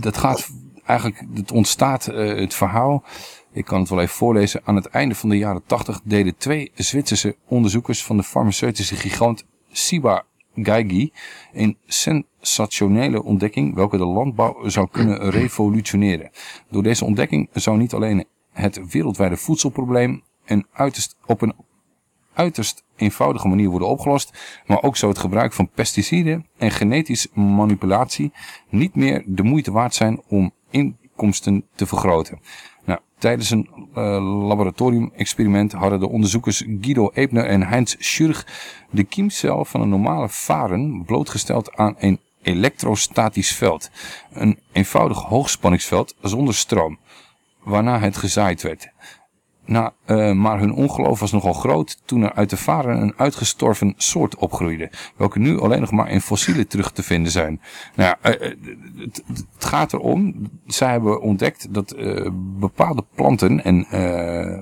dat gaat eigenlijk, het ontstaat eh, het verhaal. Ik kan het wel even voorlezen. Aan het einde van de jaren 80 deden twee Zwitserse onderzoekers van de farmaceutische gigant Ciba Geigy een sensationele ontdekking welke de landbouw zou kunnen revolutioneren. Door deze ontdekking zou niet alleen het wereldwijde voedselprobleem en uiterst, op een uiterst eenvoudige manier worden opgelost, maar ook zou het gebruik van pesticiden en genetische manipulatie niet meer de moeite waard zijn om inkomsten te vergroten. Nou, tijdens een uh, laboratoriumexperiment hadden de onderzoekers Guido Ebner en Heinz Schurg de kiemcel van een normale varen blootgesteld aan een elektrostatisch veld. Een eenvoudig hoogspanningsveld zonder stroom, waarna het gezaaid werd. Nou, uh, maar hun ongeloof was nogal groot toen er uit de varen een uitgestorven soort opgroeide, welke nu alleen nog maar in fossielen terug te vinden zijn. Nou ja, uh, het, het, gaat erom, zij hebben ontdekt dat bepaalde planten en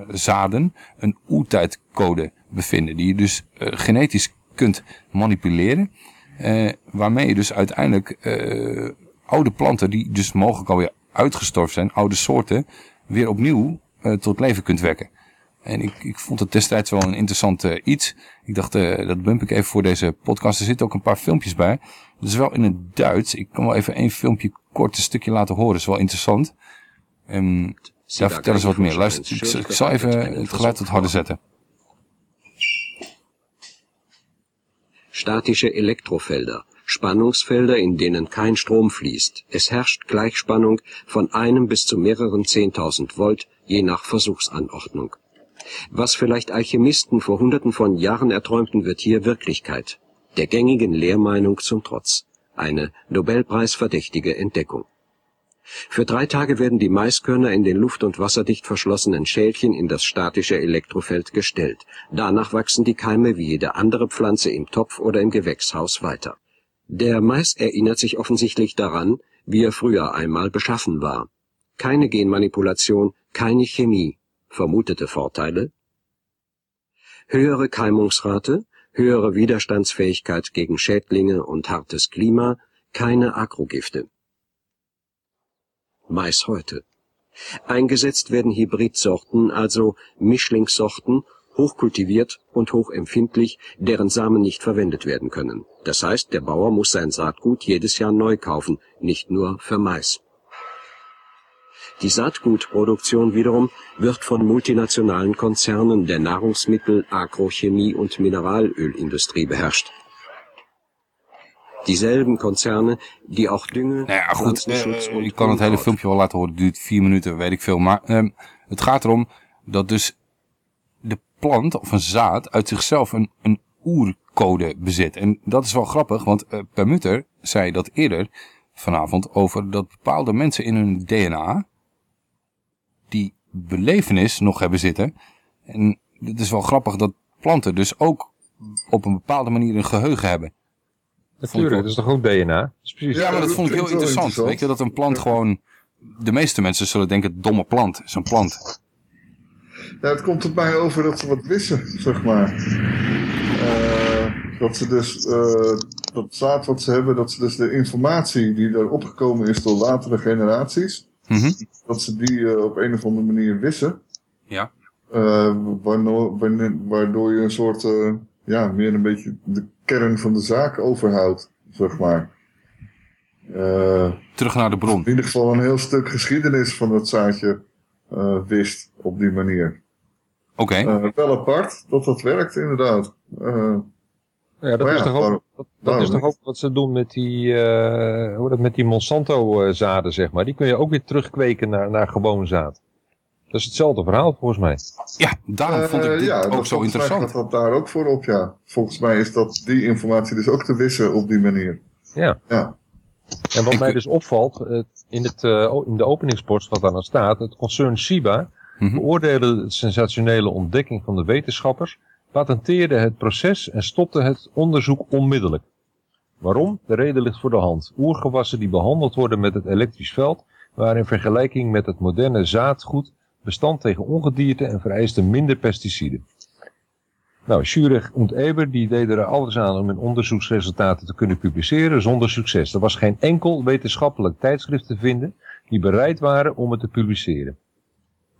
zaden een oertijdcode bevinden, die je dus genetisch kunt manipuleren, waarmee je dus uiteindelijk oude planten, die dus mogelijk alweer uitgestorven zijn, oude soorten, weer opnieuw uh, tot leven kunt wekken. En ik, ik vond het destijds wel een interessant uh, iets. Ik dacht, uh, dat bump ik even voor deze podcast. Er zitten ook een paar filmpjes bij. Dat is wel in het Duits. Ik kan wel even één filmpje kort een stukje laten horen. Dat is wel interessant. Um, daar vertellen ze wat meer. Luister, ik, ik zal even het geluid wat harder zetten. Statische Elektrofelder. Spannungsfelder, in denen kein Strom fließt. Es herrscht Gleichspannung von einem bis zu mehreren 10.000 Volt, je nach Versuchsanordnung. Was vielleicht Alchemisten vor hunderten von Jahren erträumten, wird hier Wirklichkeit. Der gängigen Lehrmeinung zum Trotz. Eine Nobelpreisverdächtige Entdeckung. Für drei Tage werden die Maiskörner in den luft- und wasserdicht verschlossenen Schälchen in das statische Elektrofeld gestellt. Danach wachsen die Keime wie jede andere Pflanze im Topf oder im Gewächshaus weiter. Der Mais erinnert sich offensichtlich daran, wie er früher einmal beschaffen war. Keine Genmanipulation, keine Chemie. Vermutete Vorteile? Höhere Keimungsrate, höhere Widerstandsfähigkeit gegen Schädlinge und hartes Klima, keine Agrogifte. Mais heute. Eingesetzt werden Hybridsorten, also Mischlingssorten, hochkultiviert und hochempfindlich, deren Samen nicht verwendet werden können. Das heißt, der Bauer muss sein Saatgut jedes Jahr neu kaufen, nicht nur für Mais. Die Saatgutproduktion wiederum wird von multinationalen Konzernen der Nahrungsmittel-, Agrochemie- und Mineralölindustrie beherrscht. Diezelfde Konzerne die auch Dünge, Nou ja, goed, und ik kan het hele filmpje wel laten horen. Het duurt vier minuten, weet ik veel. Maar ehm, het gaat erom dat dus de plant of een zaad uit zichzelf een, een oercode bezit. En dat is wel grappig, want eh Permuter zei dat eerder vanavond over dat bepaalde mensen in hun DNA die belevenis nog hebben zitten. En het is wel grappig dat planten dus ook op een bepaalde manier een geheugen hebben. Natuurlijk, dat is toch ook DNA? Dat is precies Ja, maar dat vond ik heel interessant. Weet je, dat een plant gewoon... De meeste mensen zullen denken, domme plant, is een plant. Ja, het komt op mij over dat ze wat wisten, zeg maar. Eh, dat ze dus, eh, dat zaad wat ze hebben, dat ze dus de informatie die er opgekomen is door latere generaties, dat ze die eh, op een of andere manier wissen. Ja. Eh, waardoor, waardoor je een soort, ja, meer een beetje de kern van de zaak overhoudt, zeg maar. Terug naar de bron. In ieder geval een heel stuk geschiedenis van het zaadje wist op die manier. Oké. Wel apart dat dat werkt, inderdaad. Eh, Ja, dat maar is, toch ook, waarom- dat, dat waarom is toch ook wat ze doen met die, eh, hoe dat met die Monsanto-zaden, zeg maar. Die kun je ook weer terugkweken naar, naar gewoon zaad. Dat is hetzelfde verhaal, volgens mij. Ja, daarom vond ik Eh, dit ja, ook zo interessant. gaat dat daar ook voor op, ja. Volgens mij is dat die informatie dus ook te wissen op die manier. Ja. Ja. En wat mij dus opvalt, eh, in, het, eh, in de openingspost wat daar dan staat, het concern Shiba beoordeelde de sensationele ontdekking van de wetenschappers, patenteerde het proces en stopte het onderzoek onmiddellijk. Waarom? De reden ligt voor de hand. Oergewassen die behandeld worden met het elektrisch veld, waren in vergelijking met het moderne zaadgoed bestand tegen ongedierte en vereisten minder pesticiden. Nou, Schurich en Eber die deden er alles aan om hun onderzoeksresultaten te kunnen publiceren zonder succes. Er was geen enkel wetenschappelijk tijdschrift te vinden die bereid waren om het te publiceren.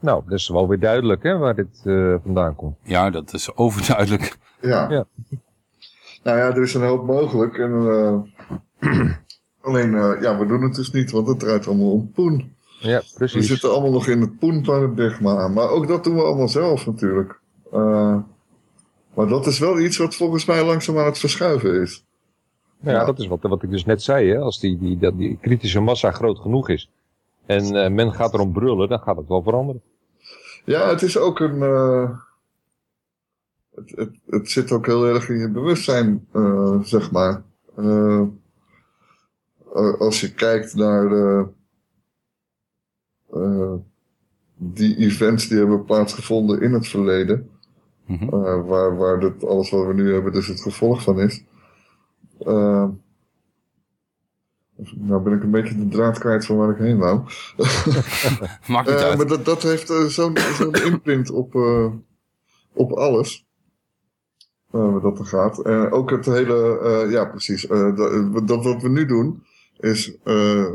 Nou, dat is wel weer duidelijk hè, waar dit eh, vandaan komt. Ja, dat is overduidelijk. Ja. Ja. Nou ja, er is een hoop mogelijk. En, eh, [clears throat] alleen, eh, ja, we doen het dus niet, want het draait allemaal om poen. Ja, We precies. zitten allemaal nog in het poenparadigma. Maar ook dat doen we allemaal zelf natuurlijk. Eh, maar dat is wel iets wat volgens mij langzaam aan het verschuiven is. Nou ja, dat is wat, wat ik dus net zei. Hè? Als die, die, dat die kritische massa groot genoeg is en eh, men gaat erom brullen, dan gaat het wel veranderen. Ja, het is ook een. eh, het, het, het zit ook heel erg in je bewustzijn, eh, zeg maar. Eh, als je kijkt naar de, die events die hebben plaatsgevonden in het verleden, Mhm. waar, waar dit, alles wat we nu hebben dus het gevolg van is. Nou ben ik een beetje de draad kwijt van waar ik heen wou. [laughs] Maakt niet Eh, uit. Maar dat, dat heeft eh, zo'n zo'n imprint op, eh, op alles. eh, wat dat er gaat. En ook het hele, eh, ja precies, eh, dat, dat wat we nu doen is eh,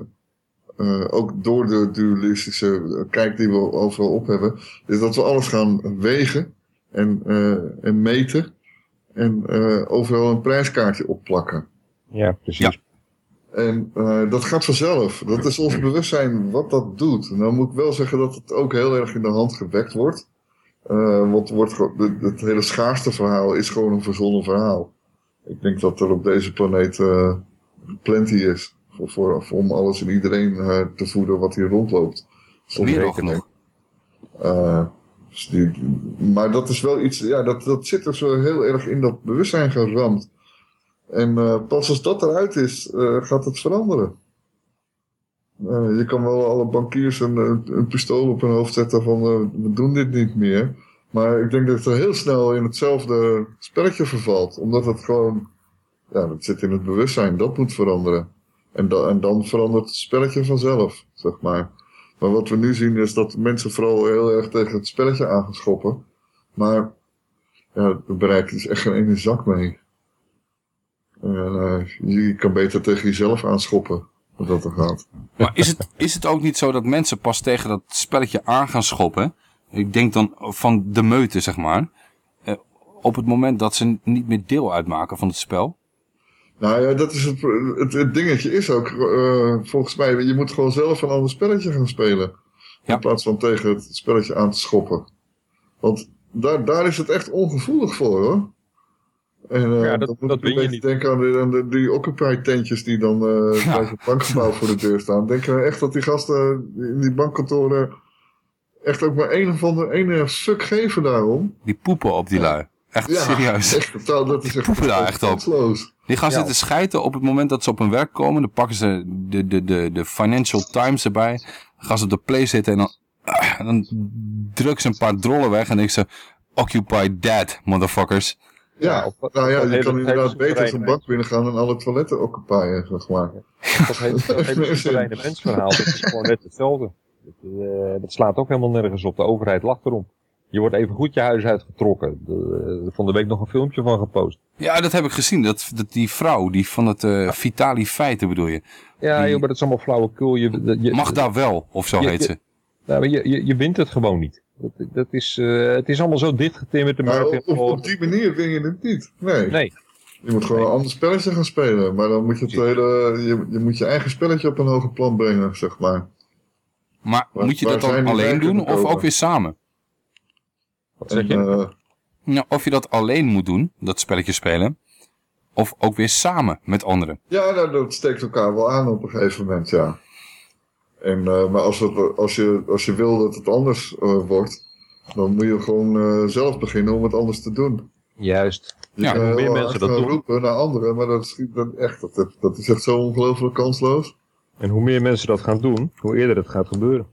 eh, ook door de dualistische kijk die we overal op hebben, is dat we alles gaan wegen en, eh, en meten en eh, overal een prijskaartje opplakken. Ja, precies. En eh, dat gaat vanzelf. Dat is ons bewustzijn wat dat doet. Nou moet ik wel zeggen dat het ook heel erg in de hand gewekt wordt. Eh, want wordt het, hele schaarste verhaal is gewoon een verzonnen verhaal. Ik denk dat er op deze planeet eh, plenty is. Voor, voor, voor om alles en iedereen te voeden wat hier rondloopt. Meer dan rekening. Eh, dus maar dat is wel iets, ja, dat, dat zit er zo heel erg in dat bewustzijn geramd. En eh, pas als dat eruit is, eh, gaat het veranderen. Eh, je kan wel alle bankiers een, een, pistool op hun hoofd zetten van we doen dit niet meer. Maar ik denk dat het heel snel in hetzelfde spelletje vervalt. Omdat het gewoon, ja, dat zit in het bewustzijn, dat moet veranderen. En, da en dan verandert het spelletje vanzelf, zeg maar. Maar wat we nu zien is dat mensen vooral heel erg tegen het spelletje aangeschoppen. Maar ja, het bereikt dus echt geen ene zak mee. En, eh, je kan beter tegen jezelf aanschoppen, wat dat er gaat. Maar is het, is het ook niet zo dat mensen pas tegen dat spelletje aan gaan schoppen? Ik denk dan van de meute, zeg maar. eh, op het moment dat ze niet meer deel uitmaken van het spel. Nou ja, dat is het, het, het dingetje is ook, eh, volgens mij, je moet gewoon zelf een ander spelletje gaan spelen. In plaats van tegen het spelletje aan te schoppen. Want daar, daar is het echt ongevoelig voor hoor. En uh, Ja, dat- dat, moet dat ik je beetje denken aan, de, aan de, die Occupy tentjes die dan eh [laughs] bij zo'n bankgebouw voor de deur staan. Denken we echt dat die gasten in die bankkantoren echt ook maar een of andere ene fuck geven daarom? Die poepen op die lui. Echt Ja, serieus. echt totaal, dat is echt poepen daar echt op. kansloos. Die gaan Ja. zitten schijten op het moment dat ze op hun werk komen. Dan pakken ze de, de, de, de Financial Times erbij. Dan gaan ze op de play zitten en dan, ah, dan drukken ze een paar drollen weg. En denken ze, Occupy that, motherfuckers. Ja, nou ja, je hele- kan inderdaad beter zo'n bank binnengaan en alle toiletten occupyen, zeg maar. Dat hele, dat hele [laughs] soevereine mensverhaal, dat is gewoon net hetzelfde. Dat, eh, dat slaat ook helemaal nergens op. De overheid lacht erom. Je wordt even goed je huis uitgetrokken. De- Er van de week nog een filmpje van gepost. Ja, dat heb ik gezien. Dat, dat die vrouw, die van het eh, Vitali Feiten bedoel je. Ja, Die- joh, maar dat is allemaal flauwekul. Je, je, Mag daar wel, of zo je- heet je- ze. Nou, maar je, je, je wint het gewoon niet. Dat, dat is, eh, het is allemaal zo dichtgetimmerd. Maar op, op, op die manier win je het niet. Nee. Nee. Je moet gewoon een ander spelletje gaan spelen. Maar dan moet je het hele, je, je moet je eigen spelletje op een hoger plan brengen, zeg maar. Maar Waar- moet je dat dan alleen doen of ook weer samen? Wat zeg je? Eh, Nou, of je dat alleen moet doen, dat spelletje spelen. Of ook weer samen met anderen. ja, nou, dat steekt elkaar wel aan op een gegeven moment, ja. En, eh, maar als, het, als, je, als je wil dat het anders eh, wordt, dan moet je gewoon eh, zelf beginnen om het anders te doen. Juist. Je Ja, hoe meer mensen dat gaan doen. roepen naar anderen, maar dat is, dat, echt, dat, dat, dat is echt zo ongelooflijk kansloos. En hoe meer mensen dat gaan doen, hoe eerder het gaat gebeuren.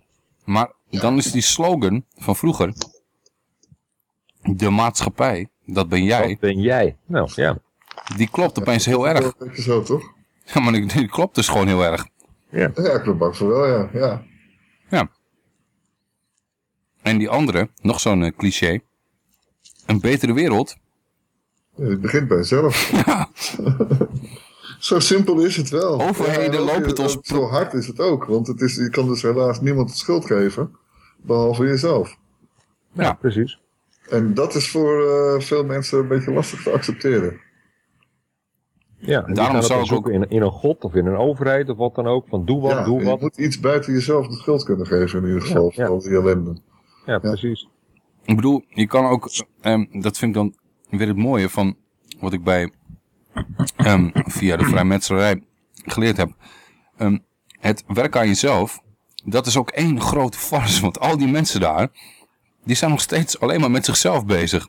Maar dan is die slogan van vroeger. De maatschappij, dat ben jij. Dat ben jij. Nou, ja. Die klopt opeens heel erg. Dat is zo, toch? Ja, maar die, die klopt dus gewoon heel erg. Ja. Ja, ik ben bang voor wel, ja. ja. Ja. En die andere, nog zo'n eh, cliché. Een betere wereld. Ja, het begint bij jezelf. [laughs] [laughs] zo simpel is het wel. Overheden lopen het ons Zo hard is het ook, want het is, je kan dus helaas niemand de schuld geven, behalve jezelf. Ja, precies. En dat is voor eh, veel mensen een beetje lastig te accepteren. Ja, en Daarom zou ik zoeken in, in een god of in een overheid of wat dan ook. Van doe wat, ja, doe je wat. moet iets buiten jezelf de schuld kunnen geven in ieder geval, Ja, ja. die ellende. Ja, precies. Ik bedoel, je kan ook, ehm, dat vind ik dan weer het mooie van wat ik bij, ehm, via de vrijmetselarij geleerd heb. Ehm, het werk aan jezelf, dat is ook één grote farce. Want al die mensen daar, die zijn nog steeds alleen maar met zichzelf bezig.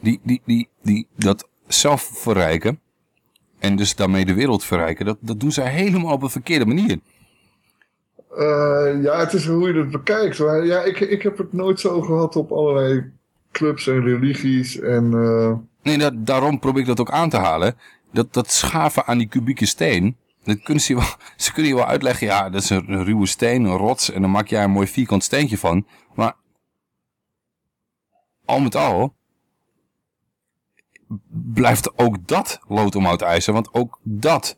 Die, die, die, die dat zelf verrijken, en dus daarmee de wereld verrijken, dat, dat doen zij helemaal op een verkeerde manier. Eh, ja, het is hoe je het bekijkt. Maar ja, ik, ik heb het nooit zo gehad op allerlei clubs en religies en... eh, Nee, dat, daarom probeer ik dat ook aan te halen. Dat, dat schaven aan die kubieke steen. Dat kunnen ze, wel, [laughs] ze kunnen je wel uitleggen. Ja, dat is een, een ruwe steen, een rots. En dan maak jij een mooi vierkant steentje van. Maar al met al blijft ook dat lood ijzer. Want ook dat,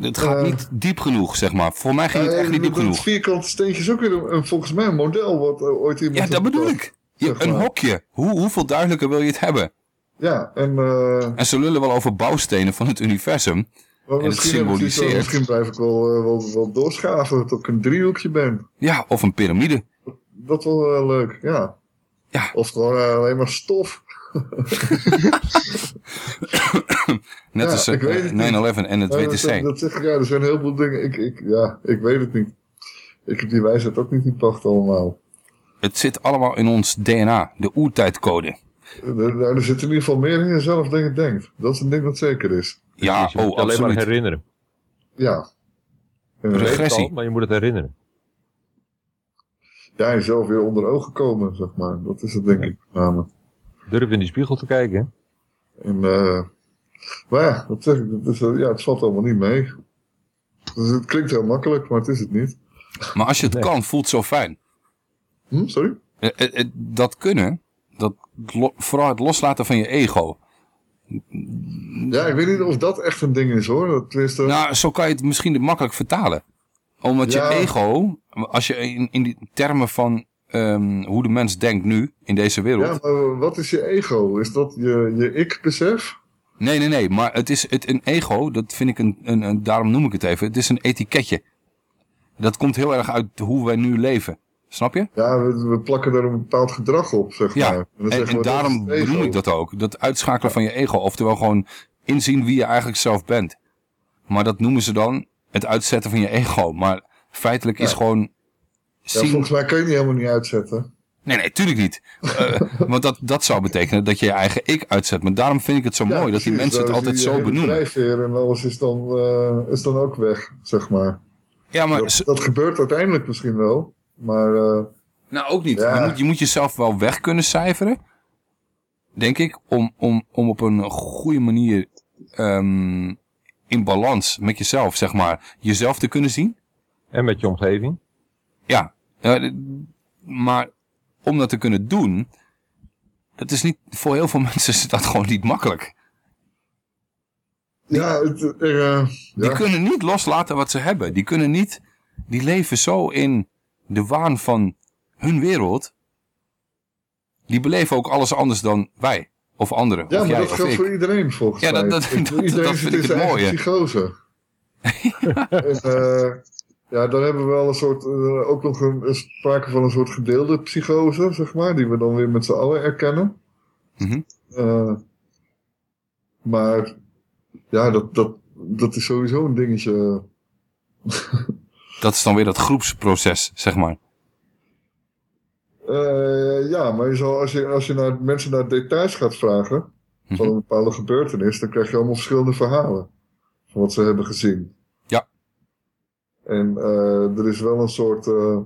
het gaat Eh. niet diep genoeg, zeg maar. Voor mij ging het eh, echt niet diep dat genoeg. vierkante steentje is ook weer een, volgens mij een model wat eh, ooit iemand... Ja, dat bedoel ik. Een hokje. Hoe, hoeveel duidelijker wil je het hebben? Ja, en... eh, En ze lullen wel over bouwstenen van het universum. En het symboliseert. misschien blijf ik wel, eh, wel, wel doorschaven tot ik een driehoekje ben. Ja, of een piramide. Dat wel eh, leuk, ja. ja. Of gewoon eh, alleen maar stof. [coughs] Net Ja, als ik weet eh, het niet. 9-11 en het Ja, WTC. Dat, dat zeg ik, ja, er zijn heel veel dingen. Ik, ik, ja, ik weet het niet. Ik heb die wijsheid ook niet in pacht allemaal. Het zit allemaal in ons DNA, de oertijdcode. Er, nou, er zit in ieder geval meer in jezelf dan je denkt. Dat is een ding dat zeker is. Ja, Dus je oh, alleen maar herinneren. Ja. Regressie. al, maar je moet het herinneren. Ja, jezelf weer onder ogen komen, zeg maar. Dat is het denk ik met name. Durf in die spiegel te kijken. En, eh, maar ja, dat zeg ik, dat is, ja, het valt allemaal niet mee. Dus het klinkt heel makkelijk, maar het is het niet. Maar als je het kan, voelt het zo fijn. Hm, sorry? Eh, eh, Dat kunnen, dat, lo- vooral het loslaten van je ego. Ja, ik weet niet of dat echt een ding is hoor. Dat, Nou, zo kan je het misschien makkelijk vertalen. Omdat Ja. je ego, als je in, in die termen van ehm, hoe de mens denkt nu, in deze wereld. ja, maar wat is je ego? Is dat je, je ik-besef? Nee, nee, nee. Maar het is het, een ego, dat vind ik een, een, een, daarom noem ik het even. Het is een etiketje. Dat komt heel erg uit hoe wij nu leven. Snap je? Ja, we, we plakken er een bepaald gedrag op, zeg Ja, maar. en, en we, dat daarom benoem ik dat ook. Dat uitschakelen van je ego. Oftewel gewoon inzien wie je eigenlijk zelf bent. Maar dat noemen ze dan het uitzetten van je ego. Maar feitelijk is gewoon zien... volgens mij kun je die helemaal niet uitzetten. Nee, nee, tuurlijk niet. Eh, [laughs] want dat, dat zou betekenen dat je je eigen ik uitzet. Maar daarom vind ik het zo Ja, mooi dat die mensen het altijd zo benoemen. drijfveer en alles is dan, eh, is dan ook weg, zeg maar. Ja, maar dat, dat gebeurt uiteindelijk misschien wel, maar... eh, Nou, ook niet. Ja. Je, moet, je moet jezelf wel weg kunnen cijferen. Denk ik. Om, om, om op een goede manier ehm, in balans met jezelf, zeg maar, jezelf te kunnen zien. En met je omgeving. Ja. Maar om dat te kunnen doen, dat is niet, voor heel veel [laughs] mensen is dat gewoon niet makkelijk. ja, het, eh, Die ja. kunnen niet loslaten wat ze hebben. Die kunnen niet, die leven zo in de waan van hun wereld. Die beleven ook alles anders dan wij. Of anderen. ja, of maar jij dat geldt voor iedereen volgens Ja, mij. dat- dat- Ik- [laughs] dat- iedereen dat vind ik het mooie. psychose. [laughs] en, eh, ja, dan hebben we wel een soort, eh, ook nog een, sprake van een soort gedeelde psychose, zeg maar, die we dan weer met z'n allen erkennen. Mhm. Eh, maar ja, dat, dat, dat is sowieso een dingetje. Dat is dan weer dat groepsproces, zeg maar. Eh, ja, maar je zal, als je, als je naar, mensen naar details gaat vragen Mhm. van een bepaalde gebeurtenis, dan krijg je allemaal verschillende verhalen van wat ze hebben gezien. Ja. En eh, er is wel een soort. eh,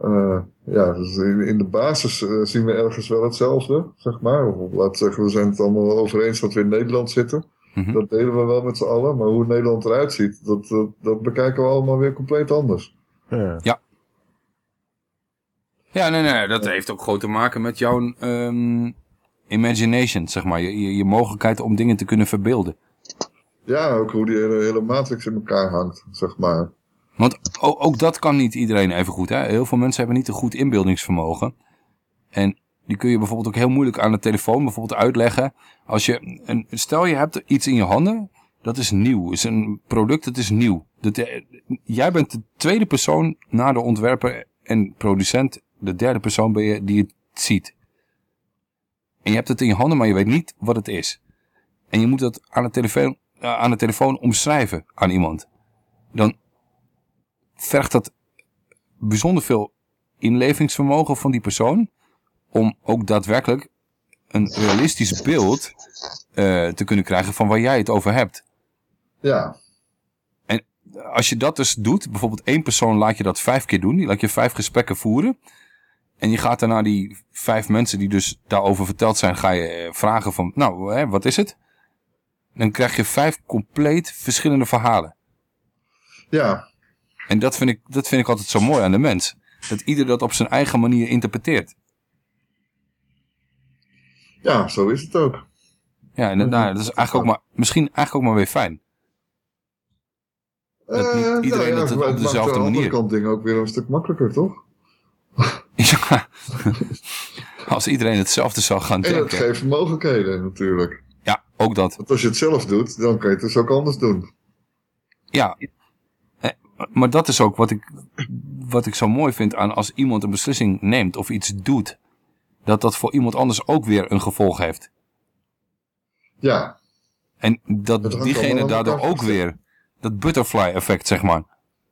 eh, ja, dus in, in de basis zien we ergens wel hetzelfde, zeg maar. Of laten we zeggen, we zijn het allemaal over eens dat we in Nederland zitten. Mhm. Dat delen we wel met z'n allen, maar hoe Nederland eruit ziet, dat, dat, dat bekijken we allemaal weer compleet anders. Ja. Ja, nee, nee, dat heeft ook gewoon te maken met jouw ehm, imagination, zeg maar. Je, je, je mogelijkheid om dingen te kunnen verbeelden. Ja, ook hoe die hele, matrix in elkaar hangt, zeg maar. Want ook, ook dat kan niet iedereen even goed. Hè? Heel veel mensen hebben niet een goed inbeeldingsvermogen. En die kun je bijvoorbeeld ook heel moeilijk aan de telefoon bijvoorbeeld uitleggen. Als je, een, stel je hebt iets in je handen, dat is nieuw. is een product, dat is nieuw. Dat, jij bent de tweede persoon na de ontwerper en producent. De derde persoon ben je die het ziet. En je hebt het in je handen, maar je weet niet wat het is. En je moet dat aan de telefoon, aan de telefoon omschrijven aan iemand. Dan vergt dat bijzonder veel inlevingsvermogen van die persoon. Om ook daadwerkelijk een realistisch beeld eh, te kunnen krijgen van waar jij het over hebt. Ja. En als je dat dus doet, bijvoorbeeld één persoon laat je dat vijf keer doen. Die laat je vijf gesprekken voeren. En je gaat daarna die vijf mensen die dus daarover verteld zijn, ga je eh, vragen van, nou, hè, wat is het? Dan krijg je vijf compleet verschillende verhalen. Ja. En dat vind ik, dat vind ik altijd zo mooi aan de mens. Dat ieder dat op zijn eigen manier interpreteert. Ja, zo is het ook. Ja, en dat- nou, dat is eigenlijk ook maar, misschien eigenlijk ook maar weer fijn. Dat niet Eh, iedereen nou ja, het op dezelfde aan de andere manier. kant dingen ook weer een stuk makkelijker, toch? [laughs] Ja. Als iedereen hetzelfde zou gaan En het denken. geeft mogelijkheden natuurlijk. Ook dat. Want als je het zelf doet, dan kan je het dus ook anders doen. Ja. Maar dat is ook wat ik, wat ik zo mooi vind aan als iemand een beslissing neemt of iets doet. Dat dat voor iemand anders ook weer een gevolg heeft. Ja. En dat diegene daardoor ook weer, dat butterfly effect zeg maar.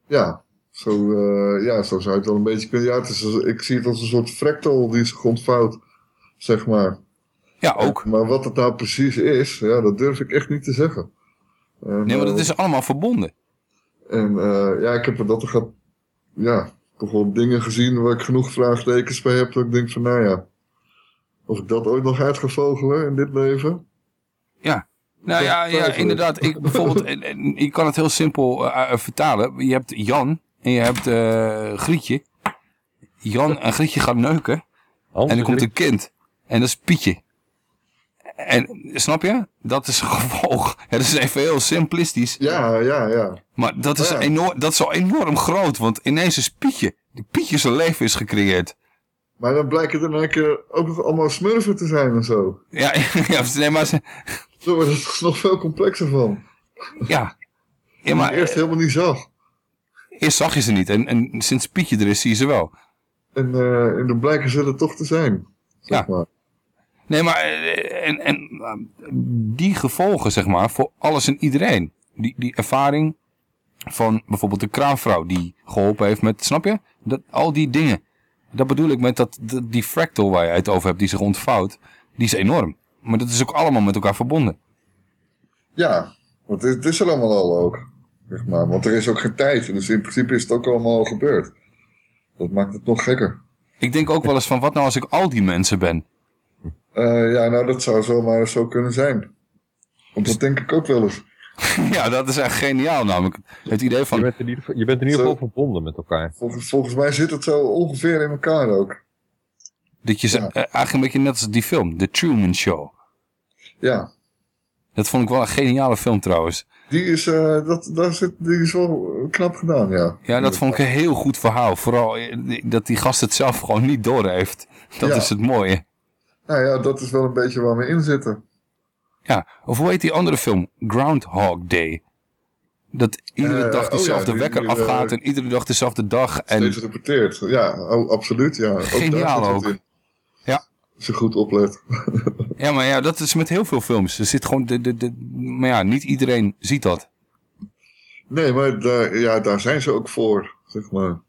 Ja, zo, eh, ja, zo zou je het wel een beetje kunnen. Ja, het is, ik zie het als een soort fractal die zich ontvouwt, zeg maar. Ja, ook. Maar wat het nou precies is, ja, dat durf ik echt niet te zeggen. En, Nee, maar dat eh, is allemaal verbonden. En eh, ja, ik heb er dat er gaat, ja, toch wel dingen gezien waar ik genoeg vraagtekens bij heb. Dat ik denk van, nou ja, of ik dat ooit nog uit ga vogelen in dit leven. Ja. Nou ja, ja ik. inderdaad. Ik, [laughs] bijvoorbeeld, je kan het heel simpel eh, eh, vertalen. Je hebt Jan en je hebt eh, Grietje. Jan en Grietje gaan neuken. en er komt een kind. En dat is Pietje. En snap je? Dat is een gevolg. [laughs] Ja, dat is even heel simplistisch. Ja, ja, ja. Maar dat is, Ja. enorm, dat is al enorm groot. Want ineens is Pietje. Pietje zijn leven is gecreëerd. Maar dan blijken er in één keer ook nog allemaal smurfen te zijn en zo. Ja, [laughs] ja nee, maar ze, Zo wordt het nog veel complexer van. ja. Die maar- eerst helemaal niet zag. Eerst zag je ze niet. En, en sinds Pietje er is, zie je ze wel. En, eh, en dan blijken ze er toch te zijn. Zeg maar. Nee, maar eh, en, en eh, die gevolgen, zeg maar, voor alles en iedereen. Die, die ervaring van bijvoorbeeld de kraanvrouw die geholpen heeft met, snap je? Dat, al die dingen. Dat bedoel ik met dat, dat- die fractal waar je het over hebt, die zich ontvouwt, die is enorm. Maar dat is ook allemaal met elkaar verbonden. Ja, want het, het is er allemaal al ook. Zeg maar. Want er is ook geen tijd. Dus in principe is het ook allemaal al gebeurd. Dat maakt het nog gekker. Ik denk ook wel eens van, wat nou als ik al die mensen ben? Eh, ja, nou dat zou zomaar zo kunnen zijn. Want dat denk ik ook wel eens. [laughs] ja, dat is echt geniaal namelijk. Het idee van... Je bent in ieder geval, je bent in ieder geval verbonden met elkaar. Volgens, volgens mij zit het zo ongeveer in elkaar ook. Dat je, eh, eigenlijk een beetje net als die film, The Truman Show. Ja. Dat vond ik wel een geniale film trouwens. Die is, eh, dat, dat zit, die is wel knap gedaan, ja. Ja, dat vond ik een heel goed verhaal. Vooral dat die gast het zelf gewoon niet door heeft. Dat Ja. is het mooie. Nou ja, dat is wel een beetje waar we in zitten. Ja, of hoe heet die andere film? Groundhog Day. Dat iedere Eh, dag oh ja, dezelfde die- wekker die, afgaat en iedere dag dezelfde dag. En Steeds gerepeteerd. Ja, oh, absoluut. Ja. Ook Geniaal ook. in. Ja. Als je goed oplet. [laughs] Ja, maar ja, dat is met heel veel films. Er zit gewoon de, de, de, maar ja, niet iedereen ziet dat. Nee, maar daar, ja, daar zijn ze ook voor, zeg maar.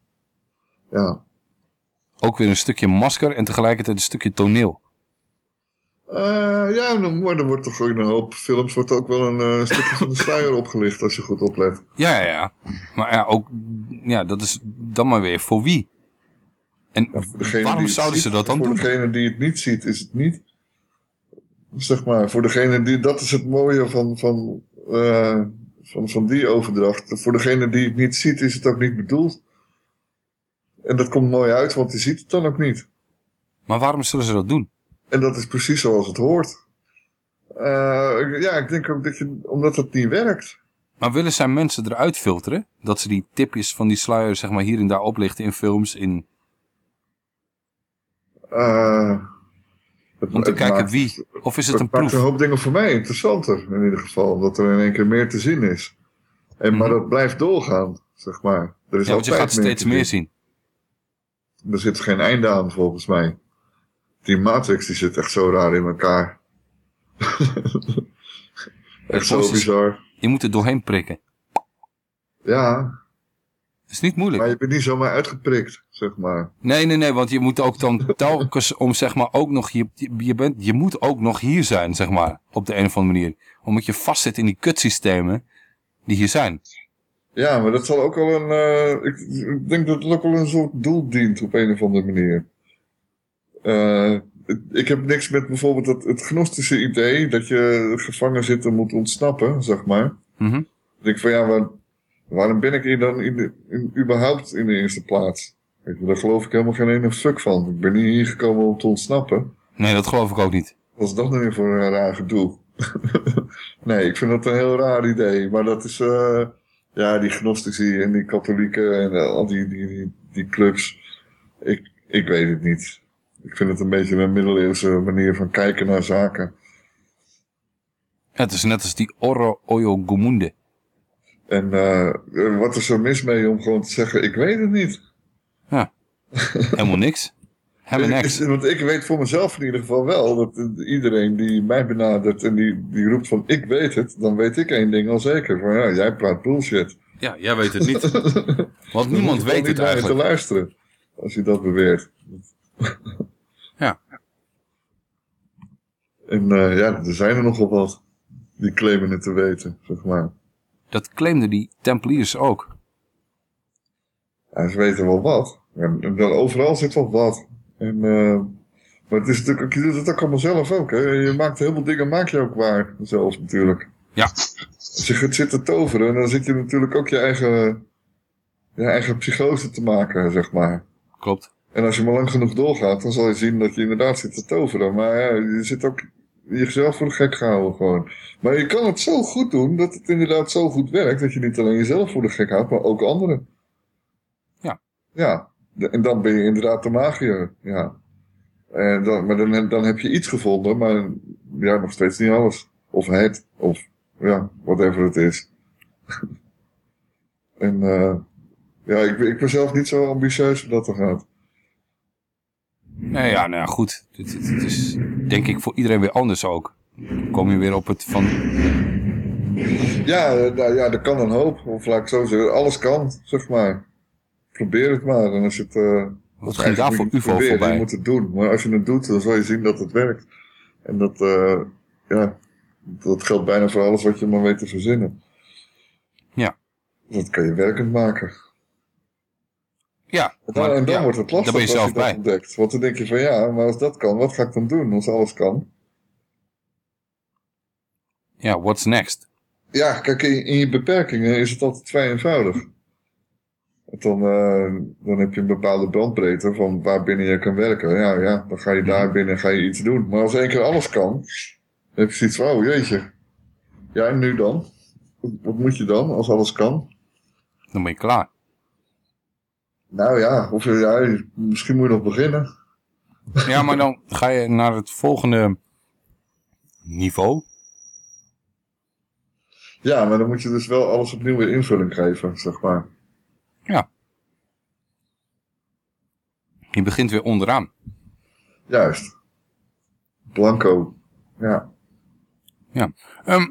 Ja. Ook weer een stukje masker en tegelijkertijd een stukje toneel. Eh, ja, maar er wordt toch in een hoop films wordt ook wel een eh, stukje van de [laughs] sluier opgelicht als je goed oplet. Ja, ja, ja. Maar ja, ook, ja, dat is dan maar weer voor wie? En waarom zouden ze dat dan voor doen? degene die het niet ziet, is het niet. Zeg maar, voor degene die, dat is het mooie van, van, eh, van, van die overdracht. Voor degene die het niet ziet, is het ook niet bedoeld. En dat komt mooi uit, want die ziet het dan ook niet. Maar waarom zullen ze dat doen? En dat is precies zoals het hoort. Eh, ja, ik denk ook dat je, omdat het niet werkt. Maar willen zij mensen eruit filteren? Dat ze die tipjes van die sluier zeg maar hier en daar oplichten in films, in... Het- Om te het kijken maakt- wie, of is het een maakt proef? een hoop dingen voor mij interessanter, in ieder geval. Omdat er in één keer meer te zien is. En, Maar dat blijft doorgaan, zeg maar. Er is Mhm. Ja, want je gaat steeds te meer zien. Er zit geen einde aan, volgens mij. Die Matrix die zit echt zo raar in elkaar. [laughs] echt zo is- bizar. Je moet er doorheen prikken. Ja. Het is niet moeilijk. Maar je bent niet zomaar uitgeprikt, zeg maar. Nee, nee, nee, want je moet ook dan [laughs] telkens om zeg maar ook nog, je, je, je bent, je moet ook nog hier zijn, zeg maar, op de een of andere manier. Omdat je vastzit in die kutsystemen die hier zijn. Ja, maar dat zal ook wel een. eh, ik, ik denk dat het ook wel een soort doel dient op een of andere manier. Eh, ik heb niks met bijvoorbeeld het, het gnostische idee dat je gevangen zit en moet ontsnappen, zeg maar. Mhm. Ik denk van ja, waar, waarom ben ik hier dan in de, in, überhaupt in de eerste plaats? Je, daar geloof ik helemaal geen ene fuck van. Ik ben niet hier gekomen om te ontsnappen. Nee, dat geloof ik ook niet. Wat is dat nu weer voor een raar gedoe? [laughs] nee, ik vind dat een heel raar idee. Maar dat is, eh, ja, die gnostici en die katholieken en al die, die, die, die clubs. Ik, ik weet het niet. Ik vind het een beetje een middeleeuwse manier van kijken naar zaken. Ja, het is net als die Oro Oyo Gomunde. En eh, wat is er mis mee om gewoon te zeggen, ik weet het niet. Ja, helemaal niks. Helemaal Ik- niks. ik- Want ik weet voor mezelf in ieder geval wel dat eh, iedereen die mij benadert en die, die roept van ik weet het, dan weet ik één ding al zeker. Van ja, jij praat bullshit. Ja, jij weet het niet. [laughs] Want niemand weet het eigenlijk. te luisteren, als je dat beweert. Ja. En eh, ja, er zijn er nogal wat die claimen het te weten, zeg maar. Dat claimden die Templiers ook. Ja, ze weten wel wat. En, en dan overal zit wel wat. En, eh, maar het is natuurlijk, ook- je doet het ook allemaal zelf ook. Hè? Je maakt heel veel dingen, maak je ook waar zelf natuurlijk. Ja. Als je gaat zitten toveren, dan zit je natuurlijk ook je eigen, je eigen psychose te maken, zeg maar. Klopt. En als je maar lang genoeg doorgaat, dan zal je zien dat je inderdaad zit te toveren. Maar ja, je zit ook jezelf voor de gek gehouden gewoon. Maar je kan het zo goed doen dat het inderdaad zo goed werkt dat je niet alleen jezelf voor de gek houdt, maar ook anderen. Ja. Ja, en dan ben je inderdaad de magier. Ja. En dan, maar dan, dan heb je iets gevonden, maar ja, nog steeds niet alles. Of het, of ja, whatever het is. [laughs] en eh, ja, ik, ben- ik ben zelf niet zo ambitieus dat te gaan. Nee, ja, nou ja, goed. Het, het- het is denk ik voor iedereen weer anders ook. Dan kom je weer op het van... Ja, nou, ja, er kan een hoop. Of laat ik zo zeggen, alles kan, zeg maar. Probeer het maar. En als je het... eh, Wat ging daar voor UFO voorbij? Je moet het doen. Maar als je het doet, dan zal je zien dat het werkt. En dat, eh, ja, dat geldt bijna voor alles wat je maar weet te verzinnen. Ja. Dat kan je werkend maken. Ja, En dan, maar- en dan ja, wordt het lastig ben je als zelf je dat bij. ontdekt. Want dan denk je van ja, maar als dat kan, wat ga ik dan doen als alles kan? Ja, what's next? Ja, kijk, in, in je beperkingen is het altijd vrij eenvoudig. Dan, eh, dan heb je een bepaalde bandbreedte van waar binnen je kan werken. Ja, ja, dan ga je daar binnen ga je iets doen. Maar als één keer alles kan, dan heb je zoiets van, oh jeetje. Ja, en nu dan? Wat moet je dan als alles kan? Dan ben je klaar. Nou ja, of ja, misschien moet je nog beginnen. Ja, maar dan ga je naar het volgende niveau. Ja, maar dan moet je dus wel alles opnieuw weer invulling geven, zeg maar. Ja. Je begint weer onderaan. Juist. Blanco. Ja. Ja. Ehm,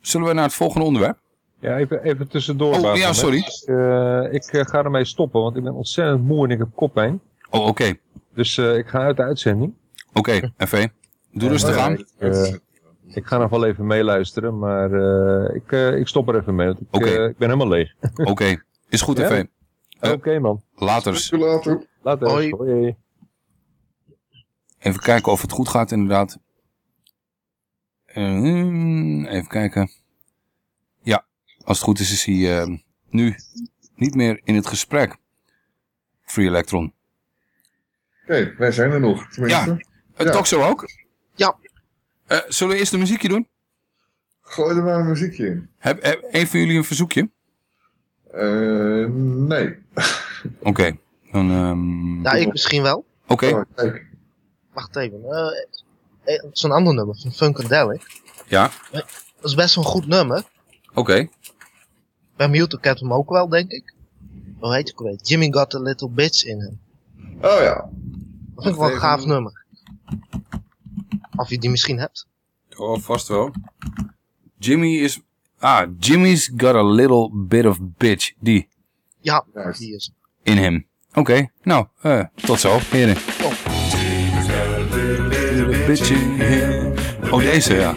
zullen we naar het volgende onderwerp? Ja, even, even tussendoor. Oh, ja, sorry. Eh, ik eh, ga ermee stoppen, want ik ben ontzettend moe en ik heb koppijn. Oh, oké. Dus eh, ik ga uit de uitzending. Oké, FV. Doe rustig Ja, aan. Ik, eh, ik ga nog wel even meeluisteren, maar eh, ik, eh, ik stop er even mee. Want ik, Oké. eh, ik ben helemaal leeg. [laughs] Oké, is goed Ja? FV. Eh, Oké man. Laters. Later. Later. Hoi. Hoi. Even kijken of het goed gaat inderdaad. Ehm, even kijken. Ja, als het goed is is hij ehm, nu niet meer in het gesprek. Free Electron. Oké, wij zijn er nog. Tenminste. Ja, het toch zo ook? Ja. Eh, zullen we eerst een muziekje doen? Gooi er maar een muziekje in. Heb, heb een van jullie een verzoekje? Eh, nee. [laughs] Oké. Dan, ehm, Ja, ik misschien wel. Oké. Oh. Wacht even. eh, eh, Zo'n ander nummer van Funkadelic. Ja, Dat is best wel een goed nummer. oké. Bij Mewtwo kent hem ook wel, denk ik. Hoe heet ik weer? Jimmy Got a Little Bitch in hem. Oh ja. Dat vind ik wel een gaaf nummer. Of je die misschien hebt. Oh, vast wel. Jimmy is... Ah, Jimmy's got a little bit of bitch. Die. Ja, die is. In hem. Oké, nou, eh, tot zo, heren. Little bitch in him. Oh, deze, ja.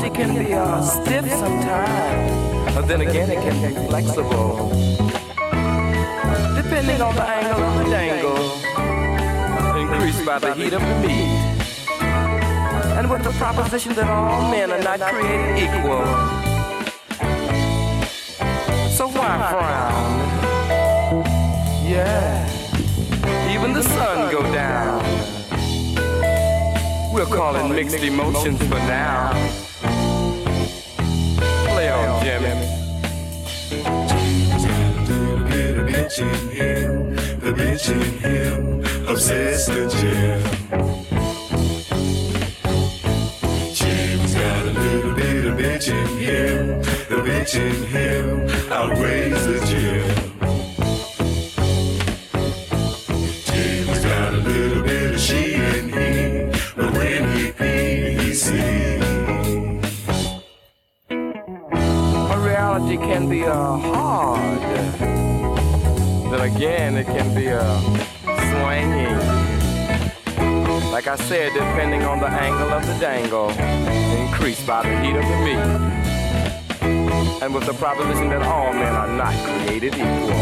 Reality can be uh, stiff sometimes, but then again it can be flexible. Depending on the angle of the dangle, increased by the heat of the meat. And with the proposition that all men are not created equal. So why frown? Yeah, even the sun go down. We'll call it mixed emotions for now. On, Jimmy. Little bitch in him, the bitch in him obsessed the Jim. Jim's got a little bit of bitch in him, the bitch in him outweighs the Jim. Be uh, hard. Then again, it can be uh, swinging. Like I said, depending on the angle of the dangle, increased by the heat of the meat. and with the proposition that all men are not created equal.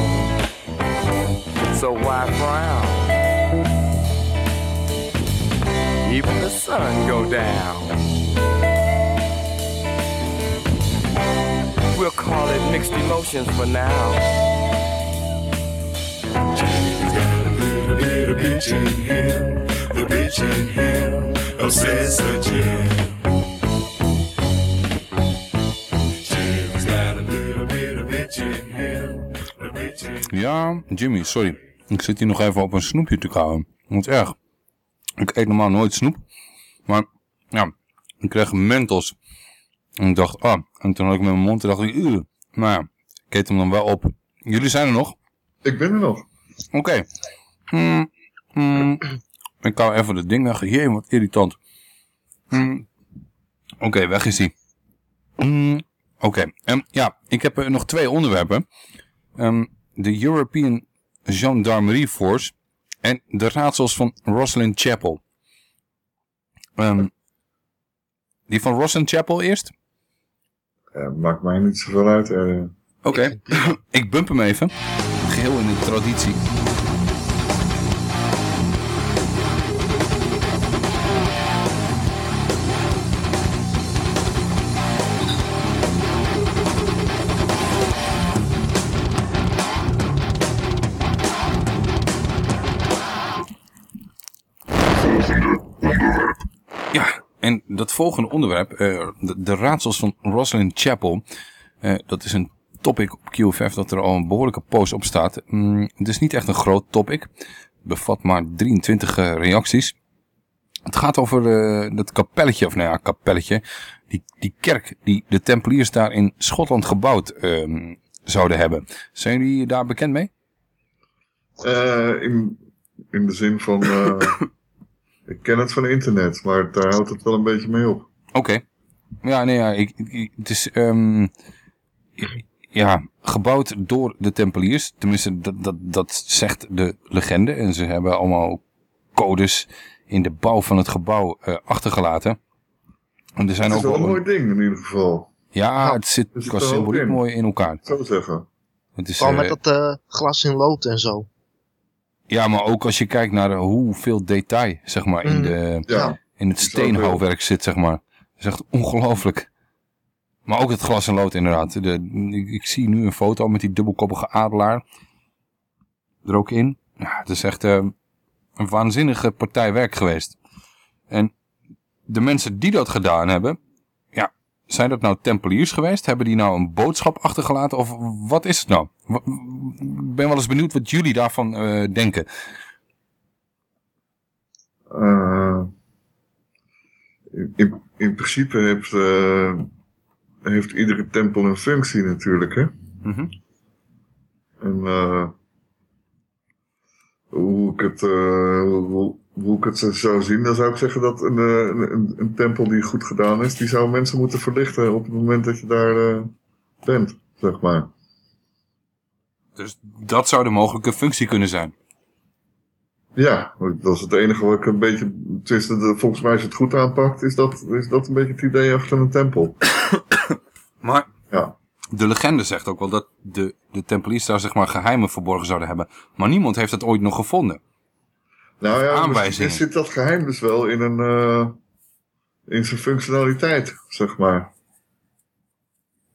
So why frown? Even the sun go down. We'll call it mixed emotions for now. little bit of bitch in him, the bitch in him, obsessed with got a in Ja, Jimmy, sorry. Ik zit hier nog even op een snoepje te kauwen. Wat erg. Ik eet normaal nooit snoep. Maar, ja, ik kreeg mentos. En ik dacht, ah. En toen had ik met mijn mond en dacht ik, uur. Maar ja, ik eet hem dan wel op. Jullie zijn er nog? Ik ben er nog. Oké. Hmm, hmm. Ik kauw even het ding weg. Jee, wat irritant. Hmm. Oké, weg is hij. Hmm, Oké, Ehm, ja, ik heb nog twee onderwerpen. Ehm, de European Gendarmerie Force en de raadsels van Rosalind Chapel. Ehm, die van Rosalind Chapel eerst? Ja, maakt mij niet zoveel uit. eh. Oké, ik [laughs] bump hem even. Geheel in de traditie. Dat volgende onderwerp, eh, de, de raadsels van Rosalind Chapel, eh, dat is een topic op QFF dat er al een behoorlijke post op staat. Mm, het is niet echt een groot topic, bevat maar 23 eh, reacties. Het gaat over eh, dat kapelletje, of nou ja, kapelletje, die, die kerk die de Tempeliers daar in Schotland gebouwd ehm, zouden hebben. Zijn jullie daar bekend mee? In, in de zin van, [coughs] ik ken het van internet, maar daar houdt het wel een beetje mee op. Oké. Ja, nee, ja, ik, ik- het is ehm, ja, gebouwd door de Tempeliers. Tenminste, dat, dat, dat zegt de legende. En ze hebben allemaal codes in de bouw van het gebouw eh, achtergelaten. En er zijn het is ook wel een mooi ding in ieder geval. Ja, het zit qua symboliek mooi in elkaar. Zo zeggen. Het is, met eh, dat eh, glas in lood en zo. Ja, maar ook als je kijkt naar eh, hoeveel detail, zeg maar, in, Mm. de, Ja. in het steenhouwwerk zit, zeg maar. Dat is echt ongelooflijk. Maar ook het glas en lood, inderdaad. De, ik, ik zie nu een foto met die dubbelkoppige adelaar er ook in. Ja, het is echt eh, een waanzinnige partij werk geweest. En de mensen die dat gedaan hebben, zijn dat nou tempeliers geweest? Hebben die nou een boodschap achtergelaten? Of wat is het nou? Ik ben wel eens benieuwd wat jullie daarvan eh, denken. Eh, in, in principe heeft, eh, heeft iedere tempel een functie natuurlijk, hè? Mhm. En hoe, ik het, hoe, hoe ik het zou zien, dan zou ik zeggen dat een, eh, een, een, een tempel die goed gedaan is, die zou mensen moeten verlichten op het moment dat je daar eh, bent, zeg maar. Dus dat zou de mogelijke functie kunnen zijn. Ja, dat is het enige wat ik een beetje, volgens mij als je het goed aanpakt, is dat, is dat een beetje het idee achter een tempel. [coughs] Maar ja. de legende zegt ook wel dat de, de tempeliers daar zeg maar geheimen verborgen zouden hebben. Maar niemand heeft dat ooit nog gevonden. Nou ja, Aanwijzingen. zit dat geheim dus wel in een, eh, in zijn functionaliteit, zeg maar.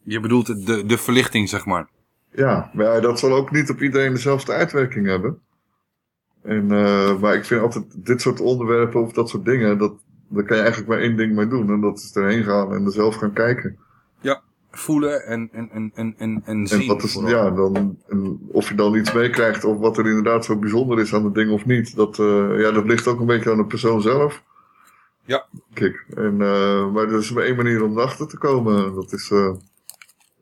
Je bedoelt de, de verlichting zeg maar. Ja, maar ja, dat zal ook niet op iedereen dezelfde uitwerking hebben. En, eh, maar ik vind altijd dit soort onderwerpen of dat soort dingen, dat, daar kan je eigenlijk maar één ding mee doen. En dat is erheen gaan en er zelf gaan kijken. Voelen en, en, en, en, en, en En zien. wat is, ja, dan, of je dan iets meekrijgt of wat er inderdaad zo bijzonder is aan het ding of niet, dat, eh, ja, dat ligt ook een beetje aan de persoon zelf. Ja. Kijk, en, eh, maar er is maar één manier om erachter te komen. en Dat is, eh,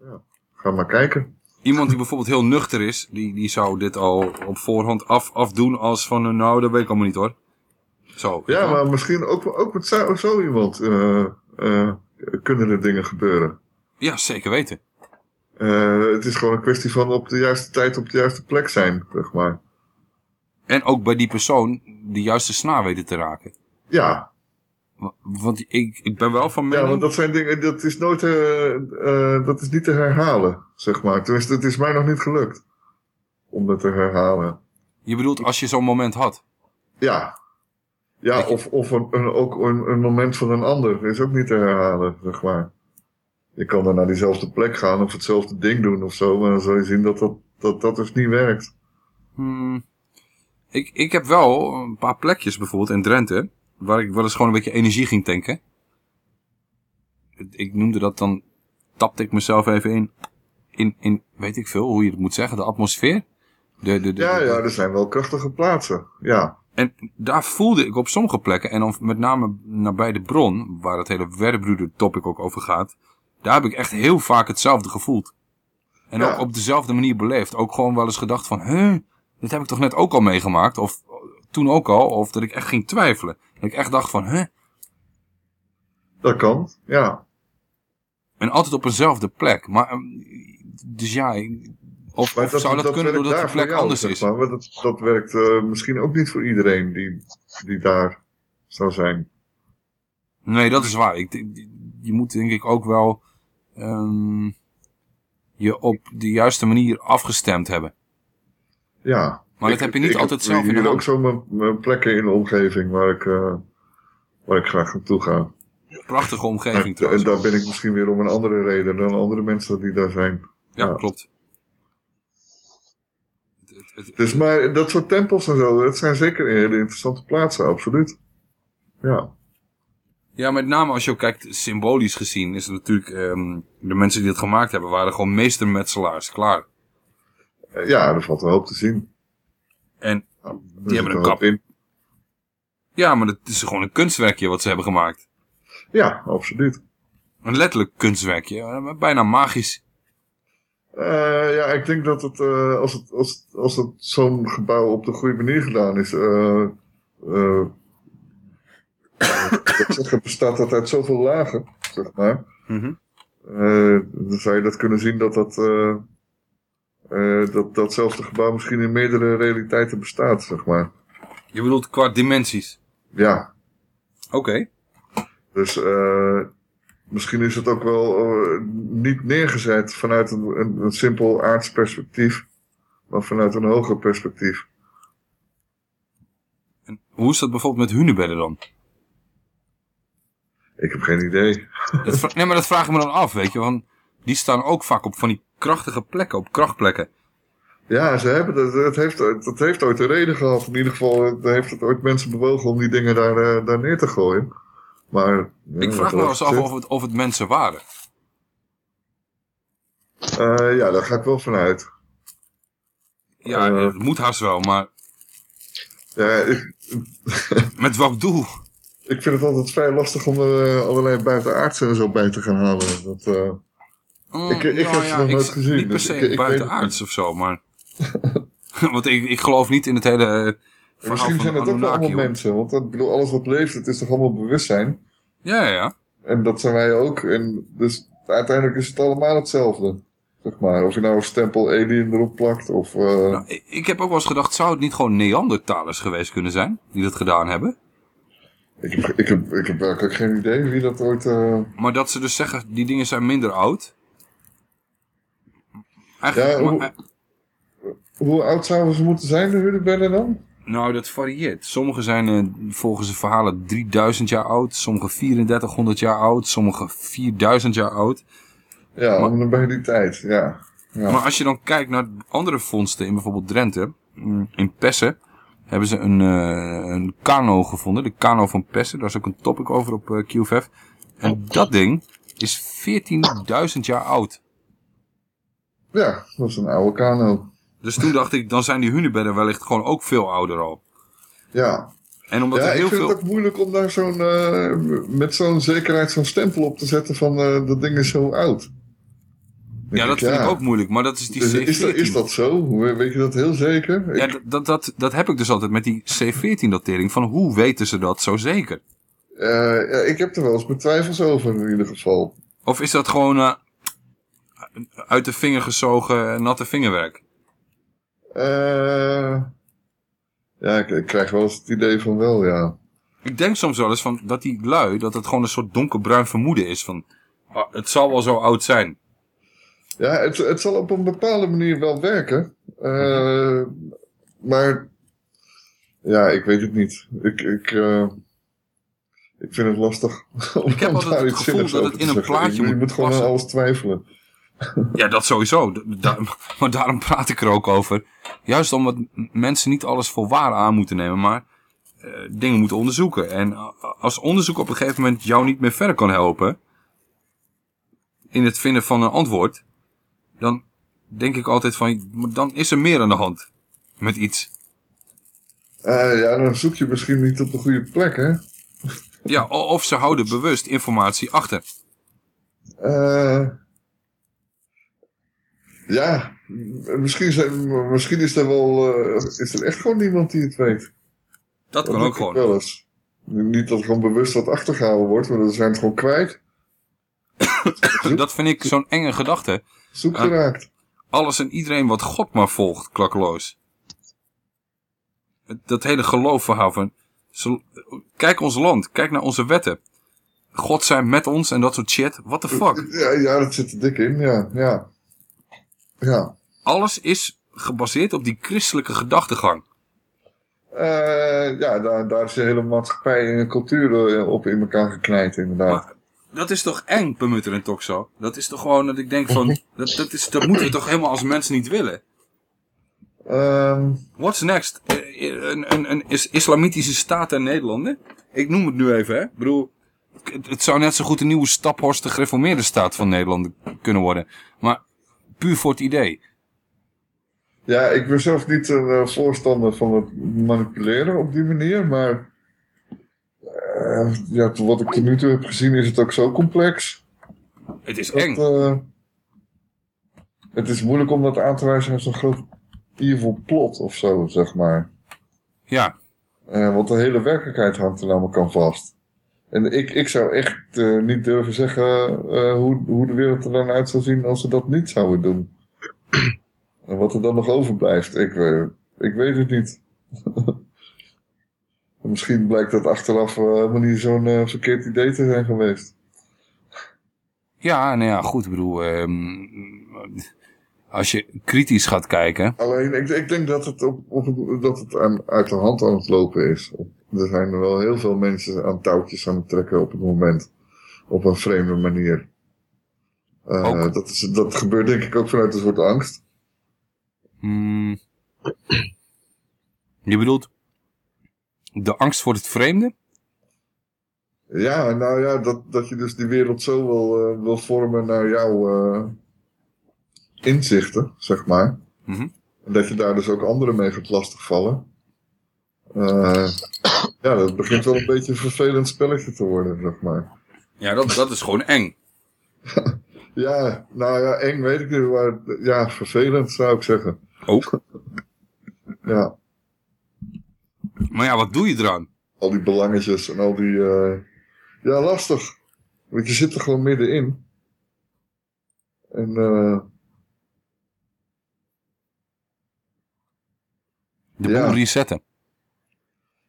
ja, ga maar kijken. Iemand die bijvoorbeeld heel nuchter is, die, die zou dit al op voorhand af, afdoen als van nou dat weet ik allemaal niet hoor. Zo. Ja, maar misschien ook, ook met zo, zo iemand kunnen er dingen gebeuren. Ja, zeker weten. Eh, het is gewoon een kwestie van op de juiste tijd op de juiste plek zijn, zeg maar. En ook bij die persoon de juiste snaar weten te raken. Ja. Want ik, ik ben wel van Ja, mening... want dat zijn dingen, dat is nooit, eh, eh, dat is niet te herhalen, zeg maar. Tenminste, het is mij nog niet gelukt om dat te herhalen. Je bedoelt als je zo'n moment had? Ja. Ja, of, of een, een, ook een, een moment van een ander is ook niet te herhalen, zeg maar. Je kan dan naar diezelfde plek gaan of hetzelfde ding doen of zo, maar dan zul je zien dat dat, dat, dat dus niet werkt. Hmm. Ik, ik heb wel een paar plekjes bijvoorbeeld in Drenthe, waar ik wel eens gewoon een beetje energie ging tanken. Ik noemde dat dan, tapte ik mezelf even in, in, in weet ik veel, hoe je het moet zeggen, de atmosfeer. De, de, de, Ja, ja, er zijn wel krachtige plaatsen, ja. En daar voelde ik op sommige plekken, en dan met name nabij de bron, waar het hele Werderbruder topic ook over gaat, daar heb ik echt heel vaak hetzelfde gevoeld. En Ja. ook op dezelfde manier beleefd. Ook gewoon wel eens gedacht van, huh, dit heb ik toch net ook al meegemaakt? Of toen ook al, of dat ik echt ging twijfelen. Dat ik echt dacht van, huh? Dat kan, ja. En altijd op eenzelfde plek. Maar, ehm, dus ja, of, Maar of zou dat, kunnen werkt doordat de plek jou, anders is? Maar dat, dat werkt eh, misschien ook niet voor iedereen die, die daar zou zijn. Nee, dat is waar. Ik- je moet denk ik ook wel ehm, je op de juiste manier afgestemd hebben. Ja. Maar dat heb je niet ik altijd heb zelf in de hand. ook zo mijn, mijn plekken in de omgeving waar ik, eh, waar ik graag naartoe ga. Prachtige omgeving En, trouwens. en daar ben ik misschien weer om een andere reden dan andere mensen die daar zijn. Ja, klopt. Dus maar dat soort tempels en zo, dat zijn zeker hele interessante plaatsen, absoluut. Ja. Ja, met name als je ook kijkt, symbolisch gezien, is het natuurlijk, ehm, de mensen die het gemaakt hebben, waren gewoon meestermetselaars, klaar. Eh, Ja, er valt een hoop te zien. En die hebben een kap. in. Ja, maar het is gewoon een kunstwerkje wat ze hebben gemaakt. Ja, absoluut. Een letterlijk kunstwerkje, eh, bijna magisch. Eh, ja, ik denk dat het, als het, als, als het zo'n gebouw op de goede manier gedaan is, eh, dat zeggen, bestaat dat uit zoveel lagen, zeg maar. Mhm. Eh, dan zou je dat kunnen zien dat dat, eh, eh, dat datzelfde gebouw misschien in meerdere realiteiten bestaat, zeg maar. Je bedoelt qua dimensies? Ja. Oké. Dus misschien is het ook wel niet neergezet vanuit een, een, een simpel aards perspectief, maar vanuit een hoger perspectief. Hoe is dat bijvoorbeeld met hunebedden dan? Ik heb geen idee. Dat nee, maar dat vraag ik me dan af, weet je. Want die staan ook vaak op van die krachtige plekken, op krachtplekken. Ja, ze hebben dat, het heeft, dat heeft ooit een reden gehad. In ieder geval heeft het ooit mensen bewogen om die dingen daar, eh, daar neer te gooien. Maar, ja, ik vraag wat me wel eens af of het, of het mensen waren. Eh, ja, daar ga ik wel vanuit. Ja, Eh. het moet haast wel, maar Ja, ik, met welk doel? Ik vind het altijd vrij lastig om er eh, allerlei buitenaardse en zo bij te gaan halen. Dat, eh, Mm, ik, ik nou heb ze ja, nog nooit gezien. Niet per dus se ik buitenaards of zo, maar... [laughs] Want ik, ik geloof niet in het hele eh, verhaal Misschien zijn het ook wel allemaal mensen. Want dat, ik bedoel, alles wat leeft, het is toch allemaal bewustzijn. Ja, ja, ja. En dat zijn wij ook. En dus uiteindelijk is het allemaal hetzelfde. Zeg maar. Of je nou een stempel alien erop plakt of... Nou, ik, ik heb ook wel eens gedacht, zou het niet gewoon Neandertalers geweest kunnen zijn? Die dat gedaan hebben? Ik, heb, ik, heb, ik heb werkelijk geen idee wie dat ooit... eh, Maar dat ze dus zeggen, die dingen zijn minder oud. Eigenlijk, Ja, maar- hoe- oud zouden ze moeten zijn, de hunebedden dan? nou, dat varieert. Sommige zijn eh, volgens de verhalen 3000 jaar oud, sommige 3400 jaar oud, sommige 4000 jaar oud. Ja, om bij die tijd, ja. ja. Maar als je dan kijkt naar andere vondsten in bijvoorbeeld Drenthe, mm, in Pessen, hebben ze een, eh, een kano gevonden. De kano van Pessen, daar is ook een topic over op eh, QFF. En dat ding is 14.000 jaar oud. Ja, dat is een oude kano. Dus toen dacht ik, dan zijn die hunebedden wellicht gewoon ook veel ouder al. Ja. En omdat ja, er heel ik vind veel... het ook moeilijk om daar zo'n, eh, met zo'n zekerheid zo'n stempel op te zetten van dat ding is zo oud. Ja, dat vind ik ook moeilijk, maar dat is die Is, C14. is, dat, is dat zo? We- Weet je dat heel zeker? Ja, Ik- dat, dat, dat, dat heb ik dus altijd met die C14-datering. Van hoe weten ze dat zo zeker? eh, ja, ik heb er wel eens mijn twijfels over in ieder geval. Of is dat gewoon eh, uit de vinger gezogen natte vingerwerk? Eh, ja, ik, ik krijg wel eens het idee van wel, ja. Ik denk soms wel eens van dat die lui, dat het gewoon een soort donkerbruin vermoeden is van, ah, het zal wel zo oud zijn. Ja, het, het zal op een bepaalde manier wel werken. Eh, maar ja, ik weet het niet. Ik, ik, eh, ik vind het lastig. [laughs] Ik heb altijd het gevoel dat het in een plaatje Je, je moet moet gewoon aan alles twijfelen. Ja, dat sowieso. Da- [laughs] maar daarom praat ik er ook over. Juist omdat mensen niet alles voor waar aan moeten nemen, maar eh, dingen moeten onderzoeken. En als onderzoek op een gegeven moment jou niet meer verder kan helpen, in het vinden van een antwoord, dan denk ik altijd van, dan is er meer aan de hand met iets. Eh, ja, dan zoek je misschien niet op de goede plek, hè? Ja, of ze houden bewust informatie achter. Eh, ja, misschien, zijn, misschien is er wel eh, is er echt gewoon niemand die het weet. Dat kan ook gewoon. Wel eens. Niet dat er gewoon bewust wat achtergehouden wordt, maar dan zijn het gewoon kwijt. [coughs] Dat vind ik zo'n enge gedachte. Zoek Aan geraakt. Alles en iedereen wat God maar volgt, klakkeloos. Dat hele geloofverhaal van... Kijk ons land, kijk naar onze wetten. God zijn met ons en dat soort shit. What the fuck? [laughs] Ja, ja, dat zit er dik in, ja. Ja. ja. Alles is gebaseerd op die christelijke gedachtegang. Eh, ja, daar, daar is de hele maatschappij en cultuur eh, op in elkaar geknijpt, inderdaad. Dat is toch eng, Bemutter en Toxo? Dat is toch gewoon dat ik denk van... [laughs] Dat, dat, is, dat moeten we toch helemaal als mensen niet willen? Ehm, What's next? Eh, Een, een, een is islamitische staat in Nederland, hè? Ik noem het nu even, hè? Ik bedoel, het, het zou net zo goed een nieuwe Staphorst de gereformeerde staat van Nederland kunnen worden. Maar puur voor het idee. Ja, ik ben zelf niet een eh, voorstander van het manipuleren op die manier, maar ja, wat ik tot nu toe heb gezien is het ook zo complex. Het is dat, eng. eh, het is moeilijk om dat aan te wijzen als een groot evil plot of zo, zeg maar. Ja. Eh, want de hele werkelijkheid hangt er namelijk aan vast. En ik, ik zou echt eh, niet durven zeggen hoe, hoe de wereld er dan uit zou zien als ze dat niet zouden doen. [clears throat] En wat er dan nog overblijft, ik, ik weet het niet. [laughs] Misschien blijkt dat achteraf eh, helemaal niet zo'n eh, verkeerd idee te zijn geweest. Ja, nou ja, goed. Ik bedoel, ehm, als je kritisch gaat kijken... Alleen, ik, ik denk dat het, op, op, dat het aan, uit de hand aan het lopen is. Er zijn er wel heel veel mensen aan touwtjes aan het trekken op het moment. Op een vreemde manier. Eh, dat, is, dat gebeurt denk ik ook vanuit een soort angst. Hmm. Je bedoelt de angst voor het vreemde? Ja, nou ja, dat, dat je dus die wereld zo wil, eh, wil vormen naar jouw eh, inzichten, zeg maar. Mhm. En dat je daar dus ook anderen mee gaat lastigvallen. Eh ja, dat begint wel een beetje een vervelend spelletje te worden, zeg maar. Ja, dat, dat is gewoon eng. [laughs] Ja, nou ja, eng weet ik niet, maar ja, vervelend zou ik zeggen. Ook? Ja. Maar ja, wat doe je eraan? Al die belangetjes en al die... eh, Ja, lastig. Want je zit er gewoon middenin. En eh De Ja. boel resetten.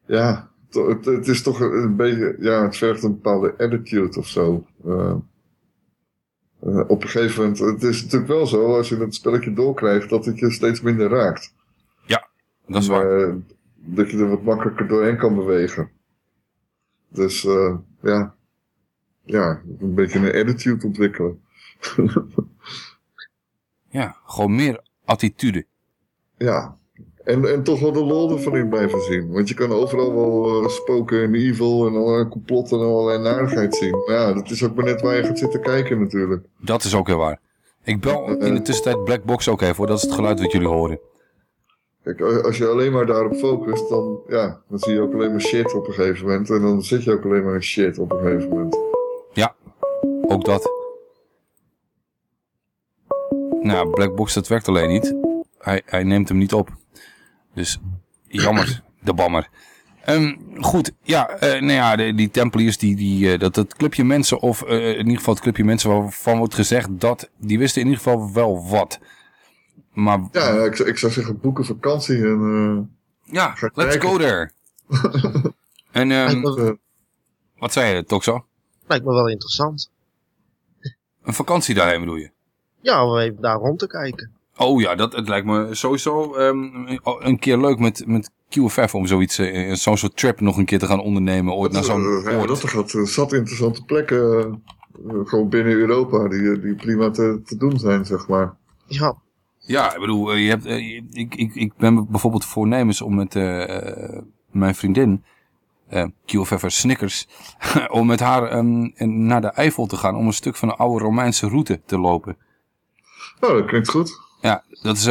ja, het, het is toch een, beetje... Ja, het vergt een bepaalde attitude of zo. Eh, eh, op een gegeven moment... Het is natuurlijk wel zo, als je het spelletje doorkrijgt, dat het je steeds minder raakt. Ja, dat is waar. Eh, dat je er wat makkelijker doorheen kan bewegen. Dus eh, ja, ja, een beetje een attitude ontwikkelen. [laughs] Ja, gewoon meer attitude. ja, en, en toch wel de lol ervan in blijven zien. Want je kan overal wel eh, spoken en evil en allerlei complotten en allerlei narigheid zien. Maar ja, dat is ook maar net waar je gaat zitten kijken natuurlijk. Dat is ook heel waar. Ik bel in de tussentijd Black Box ook even hoor. Dat is het geluid wat jullie horen. Kijk, als je alleen maar daarop focust, dan, ja, dan zie je ook alleen maar shit op een gegeven moment. En dan zit je ook alleen maar in shit op een gegeven moment. Ja, ook dat. Nou, Black Box dat werkt alleen niet. Hij, hij neemt hem niet op. Dus jammer, [clears throat] de bammer. Ehm, goed, ja, eh, nou ja, de- die Tempeliers, die, die, eh, dat, dat clubje mensen, of eh, in ieder geval het clubje mensen waarvan wordt gezegd dat, die wisten in ieder geval wel wat. Maar Ja, ik, zou- ik zou zeggen, boeken vakantie en... eh, ja, let's kijken. go there. [laughs] En ehm, me, wat zei je, Toxo? lijkt me wel interessant. Een vakantie daarheen bedoel je? Ja, om even daar rond te kijken. Oh ja, dat, het lijkt me sowieso ehm, een keer leuk met, met QFF om zoiets, eh, zo'n soort trip nog een keer te gaan ondernemen. Ooit naar zo'n Eh, ja, dat gaat zat interessante plekken. gewoon binnen Europa die, die prima te, te doen zijn, zeg maar. Ja. Ja, ik bedoel, eh, je hebt, eh, ik, ik, ik ben bijvoorbeeld voornemens om met eh, mijn vriendin, eh QFF'er Snickers, [laughs] om met haar ehm, naar de Eifel te gaan om een stuk van de oude Romeinse route te lopen. Oh, dat klinkt goed. Ja, dat is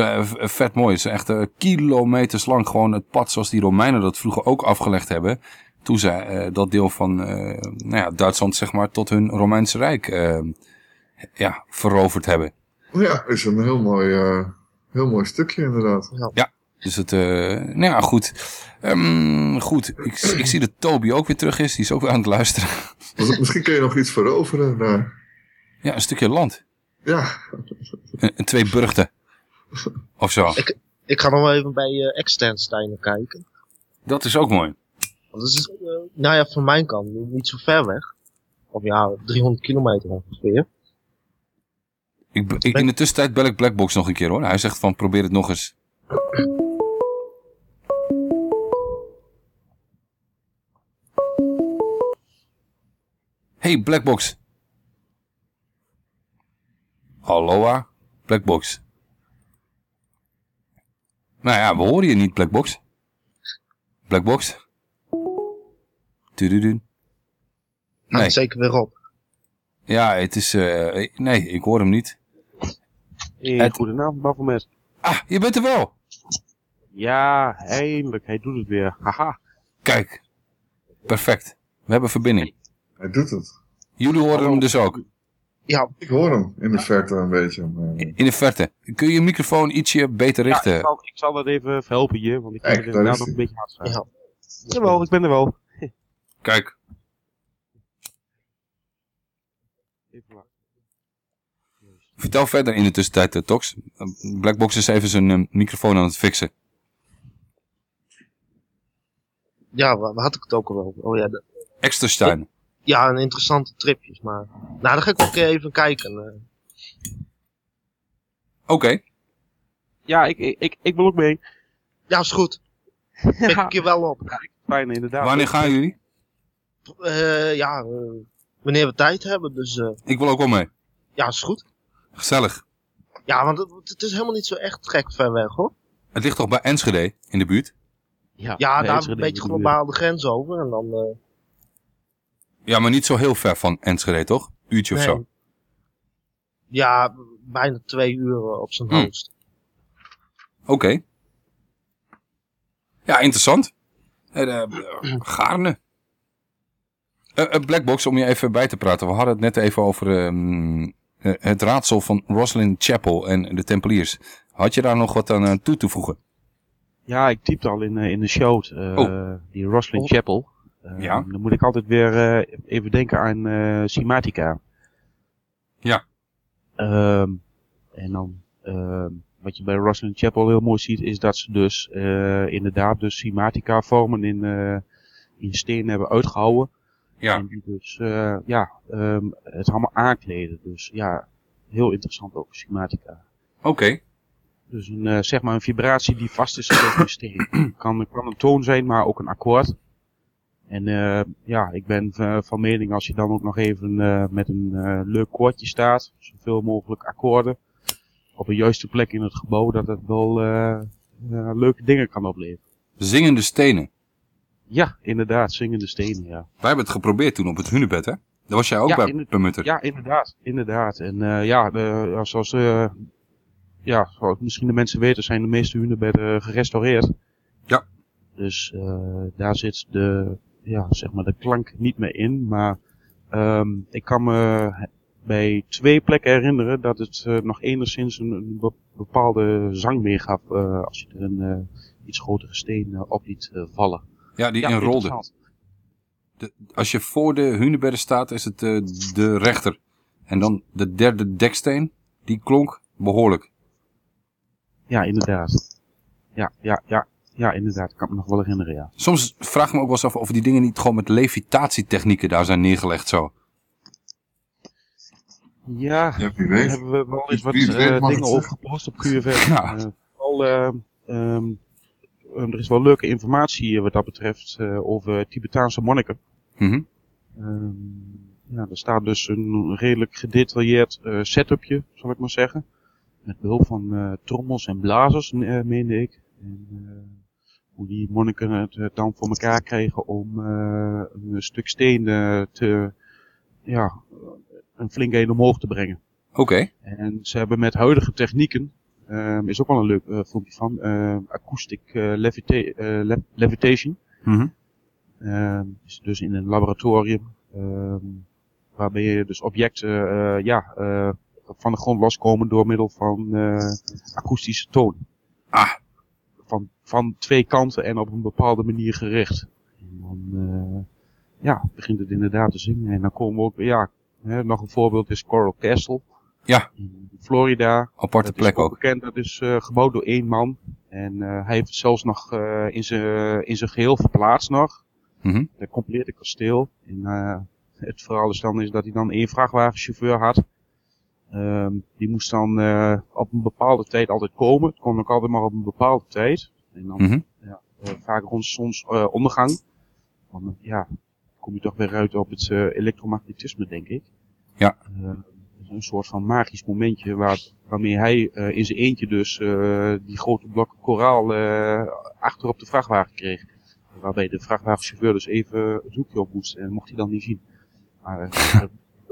vet mooi. Het is echt eh, kilometers lang gewoon het pad zoals die Romeinen dat vroeger ook afgelegd hebben. Toen zij dat deel van nou ja, Duitsland zeg maar tot hun Romeinse Rijk ja, veroverd hebben. Ja, is een heel mooi, eh, heel mooi stukje inderdaad. Ja, dus het, eh, nou ja, goed. Ehm, goed, ik, ik zie dat Toby ook weer terug is. Die is ook weer aan het luisteren. Misschien kun je nog iets veroveren daar. Ja, een stukje land. Ja. Een, een twee burchten. Of zo. Ik, ik ga nog wel even bij Externsteinen kijken. Dat is ook mooi. Want dat is, nou ja, van mijn kant niet- niet zo ver weg. Of ja, 300 kilometer ongeveer. Ik, in de tussentijd bel ik Blackbox nog een keer hoor. Hij zegt van probeer het nog eens. Hey Blackbox. Halloa, Blackbox. Nou ja, we horen je niet Blackbox. Blackbox. Tududun. Nee. zeker weer op. Ja, het is... eh, nee, ik hoor hem niet. Hey, Het- Goedenavond, Baphomet. Ah, je bent er wel. Ja, eindelijk. Hij doet het weer. Haha. Kijk. Perfect. We hebben verbinding. Hij doet het. Jullie horen hem dus ook. Ja. Ik hoor hem in de verte een beetje. maar- In de verte. Kun je je microfoon ietsje beter Ja, richten? ik, zal, ik zal dat even helpen hier, want ik het daar inderdaad een beetje hard staan. Jawel, ik ben er wel. Kijk. Even wachten. Vertel verder in de tussentijd, eh, Tox. Blackbox is even zijn eh, microfoon aan het fixen. Ja, waar, waar had ik het ook al over? Oh ja, de- Exterstein. ja, een interessante tripjes. Maar, nou, daar ga ik keer even kijken. eh. Oké. Ja, ik, ik, ik, ik wil ook mee. Ja, is goed. [laughs] Pik ik je wel op. Fijn, inderdaad. Wanneer gaan jullie? Eh, ja, eh, wanneer we tijd hebben. Dus eh, Ik wil ook wel mee. ja, is goed. Gezellig. Ja, want het, het is helemaal niet zo echt gek ver weg hoor. Het ligt toch bij Enschede in de buurt? Ja, Ja, daar Enschede een beetje globaal de grens over. En dan, eh, Ja, maar niet zo heel ver van Enschede, toch? Uurtje of Nee. zo. ja, bijna twee uur eh, op zijn Hmm. hoogst. Oké. Ja, interessant. Eh, [clears throat] gaarne. Blackbox, om je even bij te praten. We hadden het net even over ehm, eh, het raadsel van Rosalind Chapel en de Tempeliers. Had je daar nog wat aan eh, toe te voegen? Ja, ik typte al in, eh, in de show, eh, Oh. die Roslyn Chapel. Eh, Ja. Dan moet ik altijd weer eh, even denken aan eh Simatica. Ja. Ehm, en dan, ehm, wat je bij Roslyn Chapel heel mooi ziet, is dat ze dus eh, inderdaad dus Simatica vormen in, eh, in steen hebben uitgehouden. Ja. En die dus, eh, ja, ehm, het allemaal aankleden. Dus ja, heel interessant ook, Simatica. Oké. Dus een, eh, zeg maar een vibratie die vast is gezet in steen. [clears throat] kan, kan een toon zijn, maar ook een akkoord. En eh, ja, ik ben van mening als je dan ook nog even met een leuk koordje staat, zoveel mogelijk akkoorden, op een juiste plek in het gebouw, dat het wel leuke dingen kan opleveren. Zingende stenen. Ja, inderdaad, zingende stenen, ja. Wij hebben het geprobeerd toen op het Hunebed, hè? Daar was jij ook Ja, bij, Permutter. Ja, inderdaad, inderdaad. En eh, ja, de, zoals, eh, ja, zoals misschien de mensen weten, zijn de meeste hunebedden gerestaureerd. Ja. Dus eh, daar zit de, ja, zeg maar de klank niet meer in. Maar ehm, ik kan me bij twee plekken herinneren dat het eh, nog enigszins een, een be- bepaalde zang meegaf eh, als je er een eh, iets grotere steen eh, op liet eh, vallen. Ja, die Ja, inrolde. interessant. De, als je voor de Hunebedden staat, is het eh, de rechter. En dan de derde deksteen, die klonk behoorlijk. Ja, inderdaad. Ja, ja, ja. ja, inderdaad, ik kan me nog wel herinneren, ja. Soms vraag ik me ook wel eens af of die dingen niet gewoon met levitatietechnieken daar zijn neergelegd zo. Ja, Ja, wie weet. hebben we wel eens wat eh, dingen het over zeggen. gepost op QFF. Ja. Vooral, eh, ehm, eh, er is wel leuke informatie wat dat betreft eh, over Tibetaanse monniken. Mhm. Ehm, ja, er staat dus een redelijk gedetailleerd eh, setupje, zal ik maar zeggen. Met behulp van eh, trommels en blazers, meende ik. En, hoe die monniken het dan voor elkaar kregen om een stuk steen te, ja, een flink een omhoog te brengen. Oké. En ze hebben met huidige technieken, ehm, is ook wel een leuk eh, filmpje van, eh, acoustic eh, levita- eh, le- levitation. Mhm. Ehm, is dus in een laboratorium, waarbij je dus objecten ja, van de grond loskomen door middel van akoestische toon. Ah. Van, van twee kanten en op een bepaalde manier gericht. En dan ja, begint het inderdaad te zingen. En dan komen we ook, ja, hè, nog een voorbeeld is Coral Castle. Ja. In Florida. Aparte plek ook. bekend, dat is eh, gebouwd door één man. En eh, hij heeft het zelfs nog eh, in zijn in zijn geheel verplaatst nog. Mhm. Het complete kasteel. En het verhaal is dan is dat hij dan één vrachtwagenchauffeur had. Ehm, die moest dan op een bepaalde tijd altijd komen. Het kon ook altijd maar op een bepaalde tijd. En dan Mhm. ja, vaak rond zonsondergang. Eh, ja, kom je toch weer uit op het elektromagnetisme, denk ik. Ja. Een soort van magisch momentje waar, waarmee hij eh, in zijn eentje dus eh, die grote blokken koraal eh, achter op de vrachtwagen kreeg. Waarbij de vrachtwagenchauffeur dus even het hoekje op moest en mocht hij dan niet zien. Maar [laughs]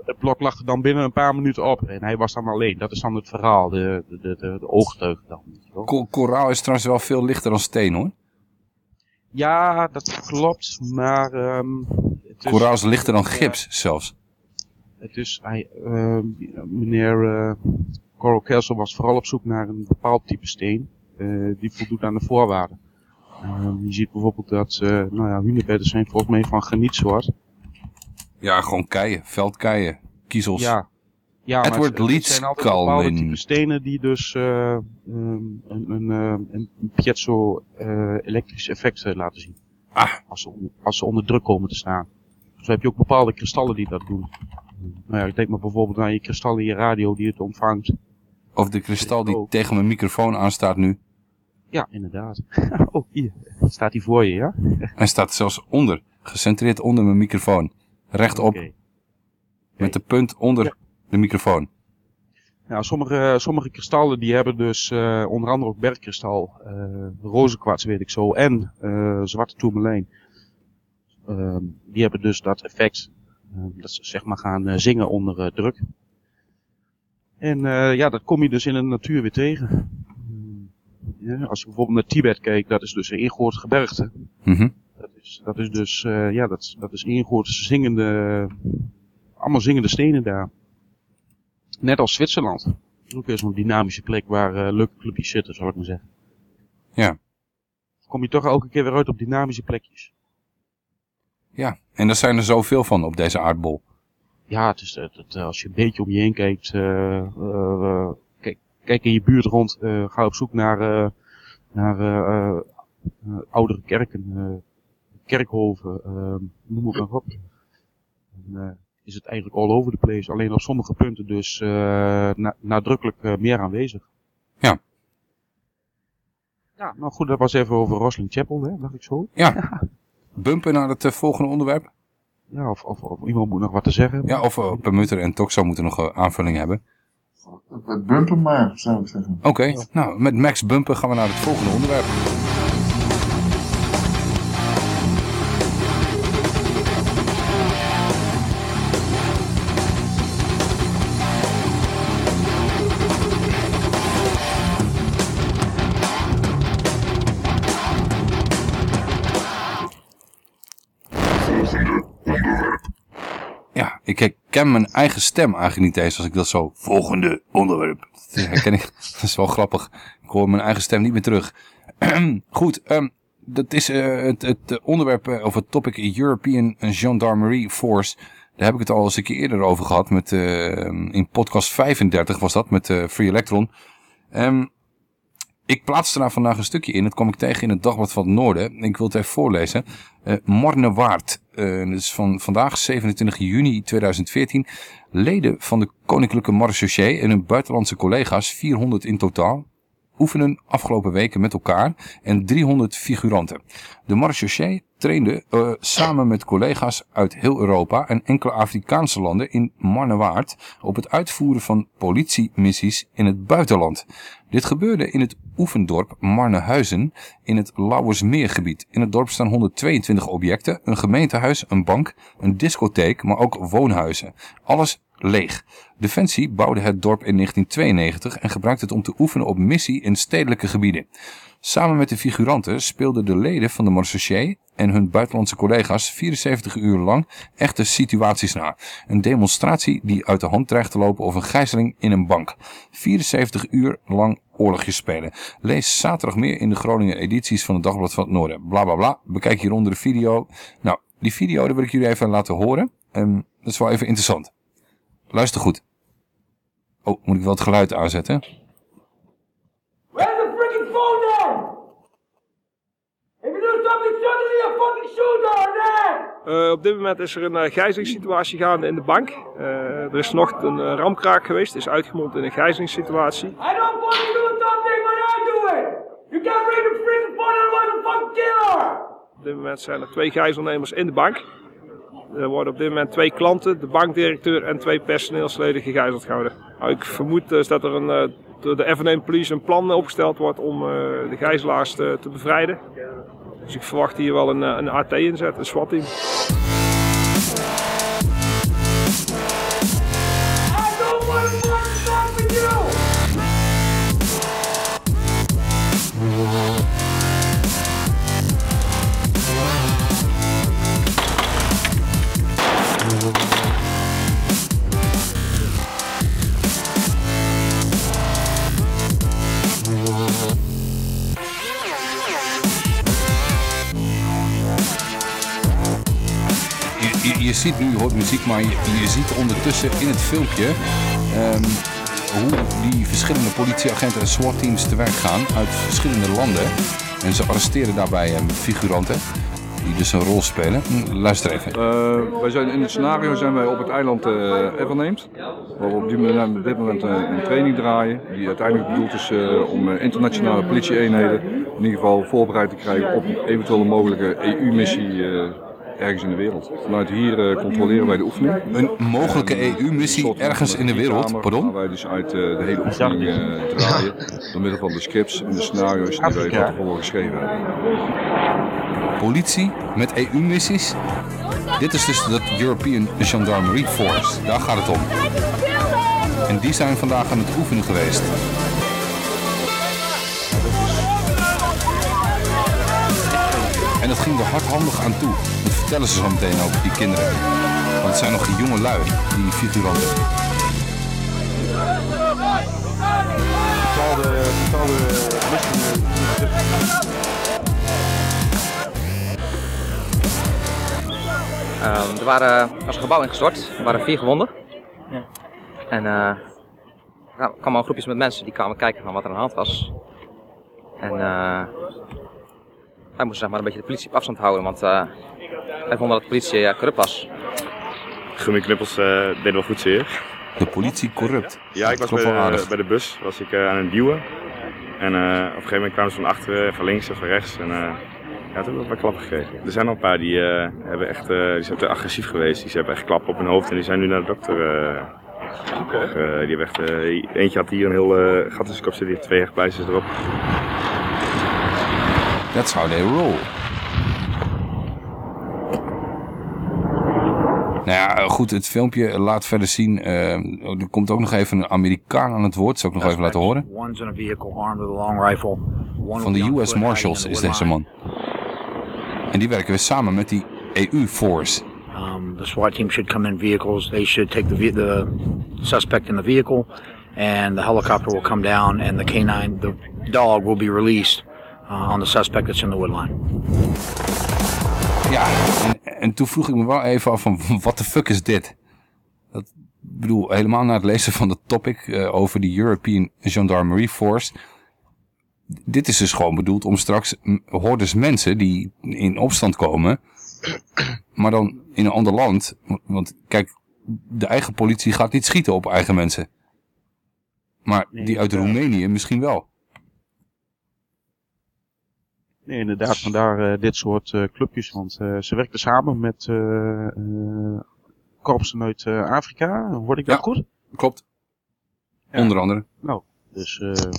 het, blok lag er dan binnen een paar minuten op en hij was dan alleen. Dat is dan het verhaal, de, de, de, ooggetuige dan. Ko- koraal is trouwens wel veel lichter dan steen hoor. Ja, dat klopt, maar... ehm het is- Koraal is lichter dan gips zelfs. Het is, hij, eh, meneer eh, Coral Castle was vooral op zoek naar een bepaald type steen. eh, die voldoet aan de voorwaarden. Ehm, je ziet bijvoorbeeld dat, eh nou ja, hunebedden zijn volgens mij van granietsoort. Ja, gewoon keien, veldkeien, kiezels. Ja, ja maar Edward het- het Leeds zijn altijd bepaalde type stenen die dus eh, ehm, een, een, eh, een piezo eh, elektrisch effect eh, laten zien. Ah. Als, ze, onder- als ze onder druk komen te staan. Zo heb je ook bepaalde kristallen die dat doen. Nou ja, ik denk maar bijvoorbeeld aan je kristal in je radio die het ontvangt. Of de kristal die tegen mijn microfoon aanstaat nu. Ja, inderdaad. [laughs] oh, hier. Staat hij voor je, ja? Hij staat zelfs onder, gecentreerd onder mijn microfoon. Rechtop. Oké. Met de punt onder de microfoon. Ja, sommige, sommige kristallen die hebben dus eh, onder andere ook bergkristal, eh rozenkwarts weet ik zo, en eh, zwarte tourmalijn. Ehm, die hebben dus dat effect dat ze zeg maar gaan eh, zingen onder eh, druk. En eh, ja, dat kom je dus in de natuur weer tegen. Ja, als je bijvoorbeeld naar Tibet kijkt, dat is dus een ingehoord gebergte. Mhm. Dat is, dat is dus, eh, ja, dat, dat is ingehoord zingende, allemaal zingende stenen daar. Net als Zwitserland. Dat is ook weer zo'n dynamische plek waar eh, leuke clubjes zitten, zou ik maar zeggen. Ja. Kom je toch elke keer weer uit op dynamische plekjes. Ja, en er zijn er zoveel van op deze aardbol. Ja, het is, het, het, als je een beetje om je heen kijkt, eh, eh, kijk, kijk in je buurt rond, eh, ga op zoek naar, eh, naar eh, eh, eh, oudere kerken, eh, kerkhoven, noem het maar op. En, eh, is het eigenlijk all over the place, alleen op sommige punten dus eh, na- nadrukkelijk meer aanwezig. Ja. Ja, nou goed, dat was even over Rosling Chapel, hè, dacht ik zo. Ja. [laughs] Bumpen naar het eh, volgende onderwerp. Ja, of, of, of iemand moet nog wat te zeggen. Ja, of uh, Permutter en Toxo moeten nog een aanvulling hebben. Bumpen maar, zou ik zeggen. Oké, nou met Max Bumpen gaan we naar het volgende onderwerp. Herken mijn eigen stem eigenlijk niet eens als ik dat zo... Volgende onderwerp. Ik. [laughs] Dat is wel grappig. Ik hoor mijn eigen stem niet meer terug. [clears throat] Goed, ehm, dat is eh, het, het onderwerp eh, of het topic European Gendarmerie Force. Daar heb ik het al eens een keer eerder over gehad. Met, eh, in podcast 35 was dat, met eh, Free Electron. Ehm, Ik plaatste daar vandaag een stukje in. Dat kwam ik tegen in het Dagblad van het Noorden. Ik wil het even voorlezen. Uh, Mornewaard. Uh, dat is van vandaag 27 juni 2014. Leden van de Koninklijke Marechaussee en hun buitenlandse collega's, 400 in totaal, oefenen afgelopen weken met elkaar en 300 figuranten. De marechaussee trainde uh, samen met collega's uit heel Europa en enkele Afrikaanse landen in Marnewaard op het uitvoeren van politiemissies in het buitenland. Dit gebeurde in het oefendorp Marnehuizen in het Lauwersmeergebied. In het dorp staan 122 objecten, een gemeentehuis, een bank, een discotheek, maar ook woonhuizen. Alles leeg. Defensie bouwde het dorp in 1992 en gebruikte het om te oefenen op missie in stedelijke gebieden. Samen met de figuranten speelden de leden van de Marseillais en hun buitenlandse collega's 74 uur lang echte situaties na. Een demonstratie die uit de hand dreigt te lopen of een gijzeling in een bank. 74 uur lang oorlogjes spelen. Lees zaterdag meer in de Groningen edities van het Dagblad van het Noorden. Bla bla bla. Bekijk hieronder de video. Nou, die video wil ik jullie even laten horen. Um, dat is wel even interessant. Luister goed. Oh, moet ik wel het geluid aanzetten? Where's the freaking phone then? If you do something suddenly a fucking shooter there! Uh, op dit moment is er een uh, gijzelingssituatie gaande in de bank. Uh, er is nog een uh, ramkraak geweest, is uitgemond in een gijzelingssituatie. I don't want to do something when I do it! You can't bring the freaking phone I'm a fucking killer! Op dit moment zijn er twee gijzelnemers in de bank. Er worden op dit moment twee klanten, de bankdirecteur en twee personeelsleden gegijzeld gehouden. Nou, ik vermoed dus dat er een, uh, door de FNM Police een plan opgesteld wordt om uh, de gijzelaars te, te, bevrijden. Dus ik verwacht hier wel een, een AT inzet, een SWAT-team. Ziet nu, je hoort muziek, maar je, ziet ondertussen in het filmpje um, hoe die verschillende politieagenten en SWAT-teams te werk gaan uit verschillende landen. En ze arresteren daarbij um, figuranten die dus een rol spelen. Luister even. Uh, wij zijn in het scenario zijn wij op het eiland uh, waar we op, dit moment uh, een training draaien, die uiteindelijk bedoeld is om internationale politieeenheden in ieder geval voorbereid te krijgen op eventuele mogelijke EU-missie ergens in de wereld. Vanuit hier uh, controleren wij de oefening. Een mogelijke EU-missie ergens in de wereld, pardon? Waar wij dus uit uh, de hele oefening uh, draaien. Door middel van de scripts en de scenario's die wij van tevoren geschreven hebben. Politie met EU-missies? Dit is dus dat European Gendarmerie Force. Daar gaat het om. En die zijn vandaag aan het oefenen geweest. En dat ging er hardhandig aan toe. Dat vertellen ze zo meteen over die kinderen. Want het zijn nog die jonge lui, die figuranten. Betaalde, betaalde Uh, er waren, was een gebouw ingestort, er waren vier gewonden. Ja. En uh, er kwamen al groepjes met mensen die kwamen kijken van wat er aan de hand was. En uh, wij moesten zeg maar, een beetje de politie op afstand houden, want uh, wij vonden dat de politie uh, corrupt was. Gummiknuppels uh, deden wel goed zeer. De politie corrupt? Ja, ik was bij de, bij de, bus was ik, aan het duwen. En op een gegeven moment kwamen ze van achteren, van links en van rechts. En ja, toen hebben we wat klappen gekregen. Er zijn al een paar die, hebben echt, die zijn te agressief geweest. Die hebben echt klappen op hun hoofd en die zijn nu naar de dokter. Okay. die hebben echt, eentje had hier een heel gat in zijn kop zitten, die heeft twee hechtpleisters erop. That's how they roll. Nou ja, goed, het filmpje laat verder zien. Uh, er komt ook nog even een Amerikaan aan het woord. Zal ik nog even laten horen. Van de US Marshals is deze man. En die werken weer samen met die EU-force. Um, the SWAT team should come in vehicles. They should take the, the suspect in the vehicle. And the helicopter will come down and the canine, the dog will be released on the suspect that's in the woodline. Ja, en, en toen vroeg ik me wel even af van, [laughs] wat de fuck is dit? Dat, ik bedoel, helemaal na het lezen van de topic uh, over de European Gendarmerie Force. dit is dus gewoon bedoeld om straks hordes mensen die in opstand komen, [clears throat] maar dan in een ander land. Want kijk, de eigen politie gaat niet schieten op eigen mensen. Maar die uit Roemenië misschien wel. Nee, inderdaad, vandaar eh, dit soort eh, clubjes. Want eh, ze werkten samen met korpsen uit Afrika. Hoorde ik dat Ja, goed? Klopt. Onder andere. Nou, dus eh,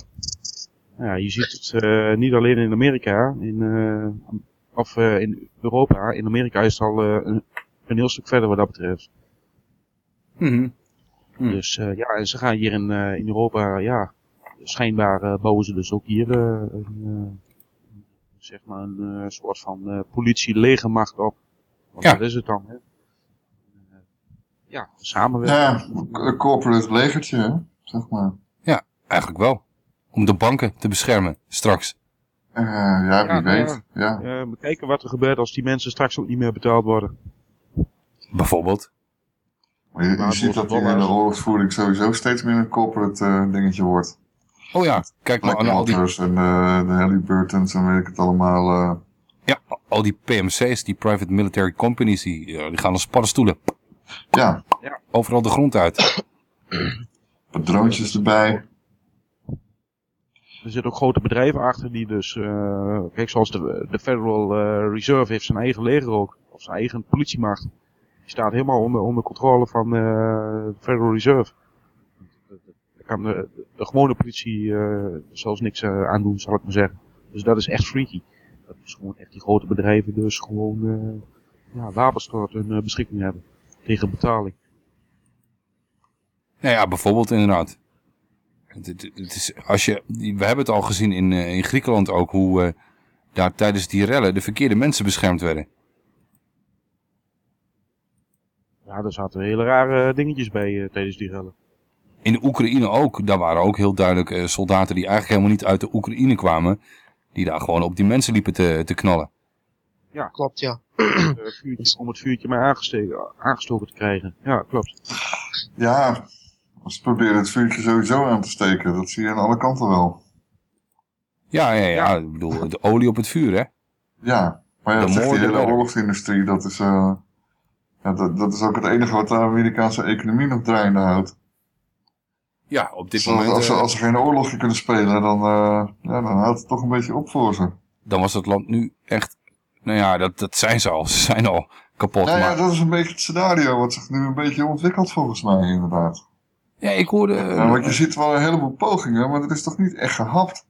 ja, je ziet het niet alleen in Amerika, in, of in Europa. In Amerika is het al een, een heel stuk verder wat dat betreft. Mhm. Dus ja, en ze gaan hier in, in Europa, ja, schijnbaar eh, bouwen ze dus ook hier een, zeg maar een eh, soort van eh, politie-legermacht op. Want Ja. dat is het dan, hè? Eh, ja, samenwerken. Ja, een corporate legertje, hè, zeg maar. Ja, eigenlijk wel. Om de banken te beschermen, straks. Eh, ja, wie Ja, nou weet. Ja. Eh, we kijken wat er gebeurt als die mensen straks ook niet meer betaald worden. Bijvoorbeeld. Maar je, ziet dat wordt in de oorlogsvoering sowieso steeds meer een corporate eh, dingetje wordt. Oh ja, kijk maar naar al die, en eh, de Halliburtons en weet ik het allemaal. eh. ja, al die PMC's, die private military companies, die, ja, die gaan als paddenstoelen. Ja. Overal de grond uit. Wat droontjes erbij. Er zitten ook grote bedrijven achter die dus, eh, kijk zoals de, de Federal eh, Reserve heeft zijn eigen leger ook, of zijn eigen politiemacht. Die staat helemaal onder, onder controle van eh, de Federal Reserve. Kan de, de gewone politie eh, zelfs niks eh, aan doen, zal ik maar zeggen. Dus dat is echt freaky. Dat is gewoon echt die grote bedrijven dus gewoon eh, ja, wapens tot hun beschikking hebben. Tegen betaling. Nou ja, bijvoorbeeld inderdaad. Het, het- het is, als je, we hebben het al gezien in, in Griekenland ook, hoe daar tijdens die rellen de verkeerde mensen beschermd werden. Ja, daar zaten hele rare dingetjes bij tijdens die rellen. In de Oekraïne ook, daar waren ook heel duidelijk eh, soldaten die eigenlijk helemaal niet uit de Oekraïne kwamen. Die daar gewoon op die mensen liepen te, te knallen. Ja. Klopt, ja. Eh, vuurtje, om het vuurtje maar aangestoken te krijgen. Ja, klopt. Ja, ze proberen het vuurtje sowieso aan te steken. Dat zie je aan alle kanten wel. Ja, ja, ja, ik bedoel, de olie op het vuur, hè? Ja, maar ja, De hele oorlogsindustrie, dat is, eh, ja, dat, dat is ook het enige wat de Amerikaanse economie nog draaiende houdt. Ja, op dit Dus als, moment... als, ze, eh, als ze geen oorlogje kunnen spelen, dan, eh, ja, dan houdt het toch een beetje op voor ze. dan was het land nu echt... Nou ja, dat, dat zijn ze al. [laughs] Ze zijn al kapot. Nou ja, maar, dat is een beetje het scenario wat zich nu een beetje ontwikkelt volgens mij inderdaad. ja, ik hoorde... Ja, want je ziet wel een heleboel pogingen, maar dat is toch niet echt gehapt?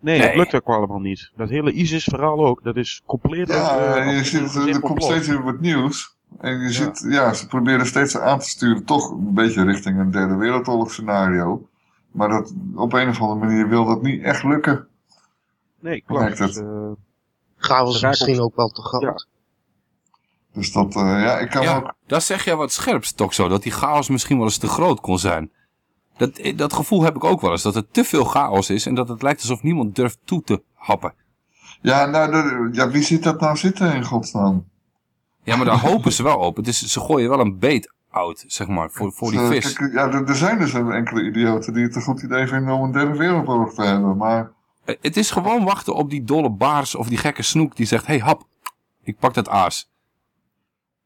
Nee, Nee. dat lukt ook allemaal niet. Dat hele ISIS-verhaal ook, dat is compleet... Ja, eh, je ziet, er op- komt steeds weer wat nieuws. En je ziet, ja, ze proberen steeds aan te sturen, toch een beetje richting een derde wereldoorlog scenario. Maar dat, op een of andere manier wil dat niet echt lukken. Nee, klopt. Dus, eh, Chaos Raak misschien ook wel te groot. Dus dat, eh, ja, ik kan ja, ook... dat zeg jij wat scherps toch zo. Dat die chaos misschien wel eens te groot kon zijn. Dat, eh, dat gevoel heb ik ook wel eens. Dat er te veel chaos is en dat het lijkt alsof niemand durft toe te happen. Ja, nou, de- ja, wie ziet dat nou zitten in godsnaam? Ja, maar daar hopen ze wel op. Het is, ze gooien wel een beet out, zeg maar, voor, voor die Eh, vis. kijk, ja, er, er zijn dus een enkele idioten die het een goed idee vinden om een derde wereldoorlog te hebben. Maar Eh, Het is gewoon wachten op die dolle baars of die gekke snoek die zegt... hey, hap, ik pak dat aas.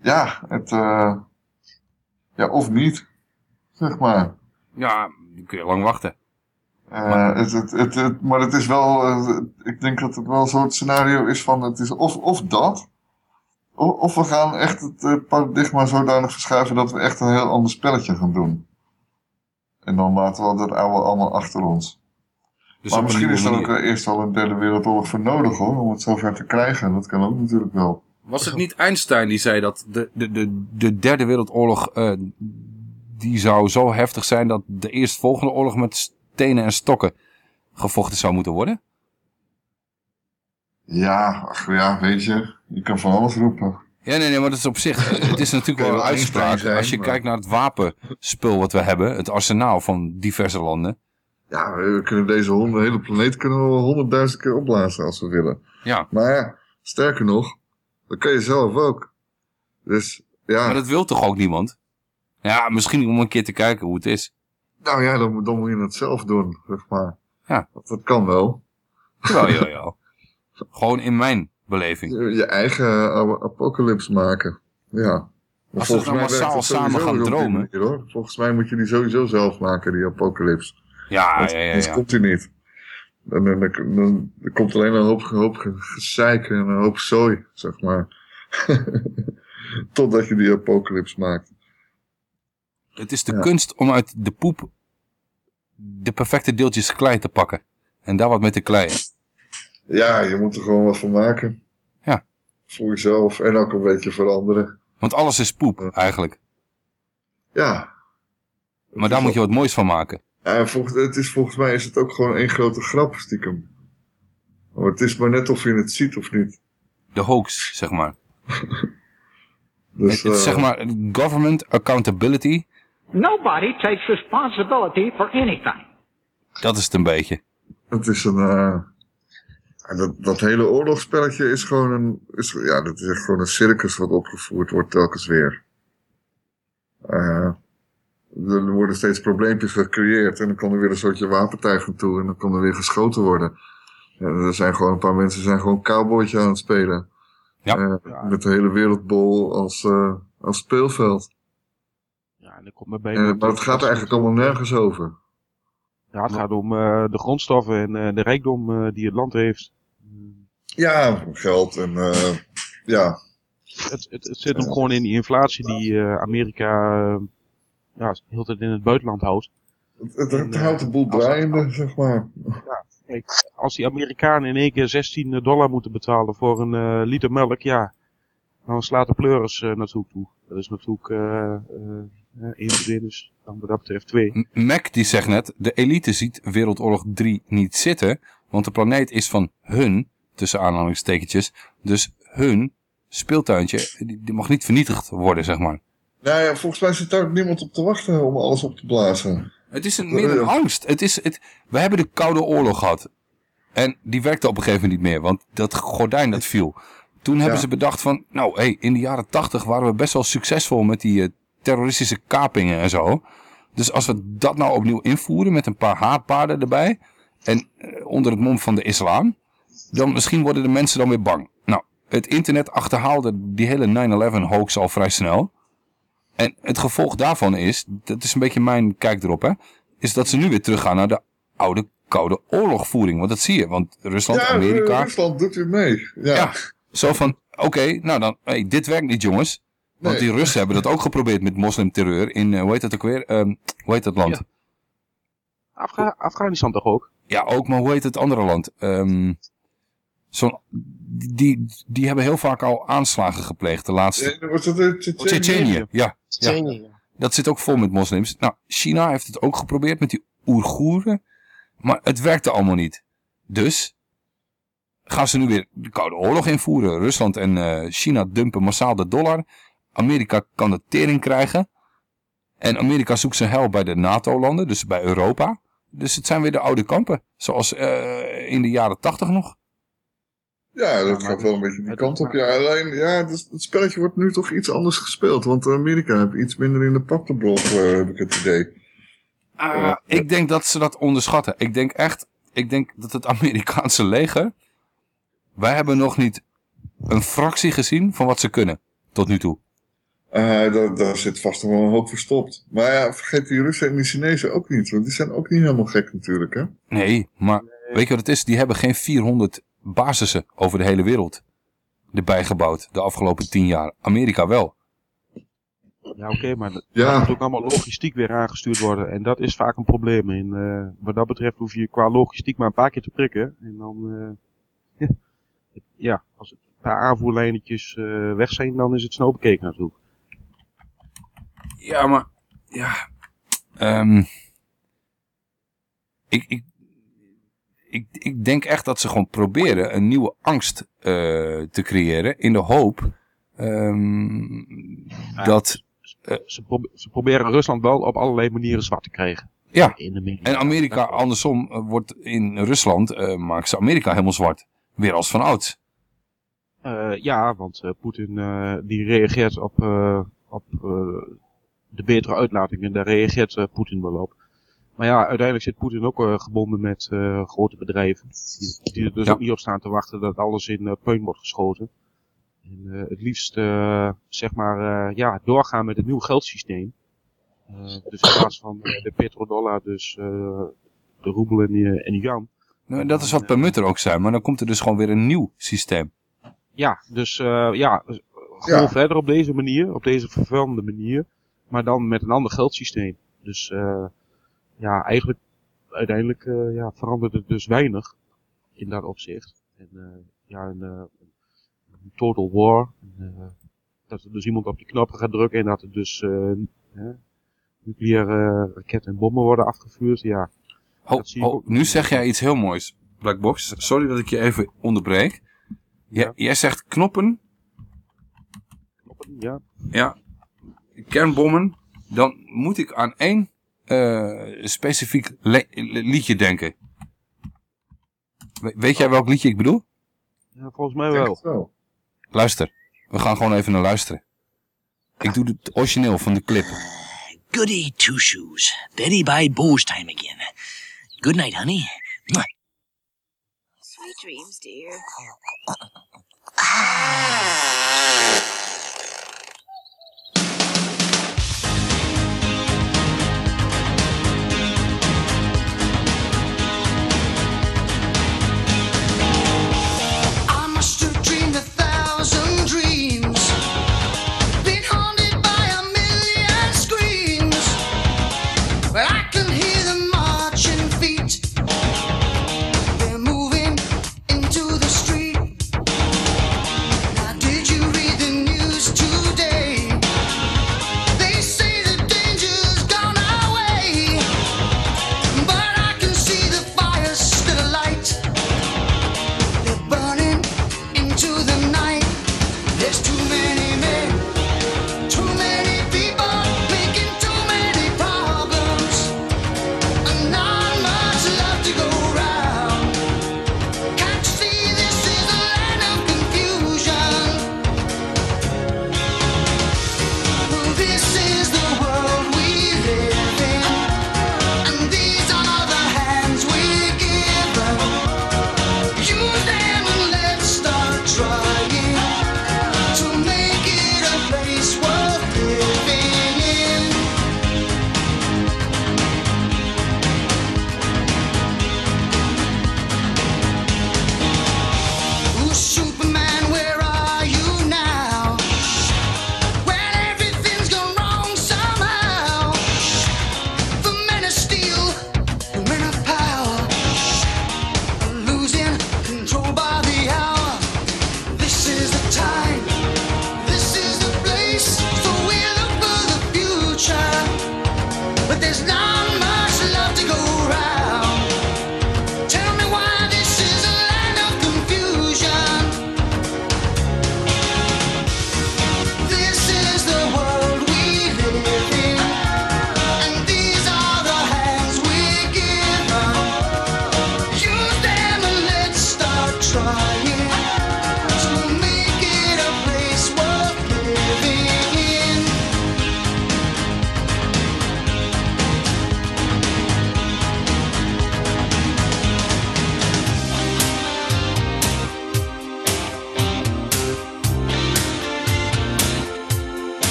ja, het, eh, ja, of niet, zeg maar. Ja, dan kun je lang wachten. Eh, het, het, het, het- maar het is wel, ik denk dat het wel zo'n scenario is van, het is of, of dat, of, we gaan echt het eh, paradigma zodanig verschuiven dat we echt een heel ander spelletje gaan doen. En dan laten we dat oude allemaal achter ons. Dus maar misschien is er ook wel eerst wel een derde wereldoorlog voor nodig hoor, om het zover te krijgen. Dat kan ook natuurlijk wel. Was het niet Einstein die zei dat de, de, de, de derde wereldoorlog... eh, die zou zo heftig zijn dat de eerstvolgende oorlog met stenen en stokken gevochten zou moeten worden? Ja, ach, ja, weet je, je kan van alles roepen. Ja, nee, nee, maar dat is op zich... [laughs] Het is natuurlijk wel een uitspraak. zijn, Als je maar- kijkt naar het wapenspul wat we hebben... het arsenaal van diverse landen... Ja, we kunnen deze hele planeet kunnen we honderdduizend keer opblazen als we willen. Ja. Maar ja, sterker nog, dat kan je zelf ook. Dus ja, Maar dat wil toch ook niemand? Ja, misschien om een keer te kijken hoe het is. nou ja, dan, dan moet je het zelf doen, zeg maar. Ja. Dat, dat kan wel. Jawel, jawel, [laughs] jawel. Gewoon in mijn beleving. Je, eigen uh, apocalypse maken. Ja. Maar Als we nou massaal samen gaan die dromen. manier, hoor. Volgens mij moet je die sowieso zelf maken, die apocalypse. Ja, Want ja, ja, anders ja. komt hij niet. En dan, dan, dan, er komt alleen een hoop, hoop ge- gezeik en een hoop zooi, zeg maar. [laughs] Totdat je die apocalypse maakt. Het is de kunst om uit de poep de perfecte deeltjes klei te pakken. En daar wat mee te kleien. Ja, je moet er gewoon wat van maken. Voor jezelf en ook een beetje voor anderen. Want alles is poep, eigenlijk. Ja. Maar daar moet je wat moois van maken. Ja, en volgens, het is, volgens mij is het ook gewoon één grote grap, stiekem. Maar het is maar net of je het ziet of niet. De hoax, zeg maar. [laughs] Dus, het, het is eh, zeg maar government accountability. Nobody takes responsibility for anything. Dat is het een beetje. Het is een. eh, en dat, dat hele oorlogsspelletje is gewoon een. Is, ja, dat is echt gewoon een circus wat opgevoerd wordt telkens weer. Eh, er worden steeds probleempjes gecreëerd en dan kan er weer een soortje wapentuig toe en dan kan er weer geschoten worden. En er zijn gewoon een paar mensen zijn gewoon cowboytje aan het spelen. Ja. Eh, met de hele wereldbol als, eh, als speelveld. Ja, en dan komt mijn En, maar het gaat eigenlijk allemaal nergens over. Ja, het gaat om eh, de grondstoffen en eh, de rijkdom eh, die het land heeft. Ja, geld en ja. Het, het, het zit hem gewoon in die inflatie die Amerika ja, de hele tijd in het buitenland houdt. Het, het, het houdt de boel draaiende, zeg maar. Ja, kijk, als die Amerikanen in één keer 16 dollar moeten betalen voor een liter melk, ja, dan slaat de pleuris naartoe toe. Dat is natuurlijk voor dus dan wat dat betreft twee. M- Mac die zegt net, de elite ziet Wereldoorlog 3 niet zitten, want de planeet is van hun, tussen aanhalingstekentjes, dus hun speeltuintje, die, die mag niet vernietigd worden, zeg maar. Nou ja, volgens mij zit daar ook niemand op te wachten om alles op te blazen. Het is een, meer een angst. Het is, het, we hebben de Koude Oorlog gehad. En die werkte op een gegeven moment niet meer, want dat gordijn dat viel. Toen hebben Ja. ze bedacht van, nou hey, in de jaren tachtig waren we best wel succesvol met die eh, terroristische kapingen en zo. Dus als we dat nou opnieuw invoeren met een paar haatpaarden erbij. En eh, onder het mom van de islam. Dan misschien worden de mensen dan weer bang. Nou, het internet achterhaalde die hele 9-11 hoax al vrij snel. En het gevolg daarvan is, dat is een beetje mijn kijk erop hè. Is dat ze nu weer teruggaan naar de oude koude oorlogvoering. Want dat zie je. Want Rusland, ja, Amerika. Rusland doet weer mee. Ja. Zo van, oké, nou dan, hey, dit werkt niet jongens. Want die Russen hebben dat ook geprobeerd met moslimterreur in, eh, hoe heet dat ook weer? Ehm, hoe heet dat land? Ja. Afga- Afghanistan toch ook? Ja, ook, maar hoe heet het andere land? Ehm zo'n, die, die hebben heel vaak al aanslagen gepleegd, de laatste. Eh, Wordt dat eh, Tsjetsjenië? Ja. ja. Dat zit ook vol met moslims. Nou, China heeft het ook geprobeerd met die Oeigoeren. Maar het werkte allemaal niet. Dus gaan ze nu weer de Koude Oorlog invoeren. Rusland en eh, China dumpen massaal de dollar. Amerika kan de tering krijgen. En Amerika zoekt zijn hel bij de NATO-landen, dus bij Europa. Dus het zijn weer de oude kampen. Zoals eh, in de jaren tachtig nog. Ja, dat gaat wel een beetje die kant op. Ja, alleen, ja, het, spelletje wordt nu toch iets anders gespeeld. Want Amerika heeft iets minder in de pakteblok, uh, heb ik het idee. Ah, ik denk dat ze dat onderschatten. Ik denk echt, ik denk dat het [laughs] Amerikaanse leger, wij hebben nog niet een fractie gezien van wat ze kunnen, tot nu toe. Uh, daar, daar zit vast nog wel een hoop verstopt. Maar ja, vergeet die Russen en die Chinezen ook niet. Want die zijn ook niet helemaal gek natuurlijk, hè? Nee, maar weet je wat het is? Die hebben geen 400 basissen over de hele wereld erbij gebouwd de afgelopen 10 jaar. Amerika wel. Ja, oké, maar dat Ja. moet ook allemaal logistiek weer aangestuurd worden. En dat is vaak een probleem. En eh, wat dat betreft hoef je qua logistiek maar een paar keer te prikken. En dan, eh, [laughs] ja, als het een paar aanvoerlijnetjes eh, weg zijn, dan is het snel bekeken natuurlijk. Ja, maar ja, ehm, ik, ik, ik, ik denk echt dat ze gewoon proberen een nieuwe angst eh, te creëren in de hoop ehm, dat... eh, ze, probe- ze proberen Rusland wel op allerlei manieren zwart te krijgen. Ja, In de media. en Amerika andersom eh, wordt in Rusland, eh maakt ze Amerika helemaal zwart. Weer als van ouds. Eh, ja, want Poetin die reageert op, op de betere uitlatingen. Daar reageert eh, Poetin wel op. Maar ja, uiteindelijk zit Poetin ook eh, gebonden met eh, grote bedrijven. Die, die er dus Ja. ook niet op staan te wachten dat alles in eh puin wordt geschoten. En eh, het liefst, zeg maar, eh, ja, doorgaan met het nieuwe geldsysteem. Eh, dus in plaats van de petrodollar, dus eh, de roebel en, de- en de yuan. Nou, dat is wat Permutter ook zei, maar dan komt er dus gewoon weer een nieuw systeem. Ja, dus eh, ja, gewoon verder op deze manier, op deze vervuilende manier, maar dan met een ander geldsysteem. Dus eh, ja, eigenlijk uiteindelijk eh, ja, verandert het dus weinig in dat opzicht. En eh, ja, een, eh, een total war. En, dat er dus iemand op die knoppen gaat drukken en dat er dus eh, nucleaire raketten en bommen worden afgevuurd. Ja, Ho, ho, ook. nu zeg jij iets heel moois, Blackbox. Sorry dat ik je even onderbreek. Jij, jij zegt knoppen, Ja. ja, kernbommen. Dan moet ik aan één eh, specifiek liedje denken. We- weet jij welk liedje ik bedoel? ja, volgens mij wel. Wel. Luister, we gaan gewoon even naar luisteren. Ik doe het origineel van de clip. Goody two shoes. Betty by Bo's time again. Good night, honey. Sweet dreams, dear.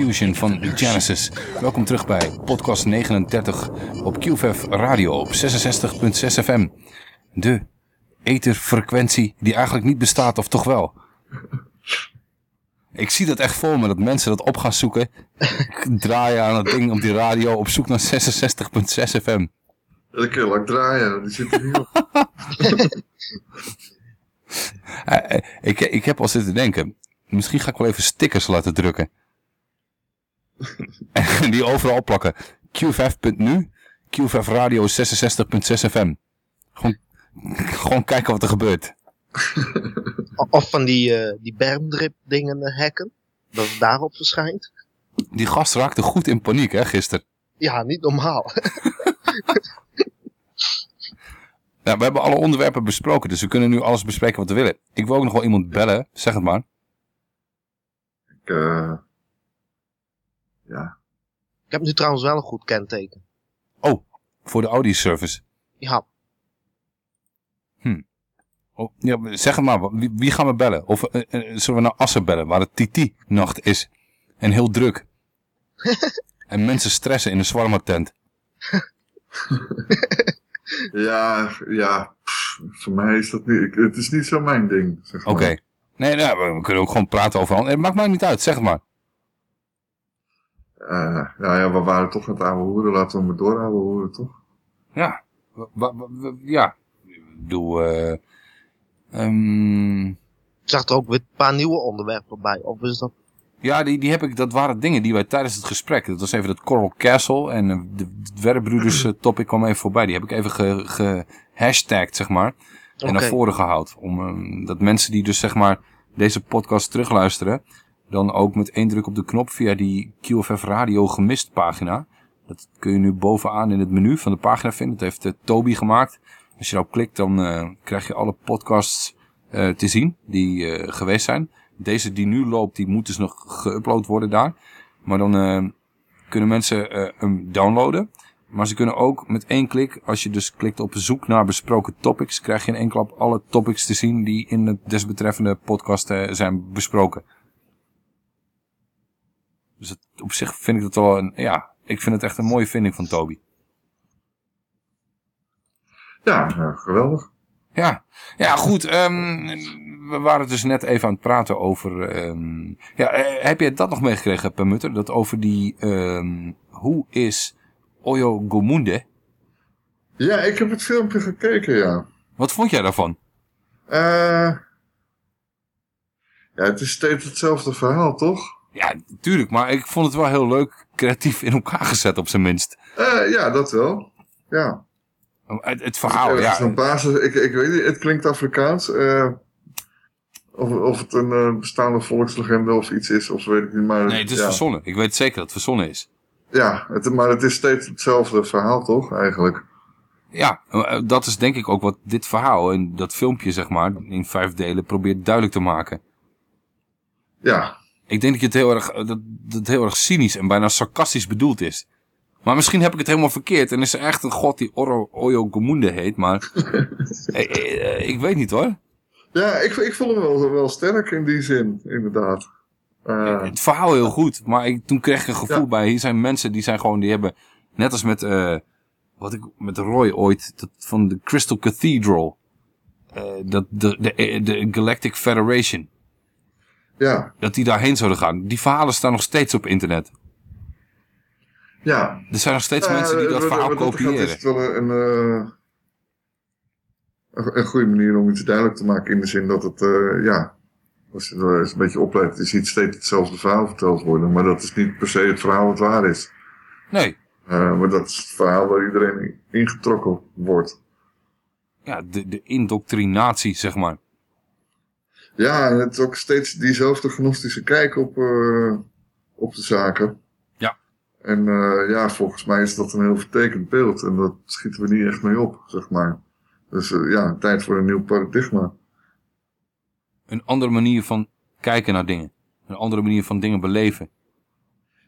Confusion van Genesis. Welkom terug bij podcast 39 op QVF Radio op 66.6 FM. De etherfrequentie die eigenlijk niet bestaat, of toch wel? Ik zie dat echt voor me, dat mensen dat op gaan zoeken. Draaien aan het ding op die radio op zoek naar 66.6 FM. Dat kun je lang draaien, die zit er niet op. [laughs] Eh, eh, ik, ik heb al zitten denken, misschien ga ik wel even stickers laten drukken. En [laughs] die overal plakken. Q5.nu, Q5 Radio 66.6 FM. Gewoon, gewoon kijken wat er gebeurt. [laughs] Of van die, eh, die bermdrip dingen eh, hacken. Dat het daarop verschijnt. Die gast raakte goed in paniek, hè, gisteren. Ja, niet normaal. [laughs] Nou, we hebben alle onderwerpen besproken, dus we kunnen nu alles bespreken wat we willen. Ik wil ook nog wel iemand bellen, zeg het maar. Ik, eh, ja. Ik heb nu trouwens wel een goed kenteken. Oh, voor de Audi service. Ja, Hm. Oh, ja, zeg het maar, wie, wie gaan we bellen? Of eh, eh, zullen we naar Assen bellen, waar het Titi-nacht is? En heel druk. [laughs] en mensen stressen in een zwarma tent. [laughs] Ja, ja. pff, voor mij is dat niet... Het is niet zo mijn ding, zeg maar. Oké. Nee, nou, we, kunnen ook gewoon praten over... Het maakt mij niet uit, zeg maar. Eh, ja, ja, we waren toch aan het oude hoeren. Laten we maar door oude hoeren, toch? Ja. Ja. Ik bedoel... eh ehm, ik zag er ook weer een paar nieuwe onderwerpen bij. Of is dat... Ja, die, die heb ik, dat waren dingen die wij tijdens het gesprek, dat was even dat Coral Castle en eh, de, de Werrebroeders eh, topic kwam even voorbij. Die heb ik even ge, ge zeg maar, en naar voren gehaald. Om, eh, dat mensen die dus, zeg maar, deze podcast terugluisteren, dan ook met één druk op de knop via die QFF Radio gemist pagina. Dat kun je nu bovenaan in het menu van de pagina vinden. Dat heeft eh, Toby gemaakt. Als je daarop klikt, dan eh, krijg je alle podcasts eh, te zien die geweest zijn. Deze die nu loopt, die moet dus nog geüpload worden daar. Maar dan kunnen mensen hem downloaden. Maar ze kunnen ook met één klik, als je dus klikt op zoek naar besproken topics, krijg je in één klap alle topics te zien die in het desbetreffende podcast zijn besproken. Dus het, op zich vind ik dat wel een, ja, ik vind het echt een mooie vinding van Toby. Ja, ja, geweldig. Ja, ja goed. ehm, we waren dus net even aan het praten over... ehm, ja, eh, heb je dat nog meegekregen, Permutter? Dat over die... ehm, hoe is Oyo Gomunde? Ja, ik heb het filmpje gekeken, ja. Wat vond jij daarvan? Eh ja, het is steeds hetzelfde verhaal, toch? Ja, tuurlijk. Maar ik vond het wel heel leuk creatief in elkaar gezet, op zijn minst. Eh ja, dat wel. Ja. Het, het verhaal, Ergens ja. Een basis, ik, ik weet niet, het klinkt Afrikaans. eh, of, of het een eh, bestaande volkslegende of iets is, of weet ik niet. Maar, Nee, het is ja. verzonnen. Ik weet zeker dat het verzonnen is. Ja, het, maar het is steeds hetzelfde verhaal, toch, eigenlijk? Ja, dat is denk ik ook wat dit verhaal en dat filmpje, zeg maar, in vijf delen probeert duidelijk te maken. Ja. Ik denk dat, je het heel erg, dat, dat het heel erg cynisch en bijna sarcastisch bedoeld is. Maar misschien heb ik het helemaal verkeerd en is er echt een god die Oro Oyo Gomunde heet, maar [laughs] eh, eh, ik weet niet hoor. Ja, ik, ik vond hem wel, wel sterk in die zin, inderdaad. Eh, Het verhaal heel goed, maar ik, toen kreeg ik een gevoel bij, hier zijn mensen die zijn gewoon, die hebben, net als met, eh, wat ik met Roy ooit, dat, van de Crystal Cathedral, eh, dat, de, de, de Galactic Federation. Ja. Dat die daarheen zouden gaan. Die verhalen staan nog steeds op internet. ja. Er zijn nog steeds Ja, mensen die eh, dat verhaal wat dat kopiëren. is wel een, een, eh, een, een goede manier om iets duidelijk te maken. In de zin dat het, eh, ja, als je er eens een beetje oplet, je ziet steeds hetzelfde verhaal verteld worden. Maar dat is niet per se het verhaal wat waar is. Nee. Eh, maar dat is het verhaal waar iedereen in- ingetrokken wordt. Ja, de, de indoctrinatie, zeg maar. Ja, het is ook steeds diezelfde gnostische kijk op, eh, op de zaken. Ja. En eh, ja, volgens mij is dat een heel vertekend beeld. En dat schieten we niet echt mee op, zeg maar. Dus eh, ja, tijd voor een nieuw paradigma. Een andere manier van kijken naar dingen. Een andere manier van dingen beleven.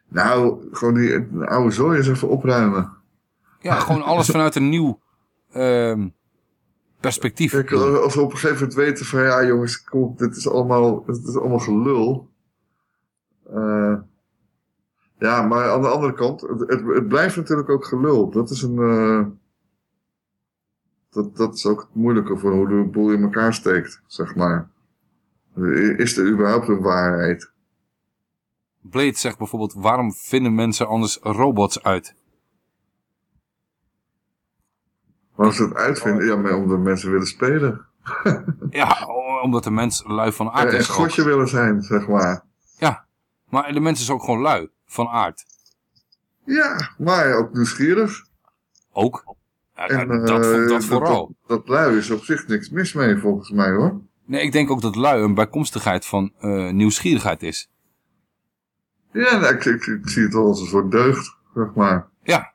Nou, gewoon die de oude zooi eens even opruimen. Ja, gewoon alles [laughs] vanuit een nieuw ehm, perspectief. Kijk, als we op een gegeven moment weten van ja jongens, kom, dit is allemaal, dit is allemaal gelul. Eh, ja, maar aan de andere kant, het, het, het blijft natuurlijk ook gelul. Dat is een, eh, dat, dat is ook het moeilijke voor hoe de boel in elkaar steekt, zeg maar. Is er überhaupt een waarheid? Blade zegt bijvoorbeeld, waarom vinden mensen anders robots uit? Waarom ze het uitvinden? Ja, maar omdat mensen willen spelen. [laughs] Ja, omdat de mens lui van aard En een is. ook. godje willen zijn, zeg maar. Ja, maar de mens is ook gewoon lui van aard. Ja, maar ook nieuwsgierig. Ook. Ja, En, dat, dat, eh, dat vooral. Dat, dat lui is op zich niks mis mee, volgens mij hoor. Nee, ik denk ook dat lui een bijkomstigheid van eh, nieuwsgierigheid is. Ja, nou, ik, ik, ik zie het wel als een soort deugd, zeg maar. Ja,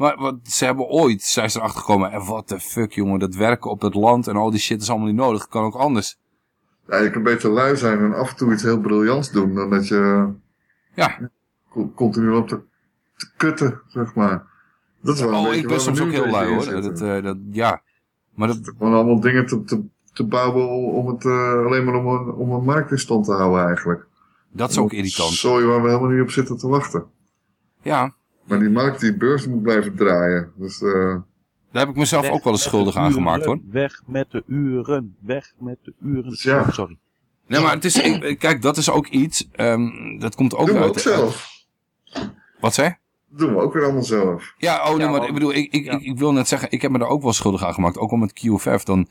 maar wat, ze hebben ooit, zijn ze erachter gekomen, en wat de fuck jongen, dat werken op het land en al die shit is allemaal niet nodig, kan ook anders. Ja, je kan beter lui zijn en af en toe iets heel briljants doen, dan dat je ja. co- continu op te, te kutten, zeg maar. Dat is wel een Oh, beetje ik ben soms ook heel lui hoor. Dat, eh, dat, ja, maar dat, Gewoon allemaal dingen te, te, te bouwen om, om het eh, alleen maar om een, om een markt in stand te houden eigenlijk. dat is ook irritant. Sorry waar we helemaal niet op zitten te wachten. Ja, Maar die markt, die beurs moet blijven draaien. Dus eh daar heb ik mezelf Weg ook wel eens schuldig aan gemaakt hoor. Weg met de uren, weg met de uren. Ja. Oh, sorry. Nee, maar het is, kijk, dat is ook iets, ehm, dat komt ook doen we uit... ook zelf. Wat zei? Dat doen we ook weer allemaal zelf. Ja, oh nee, maar ik bedoel, ik, ik, ik, ik wil net zeggen, ik heb me daar ook wel schuldig aan gemaakt. Ook al met QFF, dan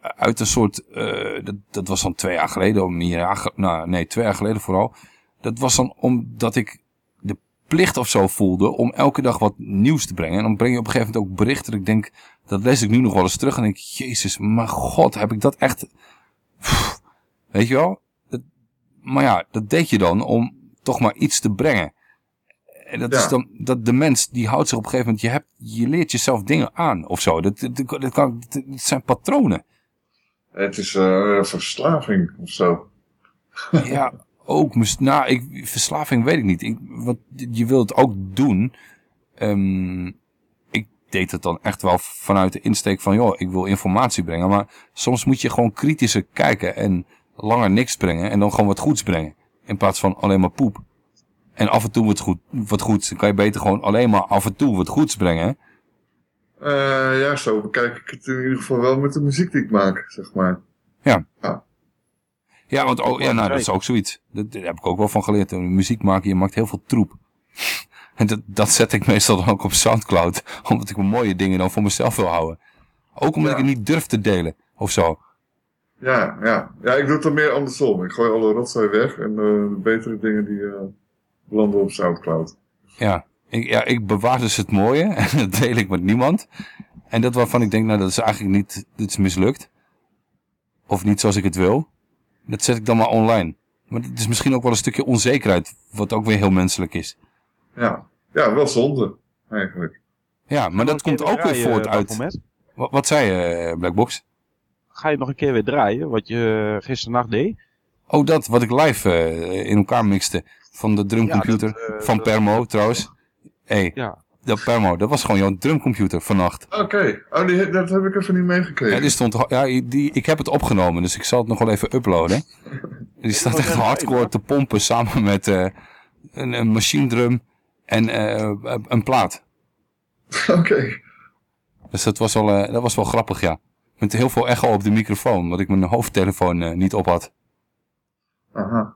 eh, uit een soort, eh, dat, dat was dan twee jaar geleden, of een jaar, ge- nou nee, twee jaar geleden vooral. Dat was dan omdat ik plicht of zo voelde om elke dag wat nieuws te brengen. En dan breng je op een gegeven moment ook berichten ik denk, dat lees ik nu nog wel eens terug en denk, jezus, maar god, heb ik dat echt... Pff, weet je wel? Dat, maar ja, dat deed je dan om toch maar iets te brengen. En dat Ja. is dan, dat de mens die houdt zich op een gegeven moment, je, hebt, je leert jezelf dingen aan of zo. Dat, dat, dat, kan, dat zijn patronen. Het is eh, verslaving of zo. Ja, [laughs] ook. Nou, ik, verslaving weet ik niet. Ik, wat, je wilt het ook doen. Ehm, ik deed het dan echt wel vanuit de insteek van, joh, ik wil informatie brengen. Maar soms moet je gewoon kritischer kijken en langer niks brengen en dan gewoon wat goeds brengen. In plaats van alleen maar poep. En af en toe wat, goed, wat goeds. Dan kan je beter gewoon alleen maar af en toe wat goeds brengen. Eh, ja, zo bekijk ik het in ieder geval wel met de muziek die ik maak, zeg maar. Ja. Ja. Ja, want oh, ja, nou, dat is ook zoiets. Dat, daar heb ik ook wel van geleerd. Muziek maken, je maakt heel veel troep. [laughs] En dat, dat zet ik meestal dan ook op Soundcloud. [laughs] Omdat ik mijn mooie dingen dan voor mezelf wil houden. Ook omdat ik het niet durf te delen. Of zo. Ja, ja. Ja, ik doe het dan meer andersom. Ik gooi alle rotzooi weg en eh, de betere dingen die eh, landen op Soundcloud. Ja. Ik, ja, ik bewaar dus het mooie. [laughs] En dat deel ik met niemand. En dat waarvan ik denk, nou dat is eigenlijk niet, dit is mislukt. Of niet zoals ik het wil. Dat zet ik dan maar online. Maar het is misschien ook wel een stukje onzekerheid. Wat ook weer heel menselijk is. Ja, ja wel zonde, eigenlijk. Ja, maar dat komt ook weer voort uit... Baphomet? Wat, wat zei je, eh, Blackbox? Ga je nog een keer weer draaien, wat je eh, gisternacht deed? Oh, dat, wat ik live eh, in elkaar mixte. Van de drumcomputer. Ja, dat, eh, van dat- Permo, trouwens. Hé, hey, Ja. Dat Permo, dat was gewoon jouw drumcomputer vannacht. Oké, oh, die, dat heb ik even niet meegekregen. Ja, die stond, ja, die, ik heb het opgenomen, dus ik zal het nog wel even uploaden. [laughs] Die staat echt hardcore te pompen samen met eh, een, een machine drum en eh, een plaat. [laughs] Oké. Dus dat was, wel, eh, dat was wel grappig, ja. Met heel veel echo op de microfoon, omdat ik mijn hoofdtelefoon eh, niet op had. Aha.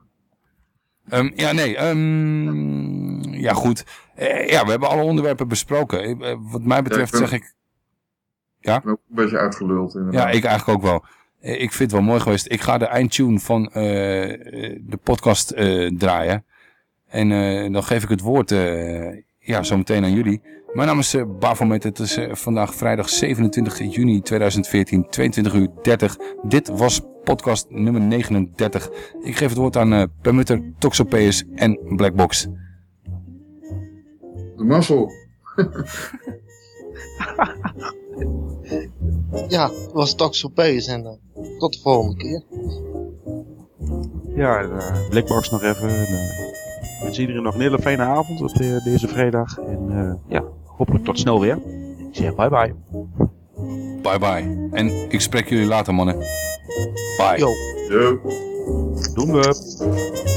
Ehm, ja, nee. ehm, ja, goed. Eh, ja, we hebben alle onderwerpen besproken. Eh, eh, wat mij betreft Ja, ik zeg ik... Ja? Ik ben ook een beetje uitgeluld inderdaad. Ja, ik eigenlijk ook wel. Ik vind het wel mooi geweest. Ik ga de eindtune van de podcast draaien. En dan geef ik het woord ja, zo meteen aan jullie. Mijn naam is uh, Bafomet. Het is eh, vandaag vrijdag 27 juni 2014, 22 uur 30. Dit was podcast nummer 39. Ik geef het woord aan eh Permutter, Toxopeus en Blackbox. De mazzel. [laughs] Ja, het was Toxopeus en tot de volgende keer. Ja, Blackbox nog even. En, ik wens iedereen nog een hele fijne avond op de- deze vrijdag. En eh, ja, hopelijk tot snel weer. Ik zeg bye bye. Bye bye. En ik spreek jullie later, mannen. Bye. Yo. Doen we.